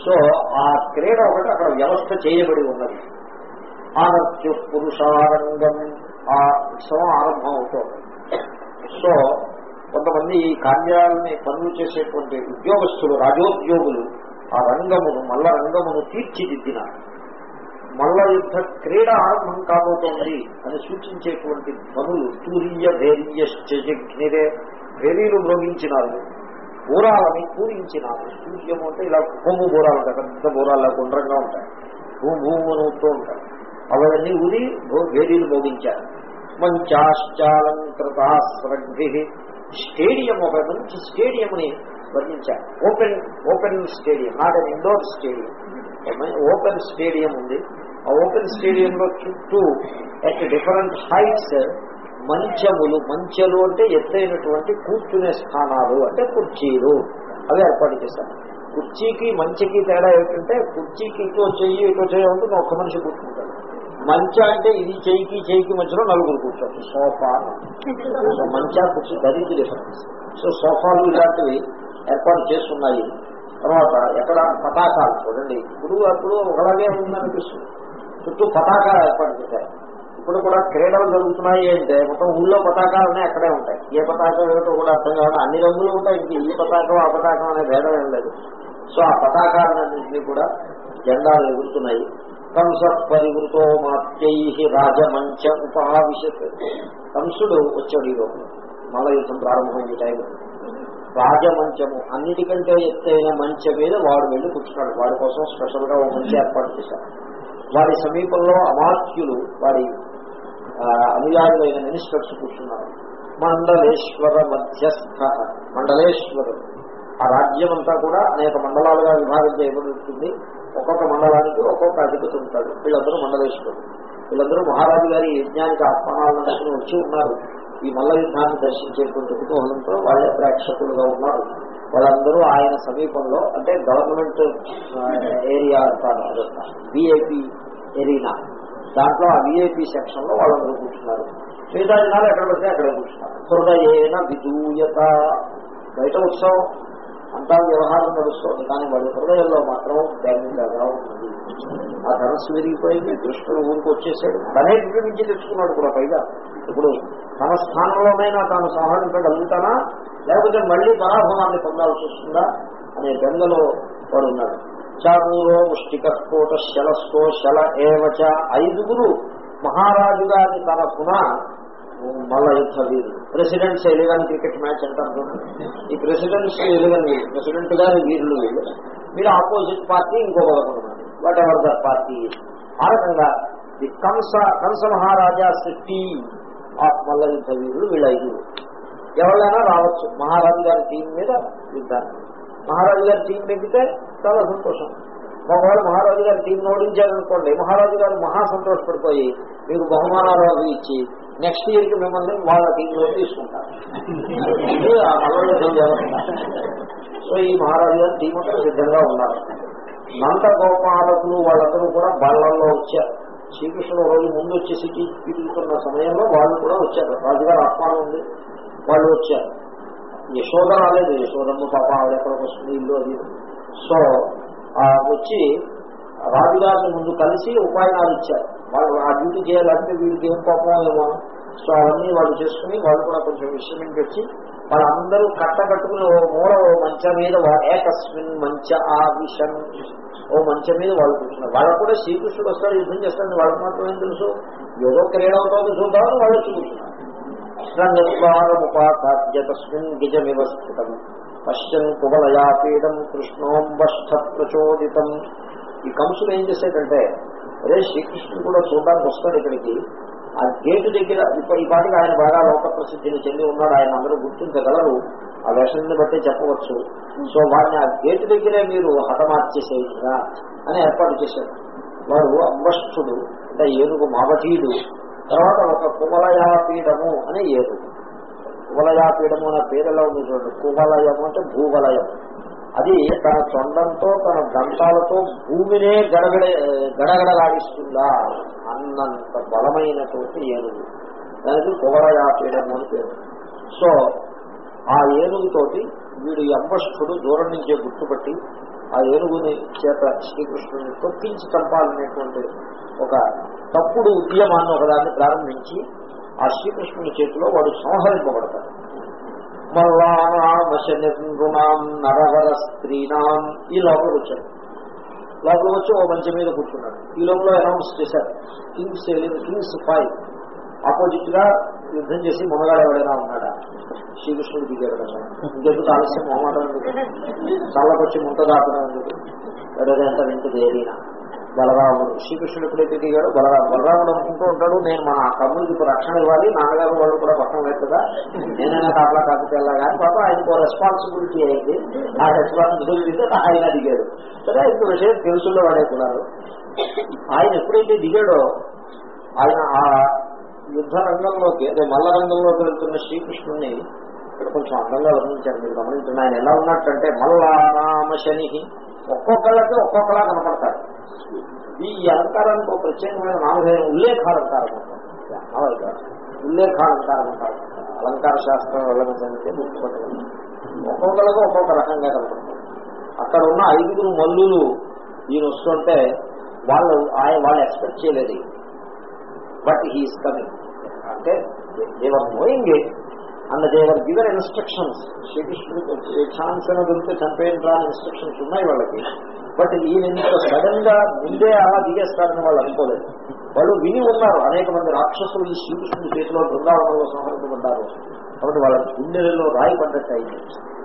Speaker 1: సో ఆ క్రీడ ఒకటి అక్కడ వ్యవస్థ చేయబడి ఉన్నది. ఆనత్య పురుషారంగం ఆ ఉత్సవం ఆరంభం అవుతోంది సో కొంతమంది ఈ కార్యాలని పనులు చేసేటువంటి ఉద్యోగస్తులు రాజోద్యోగులు ఆ రంగమును మల్ల రంగమును తీర్చిదిద్దినారు మల్ల యుద్ధ క్రీడ ఆరంభం కాబోతోంది అని సూచించేటువంటి ధ్వనులు తూరీయ ధైర్యశ్చగ్నిరే ధైర్యులు మ్రోగించినారు బూరాలని పూరించినారు. సూర్యము అంటే ఇలా భూము బూరాలు ఉంటాయి పెద్ద బూరాలు గుండ్రంగా ఉంటాయి. భూమి భూమును ఊపుతూ ఉంటాయి అవన్నీ ఊరి భేరీలు భోగించారు మంచాశ్చాలంకృతాస్రగ్భి స్టేడియం ఒక మంచి స్టేడియం ని వర్ణించారు. Open open stadium not an indoor stadium. Open stadium ఉంది. ఆ ఓపెన్ స్టేడియం లో చుట్టూ అట్ డిఫరెంట్ హైట్స్ మంచములు మంచెలు అంటే ఎత్తైనటువంటి కూర్చునే స్థానాలు అంటే కుర్చీలు. అవి ఏర్పాటు చేశారు. కుర్చీకి మంచికి తేడా ఏంటంటే కుర్చీకి ఇటు చెయ్యి ఇటు చెయ్యి ఉంటుంది ఒక్క మనిషి కూర్చుంటాడు. మంచ అంటే ఇది చెయ్యికి చెయ్యికి మధ్యలో నలుగురు కూర్చోండి సోఫా. సో మంచా కుర్చీ దరిద్ర డిఫరెన్స్ సో సోఫాలు ఇలాంటివి ఏర్పాటు చేస్తున్నాయి. తర్వాత ఎక్కడ పతాకాలు చూడండి. ఇప్పుడు అప్పుడు ఒకలాగే ఉందనిపిస్తుంది. చుట్టూ పతాకాలు ఏర్పాటు చేశారు. ఇప్పుడు కూడా క్రీడలు జరుగుతున్నాయి అంటే మొత్తం ఊళ్ళో పతాకాలనే అక్కడే ఉంటాయి. ఏ పతాకం ఏమిటో కూడా అర్థం కావాలి అన్ని రంగులు ఉంటాయి. ఇంక ఈ పతాకం ఆ పతాకం అనే భేదం ఏం లేదు. సో ఆ పతాకాలన్నింటినీ కూడా జెండాలు ఎగురుతున్నాయి. కంస పరివృతో మాత్యై రాజమంచ ఉపావిశత్ కంసుడు వచ్చాడు ఈ రోజు మల్ల యుద్ధం ప్రారంభమైంది టైం రాజమంచము అన్నిటికంటే ఎత్తైన మంచం మీద వాడు వెళ్ళి కూర్చున్నాడు. వాడి కోసం స్పెషల్గా ఒక మంచి ఏర్పాటు చేశారు. వారి సమీపంలో అమాత్యులు వారి అనుయాయులైన మినిస్టర్స్ కూర్చున్నారు. మండలేశ్వర మధ్యస్థ మండలేశ్వరుడు. ఆ రాజ్యం అంతా కూడా అనేక మండలాలుగా విభాగం చేయబడుతుంది. ఒక్కొక్క మండలానికి ఒక్కొక్క అధిపతి ఉంటాడు. వీళ్ళందరూ మండలేశ్వరుడు వీళ్ళందరూ మహారాజు గారి యజ్ఞానికి ఆహ్వానాలను వచ్చి ఉన్నారు. ఈ మల్ల యుద్ధాన్ని దర్శించేటువంటి కుతూహలంతో వాళ్ళే ప్రేక్షకులుగా ఉన్నారు. వాళ్ళందరూ ఆయన సమీపంలో అంటే గవర్నమెంట్ ఏరియా అంటారు అదంతా విఐపి ఎరీనా దాంట్లో ఆ విఐపి సెక్షన్లో వాళ్ళందరూ కూర్చున్నారు. మిగతా జనాలు ఎక్కడ పడితే అక్కడ కూర్చున్నారు. హృదయేన విదూయత బయట ఉత్సవం అంతా వ్యవహారం నడుస్తుంది. కానీ వాళ్ళ హృదయంలో మాత్రం బ్యాంకింగ్గా ఉంటుంది. ఆ ధనస్సు విరిగిపోయింది దృష్టిలో ఊరికి వచ్చేసాడు. తనే నుంచి తెచ్చుకున్నాడు కూడా పైగా. ఇప్పుడు తన స్థానంలోనైనా తాను సంహరించగలుగుతానా లేకపోతే మళ్ళీ పరాభవాన్ని పొందాల్సి వస్తుందా? అనే బెంగలో వాడు ఉన్నాడు చారూరో ముష్టికస్ఫోట శలస్తో శల ఏవచ ఐదుగురు మహారాజు గారి తరఫున మల్ల యుద్ధ వీరులు. ప్రెసిడెంట్స్ ఎలివన్ క్రికెట్ మ్యాచ్ అంటారు ఈ ప్రెసిడెంట్స్ ఎలివన్ ప్రెసిడెంట్ గారు వీరులు వీళ్ళు. మీరు ఆపోజిట్ పార్టీ ఇంకొక వాట్ ఎవర్ ద పార్టీ? ఆ రకంగా the Kamsa Kamsa Maharaja team of మల్ల యుద్ధ వీరులు వీళ్ళు ఐదుగురు. ఎవరైనా రావచ్చు. మహారాజు గారి టీం మీద యుద్ధాన్ని మహారాజు గారి టీం పెంచితే చాలా సంతోషం. ఒకవేళ మహారాజు గారి టీం ఓడించారనుకోండి మహారాజు గారు మహా సంతోషపడిపోయి మీకు బహుమానాలు అవి ఇచ్చి నెక్స్ట్ ఇయర్కి మిమ్మల్ని వాళ్ళ టీంలో తీసుకుంటారు. సో ఈ మహారాజు గారు టీం అంతా సిద్ధంగా ఉన్నారు. నంద గోపాలకులు వాళ్ళందరూ కూడా బళ్ళల్లో వచ్చారు. శ్రీకృష్ణుడు రోజు ముందు వచ్చి సిటీ సమయంలో వాళ్ళు కూడా వచ్చారు. రాజుగారు ఆహ్వానం ఉంది. వాళ్ళు వచ్చారు. యశోద రాలేదు. యశోదమ్మ పాప ఆవిడ ఎక్కడికి వస్తుంది? ఇల్లు అది. సో వచ్చి రాజుగారి ముందు కలిసి ఉపాయనాలు ఇచ్చారు. వాళ్ళు ఆ డ్యూటీ చేయాలంటే వీళ్ళకి ఏం పాపం ఏమో సో అవన్నీ వాళ్ళు చేసుకుని వాళ్ళు కూడా కొంచెం విశ్రమించి వచ్చి వాళ్ళందరూ కట్ట కట్టుకుని ఓ మూల ఓ మంచ మీద ఏకస్మిన్ మంచ ఆ విషన్ ఓ మంచ మీద వాళ్ళు కూర్చున్నారు. వాళ్ళకు కూడా శ్రీకృష్ణుడు వస్తాడు యుద్ధం చేస్తాడని వాళ్ళకి మాత్రమే తెలుసు? ఏదో క్రీడ అవుతుంది చూద్దామని వాళ్ళు వచ్చి కూర్చున్నారు. రంగద్వారముపాసాద్య తస్మిన్ గిజమివ స్థితం పశ్చన్ కుబలయాపీడం కృష్ణోంబష్ట ప్రచోదితం ఈ కంసుడు ఏం చేశాడంటే అదే శ్రీకృష్ణుడు కూడా చూడడానికి వస్తాడు ఇక్కడికి. ఆ గేటు దగ్గర ఇప్పుడు ఈ పాటికి ఆయన బాగా లోక ప్రసిద్ధిని చెంది ఉన్నాడు. ఆయన అందరూ గుర్తించగలరు. ఆ వేషన్ని బట్టి చెప్పవచ్చు. సో వాడిని ఆ గేటు దగ్గరే మీరు హతమార్చేసేయగా అని ఏర్పాటు చేశారు. వారు అంబష్ఠుడు అంటే ఏనుగు మావటీయుడు తర్వాత ఒక కుమలయాపీడము అనే ఏనుగు. కువలయాపీడము అనే పేరులో ఉంది చూడండి కువలయము అంటే భూవలయం. అది తన తొండంతో తన దంతాలతో భూమినే గడగడ గడగడలాడిస్తుందా అన్నంత బలమైనటువంటి ఏనుగు. దానికి కువలయాపీడము అని పేరు. సో ఆ ఏనుగుతోటి వీడు అంబష్ఠుడు దూరం నుంచే గుర్తుపట్టి ఆ ఏనుగుని చేత శ్రీకృష్ణుని తొక్కించి చంపాలనేటువంటి ఒక తప్పుడు ఉద్యమాన్ని ఒకదాన్ని ప్రారంభించి ఆ శ్రీకృష్ణుని చేతిలో వాడు సంహరింపబడతాడు. మల్లానామశనిర్ణాం నరవర స్త్రీనాం ఈ లోపల వచ్చాడు. లోపల వచ్చి ఓ మంచి మీద కూర్చున్నాడు. ఈ లోపల అనౌన్స్ చేశారు కింగ్స్ కింగ్స్ ఫైవ్. ఆపోజిట్గా యుద్ధం చేసి మునగాడు ఎవడైనా ఉన్నాడా? శ్రీకృష్ణుడు దిగాడు కదా. ఇంకెందుకు ఆలస్యం? మొహమాటం ఎందుకు? చల్లకొచ్చి ముంత దాపడం ఎందుకు? దేరీనా బలరాముడు. శ్రీకృష్ణుడు ఎప్పుడైతే దిగాడో బలరాము బలరాముడు అనుకుంటూ ఉంటాడు నేను మన కమ్ముడికి రక్షణ ఇవ్వాలి నాన్నగారు వాళ్ళు కూడా పక్కన లేదు కదా. నేనైనా కాపలా కాకపోతే కానీ పాప ఆయనకు రెస్పాన్సిబిలిటీ అయింది. ఆ రెస్పాన్సిబిలిటీతో ఆయన దిగాడు. సరే ఇంత విషయం తెలుసులో వాడేస్తున్నారు ఆయన ఎప్పుడైతే దిగాడో ఆయన ఆ యుద్ధ రంగంలోకి అదే మల్ల రంగంలోకి వెళ్తున్న శ్రీకృష్ణుని ఇక్కడ కొంచెం అందంగా వర్ణించారు మీరు గమనించండి. ఆయన ఎలా ఉన్నట్టంటే మల్లారామ శని ఒక్కొక్కళ్ళకి ఒక్కొక్కలా కనపడతారు. ఈ అలంకారానికి ఒక ప్రత్యేకమైన నామధేయం ఉల్లేఖాలంకారం. అంటారు ఉల్లేఖాలంకారం. అంటారు అలంకార శాస్త్రం వెళ్ళదంటే గుర్తుపట్టడం ఒక్కొక్కరికి ఒక్కొక్క రకంగా కనపడతారు అక్కడ ఉన్న ఐదుగురు మల్లులు ఈయన వస్తుంటే వాళ్ళు ఆయన వాళ్ళు ఎక్స్పెక్ట్ చేయలేదు. But he is coming. అంటే they were knowing it and they were given instructions శ్రీకృష్ణుడు ఛాన్స్ అని దొరికితే చంపేయండి ఇన్స్ట్రక్షన్స్ ఉన్నాయి వాళ్ళకి. బట్ ఈయన ఇంత సడన్గా ముందే అలా దిగేస్తారని వాళ్ళు అనుకోలేదు. వాళ్ళు విని ఉన్నారు. అనేక మంది రాక్షసులు ఈ శ్రీకృష్ణుడి చేతిలో బృందావనంలో సంహరించబడ్డారు కాబట్టి వాళ్ళ గుండెలలో రాయి పడ్డట్టు అయింది.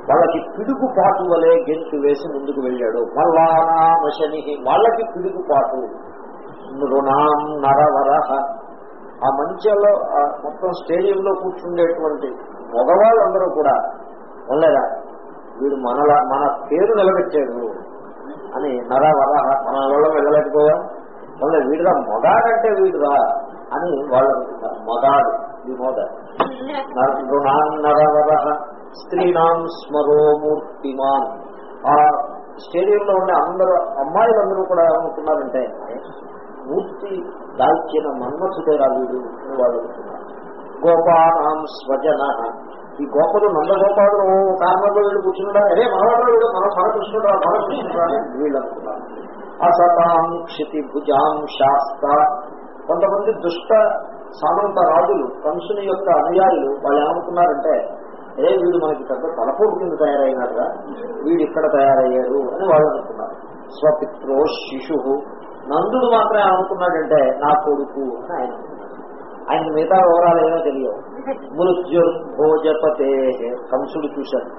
Speaker 1: వాళ్ళకి పిడుగు పాటు వలె గెంతు వేసి ముందుకు వెళ్ళాడు. మల్లానామశని వాళ్ళకి పిడుగు పాటు నృణాం నరవరహ ఆ మంచలో ఆ మొత్తం స్టేడియంలో కూర్చుండేటువంటి మగవాళ్ళందరూ కూడా వల్లరా వీడు మనలా మన పేరు నిలబెట్టాడు అని నరవరహ మన వల్ల వెళ్ళలేకపోయా. మళ్ళీ వీడురా మగాడంటే వీడురా అని వాళ్ళు అనుకుంటారు. మగాడు విమోద నృణాం నరవరహ స్త్రీనాం స్మరోమూర్తిమాన్. ఆ స్టేడియంలో ఉండే అందరూ అమ్మాయిలందరూ కూడా ఏమనుకున్నారంటే మూర్తి దాల్చిన మన్మథుడేరా వీడు అని వాళ్ళు అనుకున్నారు గోపానాం స్వజన. ఈ గోపలు నందగోపాలు కారణంలో వీళ్ళు కూర్చున్నాడా? అరే మనవాడు వీడు మన మన కృష్ణుడు వీళ్ళు అనుకున్నారు అసతాం క్షితి భుజాం శాస్త. కొంతమంది దుష్ట సామంత రాజులు కంసుని యొక్క అనుయాయులు వాళ్ళు ఏమనుకున్నారంటే ఏ వీడు మనకి పెద్ద తలపోటు కింద తయారైనాడుగా వీడు ఇక్కడ తయారయ్యాడు అని వాళ్ళు అనుకున్నారు. స్వపిత్రో శిశు. నందుడు మాత్రం ఏమనుకున్నాడంటే నా కొడుకు అని ఆయన ఆయన మిగతా వివరాలు ఏమో తెలియవు. మృత్యుర్భోజపతే కంసుడు చూశాడు.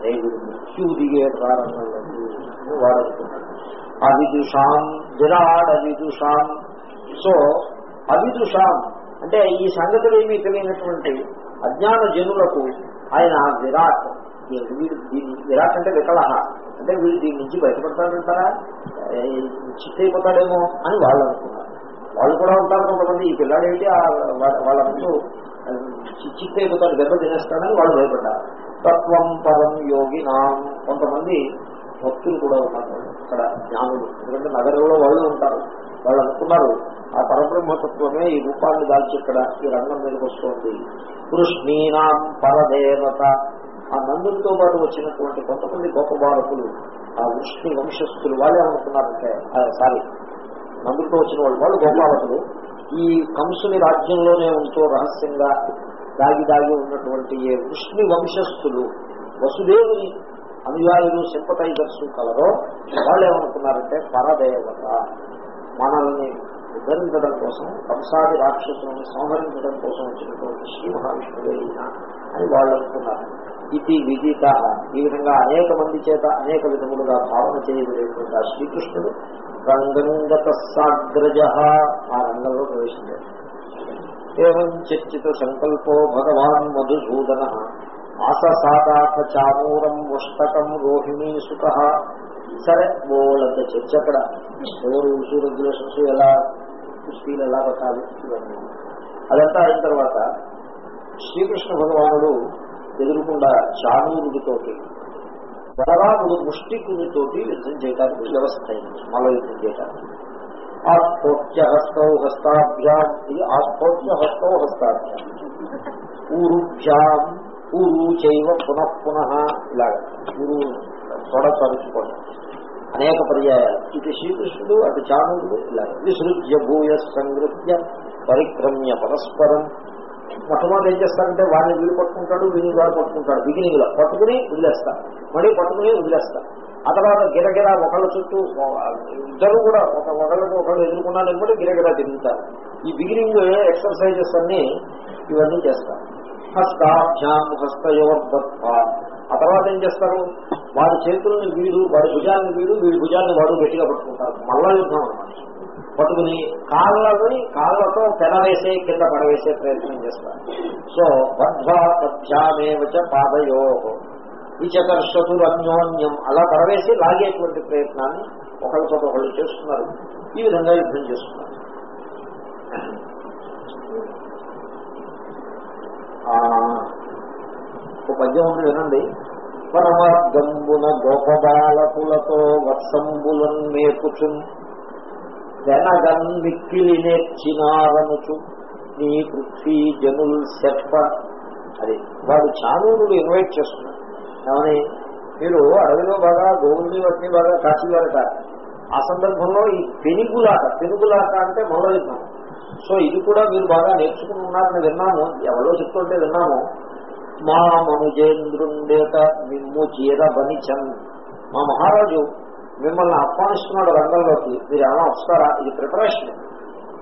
Speaker 1: దేవుడు మృత్యు మృత్యువు దిగేడు రారంగంలోకి వాడు అవిదుషాం విరాడ్ అవిదుషాం. సో అవిదుషాం అంటే ఈ సంగతులు ఏమీ తెలియనటువంటి అజ్ఞాన జనులకు ఆయన విరాట్ వీడు దీని విరాట్ అంటే వికలహ. అంటే వీడు దీని నుంచి బయటపడతాడంటారా? చిత్తైపోతాడేమో అని వాళ్ళు అనుకున్నారు వాళ్ళు కూడా ఉంటారు కొంతమంది. ఈ పిల్లాడేంటి వాళ్ళ ముందు చిత్తైపోతాడు దెబ్బ తినేస్తాడని వాళ్ళు భయపడ్డారు. తత్వం పరం యోగినాం. కొంతమంది భక్తులు కూడా ఉన్నారు. ఇక్కడ జ్ఞానులు. ఎందుకంటే నగరంలో వాళ్ళు ఉంటారు. వాళ్ళు అనుకున్నారు ఆ పరబ్రహ్మతత్వమే ఈ రూపాన్ని దాల్చి ఇక్కడ ఈ రంగం మీదకి వస్తుంది. కృష్ణీనాం పరదేవత. ఆ నందులతో పాటు వచ్చినటువంటి కొంతమంది గొప్ప బాలకులు ఆ విష్ణు వంశస్థులు వాళ్ళే అనుకున్నారంటే సారీ నందులతో వచ్చిన వాళ్ళు వాళ్ళు గోపాలకులు ఈ కంసుని రాజ్యంలోనే ఉంటూ రహస్యంగా దాగి దాగి ఉన్నటువంటి ఏ విష్ణు వంశస్థులు వసుదేవుని అనుయాయులు సింపటైజర్స్ కలరో వాళ్ళు ఏమనుకున్నారంటే పరదేవత మనల్ని ఉద్ధరించడం కోసం కంసాది రాక్షసులను సంహరించడం కోసం వచ్చినటువంటి శ్రీ మహావిష్ణువే అని వాళ్ళు అనుకున్నారు. ఇది విదిత. ఈ విధంగా అనేక మంది చేత అనేక విధములుగా భావన చేయబడేటువంటి ఆ శ్రీకృష్ణుడు రంగంగత సాగ్రజ ఆ రంగంలో ప్రవేశించాడు. ఏం చర్చిత సంకల్పో భగవాన్ మధుసూదన. ఆససాదాథ చామూరం ముష్టకం రోహిణీ సుఖ. సరే బోలంత చర్చ అక్కడ. ఎవరు రూల్స్ రెగ్యులేషన్స్ ఎలా కుస్తీలు ఎలా పట్టాలి? ఇవన్నీ. అదంతా అయిన తర్వాత శ్రీకృష్ణ భగవానుడు ఎదురుకుండా చానూరుడితోటి బలరాముడు ముష్టికునితోటి యుద్ధం చేయడానికి వ్యవస్థ అయింది మల యుద్ధం చేయడానికి ఆస్ఫోట్య హస్తౌ హస్తాభ్యాం ఇది ఆస్ఫోట్య హస్తౌ హస్తాభ్యాం ఊరుభ్యాం ఊరు చైవ పునః పునః ఇలాగ. ఊరు తొడ తరుచుకోండి అనేక పర్యాయాలు. ఇటు శ్రీకృష్ణుడు అటు చాణుడు ఇలా విసృజ్య భూయ సంగృత్య పరిక్రమ్య పరస్పరం. మొట్టమొదటి ఏం చేస్తారంటే వాడిని వీడు పట్టుకుంటాడు వీడిని వాడు పట్టుకుంటాడు. బిగినింగ్లో పట్టుకుని వదిలేస్తారు. మళ్ళీ పట్టుకుని వదిలేస్తారు. ఆ తర్వాత గిరగిరా ఒకళ్ళ చుట్టూ ఇద్దరు కూడా ఒక ఒకళ్ళకి ఒకళ్ళు ఎదుర్కొన్నా కూడా గిరగిరా తిరుగుతారు. ఈ బిగినింగ్ ఎక్సర్సైజెస్ అన్ని ఇవన్నీ చేస్తారు. హస్తాభ్యాం హస్తయోర్దత్వ ఆ తర్వాత ఏం చేస్తారు? వారి చేతుల్ని వీడు వాడి భుజాన్ని వీడు వీడి భుజాన్ని వాడు గట్టిగా పట్టుకుంటారు. మళ్ళా యుద్ధం అన్నమాట పట్టుకుని కాళ్ళని కాళ్ళతో పెడవేసే కింద పడవేసే ప్రయత్నం చేస్తారు. సో బద్ధ్వా పద్భ్యామేవచ పాదయో. విచకర్షతు అన్యోన్యం అలా పడవేసి లాగేటువంటి ప్రయత్నాన్ని ఒకరితో ఒకళ్ళు చేస్తున్నారు. ఈ విధంగా యుద్ధం చేస్తున్నారు. ఒక పద్యం ఉంది వినండి. పరమార్గంబున గోపబాలకులతో వత్సంబులను నేర్పుచున్ వెనగన్ మిక్కిలి నేర్చినారనుచు నీ పృథ్వీ జనుల్ సెప్ప అది వాడు చానూరుడు ఇన్వైట్ చేస్తున్నాడు. ఏమని? మీరు అడవిలో బాగా గోవుల్ని వాటిని బాగా కాసేవారట ఆ సందర్భంలో ఈ పెనుగులాట పెనుగులాట అంటే మొదల సో ఇది కూడా మీరు బాగా నేర్చుకుని ఉన్నారని విన్నాము. ఎవరో చెప్తుంటే విన్నాము. మా మనుజేంద్రుండేట మిమ్ము చీర బనిచన్ మా మహారాజు మిమ్మల్ని ఆహ్వానిస్తున్నాడు రంగంలోకి. మీరు ఏమైనా వస్తారా? ఇది ప్రిపరేషన్.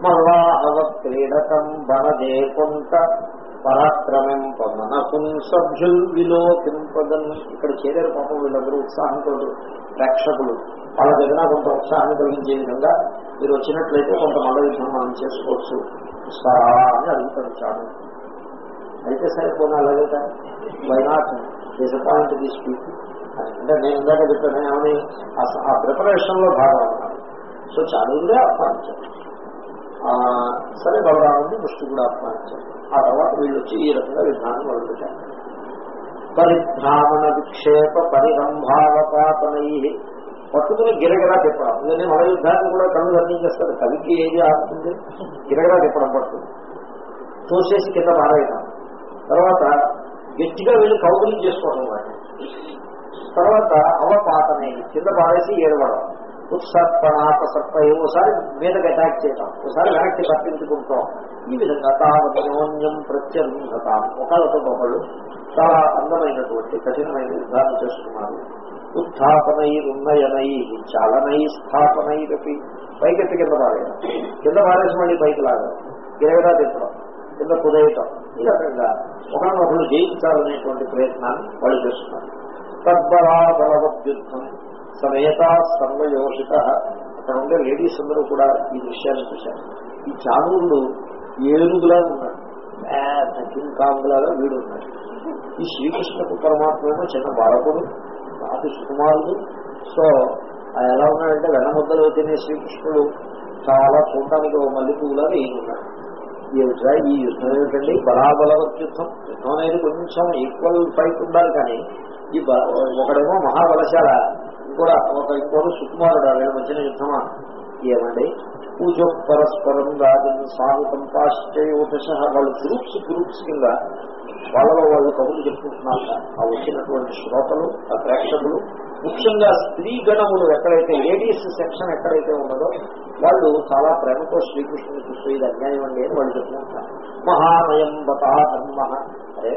Speaker 1: మల్లాహవ క్రీడకం బనదే కొంత పరాక్రమింప సభ్యుల్ విలోకింపదన్. ఇక్కడ చేరారు పాపం వీళ్ళందరూ ఉత్సాహంతో ప్రేక్షకులు. వాళ్ళ దగ్గర కొంత ఉత్సాహం కలిగించే విధంగా మీరు వచ్చినట్లయితే కొంత మల్ల మనం చేసుకోవచ్చు. వస్తారా అని అడుగుతాడు చాలా. అయితే సరిపోయిన అలాగే వైనాట్ డిసపాయింట్ దిస్ అంటే నేను ఇందాక చెప్పాను ఏమని? ఆ- ప్రిపరేషన్లో భాగం అన్నాను సో చాలుగా ఆహ్వానించాను సరే బలరాముని దృష్టి కూడా ఆహ్వానించారు. ఆ తర్వాత వీళ్ళు వచ్చి ఈ రకంగా విధానం మొదలుపెట్టారు. పరిభ్రామణ విక్షేప పరిరంభావపాతనై. పట్టుకుని గిరగిరా తిప్పడం. ఎందుకంటే మన యుద్ధాన్ని కూడా కళ్ళు వర్ణించేస్తారు కవికి ఏది ఆడుతుంది గిరగిరా తిప్పడం పడుతుంది. తోసేసి కింద మారేయడం తర్వాత గట్టిగా వీళ్ళు కౌగులు చేసుకోవడం వాటిని. తర్వాత అవపాతనే కింద పారేసి ఏడవడం. ఉత్సర్పణాప సర్ప ఓసారి మీదకి అటాక్ చేయటం. ఒకసారి వెనక్కి తప్పించుకుంటాం. ఈ విధంగా తావన్యోన్యం ప్రత్యర్థం ఒకళ్ళతో ఒకళ్ళు చాలా అందమైనటువంటి కఠినమైన యుద్ధాన్ని చేస్తున్నారు. ఉత్థాపనై ఉన్నయనై చాలనై స్థాపనైరపి. పైకెత్తి కింద పారేయడం. కింద పారేసి మళ్ళీ పైకి లాగడం. గిరగడా తిప్పడం కింద కుదేయటం. ఈ రకంగా ఒకరినొకరు జయించాలనేటువంటి ప్రయత్నాన్ని వాళ్ళు చేస్తున్నారు. తద్బలాబలవద్యుద్ధం సమయతా సర్వయోషిత. అక్కడ ఉండే లేడీస్ అందరూ కూడా ఈ దృశ్యాన్ని చూశారు. ఈ చానూరుడు ఏనుగులా ఉన్నాడు పెద్ద కింగ్ వీడు ఉన్నాడు. ఈ శ్రీకృష్ణకు పరమాత్మేమో చిన్న బాలకుడు అతి సుకుమారుడు. సో ఎలా ఉన్నాడంటే వెనముద్దలు తినే శ్రీకృష్ణుడు చాలా చూడటానికి ఒక మల్లెపూలాగా ఈయన ఏమిటా ఈ యుద్ధం ఏమిటండి? బలాబలవత్ యుద్ధం యుద్ధం అనేది కొంచెం ఈక్వల్ ఫైట్ ఉండాలి కానీ ఈ ఒకడేమో మహాబలశాల ఇంకోటి ఒక ఇంకోటి సుకుమారుడు వీళ్ళ మధ్యన యుద్ధమా ఏమండి? పూజ పరస్పరం రాజన్ సాగుతం పాశ్చయోదశ వాళ్ళు గ్రూప్స్ గ్రూప్స్ కింద వాళ్ళలో వాళ్ళు కబుర్లు చెప్పుకుంటున్నారు. ఆ వచ్చినటువంటి శ్రోతలు ఆ ప్రేక్షకులు ముఖ్యంగా స్త్రీ గణములు ఎక్కడైతే లేడీస్ సెక్షన్ ఎక్కడైతే ఉన్నదో వాళ్ళు చాలా ప్రేమతో శ్రీకృష్ణుని చూస్తూ ఇది అన్యాయం అండి అని వాళ్ళు చెప్పుకుంటున్నారు మహానయం బతా ధర్మ. అరే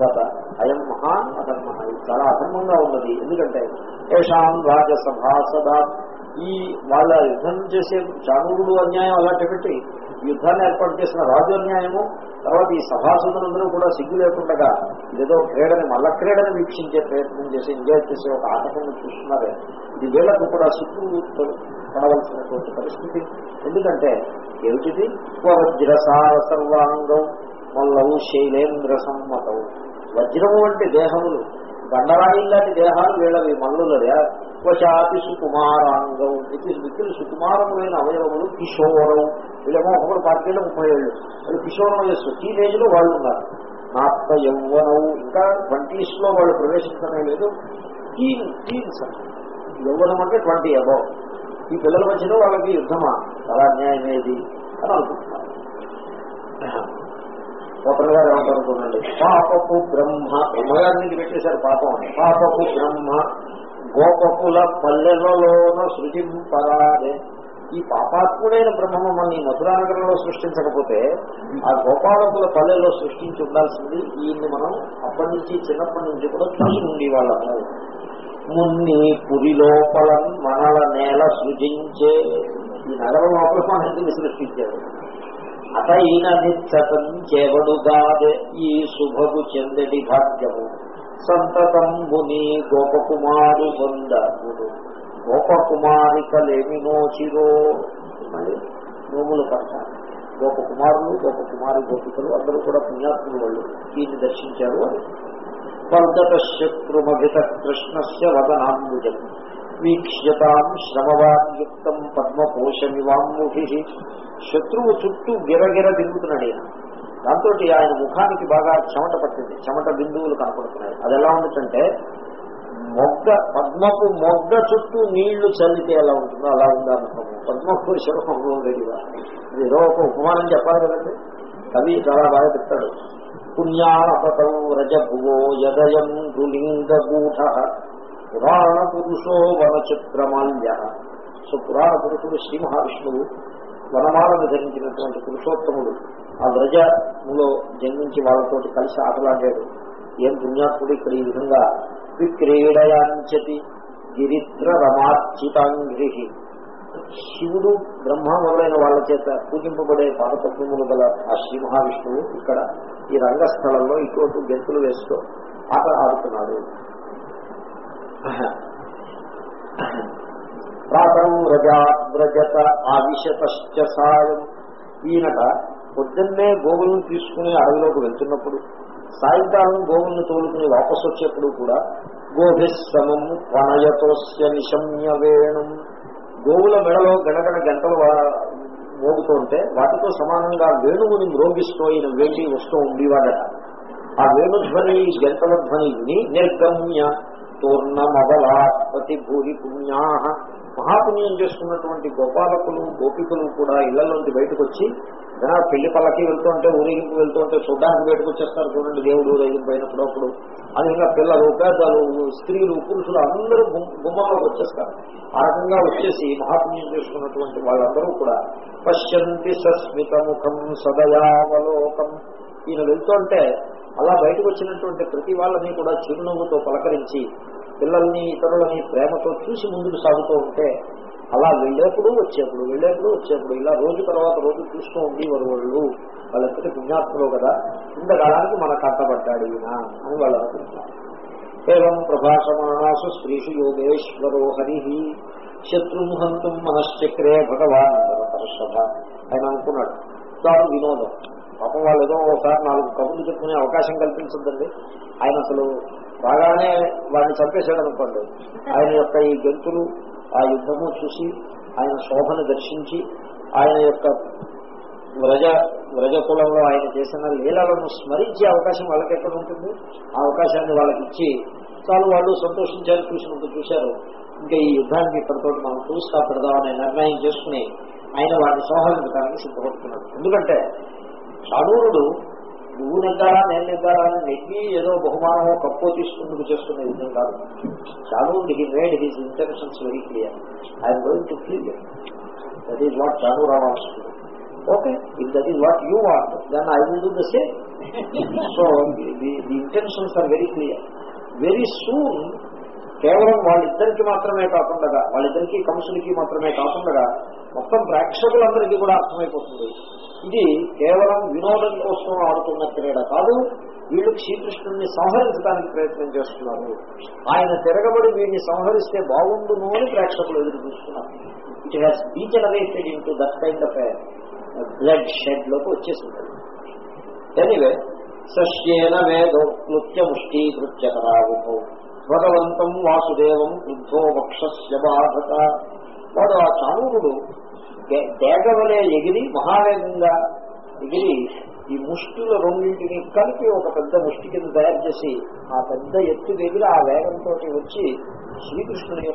Speaker 1: బత అయం మహాన్ అధర్మ. ఇది చాలా అధర్మంగా ఉన్నది. ఎందుకంటే ఏషాం రాజసభాసదా ఈ వాళ్ళ యుద్ధం చేసే చాణూరుడు అన్యాయం అలాంటి పెట్టి యుద్ధాన్ని ఏర్పాటు చేసిన రాజు అన్యాయము తర్వాత ఈ సభాసదులందరూ కూడా సిగ్గు లేకుండా ఇదేదో క్రీడని మల్ల క్రీడని వీక్షించే ప్రయత్నం చేసి ఎంజాయ్ చేసే ఒక ఆటకం చూస్తున్నారే. ఇది వీళ్ళకు కూడా సిగ్గు పడవలసినటువంటి పరిస్థితి. ఎందుకంటే ఏమిటిది? వజ్రసార సర్వాంగం మల్లవు శైలేంద్ర సమ్మతం. వజ్రము వంటి దేహములు బండరాయి లాంటి దేహాలు వీళ్ళవి. మల్లులదే వశాతి సుకుమారాంగం. ఇది మిక్కిలి సుకుమారములైన అవయవములు. కిషోరం. వీళ్ళేమో ఒకరు పార్టీలో ముప్పై ఏళ్ళు. వాళ్ళు కిషోరం వయస్సు. టీనేజ్లో వాళ్ళు ఉన్నారు. నాత్త యవ్వనం ఇంకా ట్వంటీస్లో వాళ్ళు ప్రవేశించడమే లేదు. టీన్ టీన్స్ యవ్వనం అంటే ట్వంటీ అబౌవ్. ఈ పిల్లల మధ్యలో వాళ్ళకి యుద్ధమా? చాలా అన్యాయమేది అని అనుకుంటున్నారు. ఒకరి గారు ఏమంటారు పాపపు బ్రహ్మ బ్రహ్మగారి పెట్టేశారు పాపం పాపపు బ్రహ్మ గోపకుల పల్లెలలోన సృజింపరాదే. ఈ పాపాత్ముడైన బ్రహ్మ మమ్మల్ని మధురానగరంలో సృష్టించకపోతే ఆ గోపాలకుల పల్లెల్లో సృష్టించి ఉండాల్సింది ఈయన్ని మనం అప్పటి నుంచి చిన్నప్పటి నుంచి కూడా చూసి ఉండేవాళ్ళము మున్ని పురి లోపల మనల నేల సృజించే ఈ నగరం లోపల మనకి సృష్టించారు. అత ఈయన నిత్సతం ఈ శుభగు చెందడి భాగ్యము. సంతతం ముని గోపకుమారు పొందముడు గోపకుమారికలేమి నోచిరో మళ్ళీ నోములు పడతారు గోపకుమారులు గోపకుమారి గోపికలు అందరూ కూడా పుణ్యాత్ములు వాళ్ళు. దీన్ని దర్శించారు అని వర్ధత శత్రుమభిత కృష్ణస్య వదనాంబుజం. వీక్ష్యతాం శ్రమవాన్యుక్తం పద్మకోశమివాంబుభి శత్రువు చుట్టూ గిరగిర తిరుగుతున్నాడు ఆయన దాంతో ఆయన ముఖానికి బాగా చెమట పట్టింది. చెమట బిందువులు కనపడుతున్నాయి. అది ఎలా ఉండటంటే మొగ్గ పద్మపు మొగ్గ చుట్టూ నీళ్ళు చల్లితే ఎలా ఉంటుందో అలా ఉందనుకోము పద్మపు శివహంలో లేదుగా ఇది ఏదో ఒక ఉపమానం చెప్పాలి కదండి. కవి చాలా బాగా చెప్తాడు. పుణ్యాపతం రజభువో యదయం రులింగగూఢ పురాణ పురుషో వనచిత్రమాల్య సో పురాణ పురుషుడు శ్రీ మహావిష్ణువు వనమాలను ధరించినటువంటి పురుషోత్తముడు ఆ వ్రజములో జన్మించి వాళ్ళతోటి కలిసి ఆటలాడాడు. ఏం పుణ్యాత్ముడు ఇక్కడ ఈ విధంగా విక్రీడయాంచతి గిరిత్ర రమార్చితాంగ్రి శివుడు బ్రహ్మ మొదలైన వాళ్ళ చేత పూజింపబడే పాదపద్మములు గల ఆ శ్రీ మహావిష్ణువు ఇక్కడ ఈ రంగస్థలంలో ఇటువంటి గెంతులు వేస్తూ ఆట ఆడుతున్నాడు. ప్రాతం వ్రజా వ్రజత ఆవిశత సాయం. ఈయనట పొద్దున్నే గోవులను తీసుకుని అడవిలోకి వెళ్తున్నప్పుడు సాయంకాలం గోవులను తోలుకుని వాపస్ వచ్చేప్పుడు కూడా గోభిశ్రమం వనయతోస్య నిశమ్య వేణం. గోవుల మెడలో గణగణ గంటలు మోగుతుంటే వాటితో సమానంగా వేణువుని మ్రోగిస్తూ ఈయన వెళ్ళి వస్తూ ఉండేవాడట. ఆ వేణుధ్వని గంటల ధ్వని నిర్గమ్య తూర్ణమబలాపతి భూరి పుణ్యా మహాపుణ్యం చేసుకున్నటువంటి గోపాలకులు గోపికలు కూడా ఇళ్ళలోంచి బయటకు వచ్చి జనా పెళ్ళి పల్లకి వెళ్తూ ఉంటే ఊరేగింపు వెళ్తూ ఉంటే చూడ్డానికి బయటకు వచ్చేస్తారు చూడండి దేవుడు ఊరేగింపు అయినప్పుడు అప్పుడు. అదేవిధంగా పిల్లలు పేదలు స్త్రీలు పురుషులు అందరూ గుమ్- గుమ్మంలోకి వచ్చేస్తారు. ఆ రకంగా వచ్చేసి మహాపుణ్యం చేసుకున్నటువంటి వాళ్ళందరూ కూడా పశ్యంతి సస్మిత ముఖం సదయావలోకం. ఈయన వెళ్తుంటే అలా బయటకు వచ్చినటువంటి ప్రతి వాళ్ళని కూడా చిరునవ్వుతో పలకరించి పిల్లల్ని ఇతరులని ప్రేమతో చూసి ముందుకు సాగుతూ ఉంటే అలా వెళ్ళేప్పుడు వచ్చేప్పుడు వెళ్ళేప్పుడు వచ్చేప్పుడు ఇలా రోజు తర్వాత రోజు చూస్తూ ఉండేవారు వాళ్ళు వాళ్ళంతటి పుణ్యాత్ములు కదా ఇంతకాలానికి మన కట్టబడ్డాడు ఈయన అని వాళ్ళు అనుకుంటున్నారు ఏం ప్రభాషమాణాసు స్త్రీషు యోగేశ్వరో హరి శత్రుముహంతం మనశ్చక్రే భగవాన్ పరషభ ఆయన అనుకున్నాడు. చాలు వినోదం. పాపం వాళ్ళు ఏదో ఒకసారి నాలుగు కబుర్లు చెప్పుకునే అవకాశం కల్పించద్దండి. ఆయన అసలు బాగానే వాడిని చంపేశాడు అనుకోండి. ఆయన యొక్క ఈ గంతులు ఆ యుద్ధము చూసి ఆయన శోభను దర్శించి ఆయన యొక్క వ్రజ వ్రజకులంలో ఆయన చేసిన లీలలను స్మరించే అవకాశం వాళ్ళకి ఎక్కడ ఉంటుంది? ఆ అవకాశాన్ని వాళ్ళకి ఇచ్చి చాలు వాళ్ళు సంతోషించారు చూసినప్పుడు చూశారు. ఇంకా ఈ యుద్ధానికి ఇక్కడితో మనం చూస్తా పెడదామని నిర్ణయం చేసుకుని ఆయన వాడిని సంహరించడానికి సిద్ధపడుతున్నాడు. ఎందుకంటే చాణూరుడు నువ్వు నెగ్గాలా నేను నెగ్గాలా అని నెగ్గి ఏదో బహుమానమో కప్పో తీసుకుంటూ చేస్తున్న యుద్ధం కాదు. చాణూరుడు he made his intentions very clear. I'm going to clear that is what Chanura wants okay if that is what you want then I will do the same so the intentions are very clear very soon కేవలం వాళ్ళిద్దరికి మాత్రమే కాకుండా వాళ్ళిద్దరికి కంసులకి మాత్రమే కాకుండా మొత్తం ప్రేక్షకులందరికీ కూడా అర్థమైపోతుంది. ఇది కేవలం వినోదం కోసం ఆడుతున్న క్రీడ కాదు వీళ్ళు శ్రీకృష్ణుడిని సంహరించడానికి ప్రయత్నం చేస్తున్నారు. ఆయన తిరగబడి వీడిని సంహరిస్తే బాగుండును అని ప్రేక్షకులు ఎదురు చూస్తున్నారు. It has degenerated in that kind of blood షెడ్లోకి వచ్చేసింది. ఎనివే సశ్యేన వేదోక్లుత్య కరావుభౌ భగవంతం వాసుదేవం క్రుద్ధో వక్షస్య బాధత వాడు ఆ చాణూరుడు దేగవలే ఎగిరి మహావేగంగా ఎగిరి ఈ ముష్టిల రెండింటిని కలిపి ఒక పెద్ద ముష్టి కింద తయారు చేసి ఆ పెద్ద ఎత్తు దగ్గర ఆ వేగంతో వచ్చి శ్రీకృష్ణుని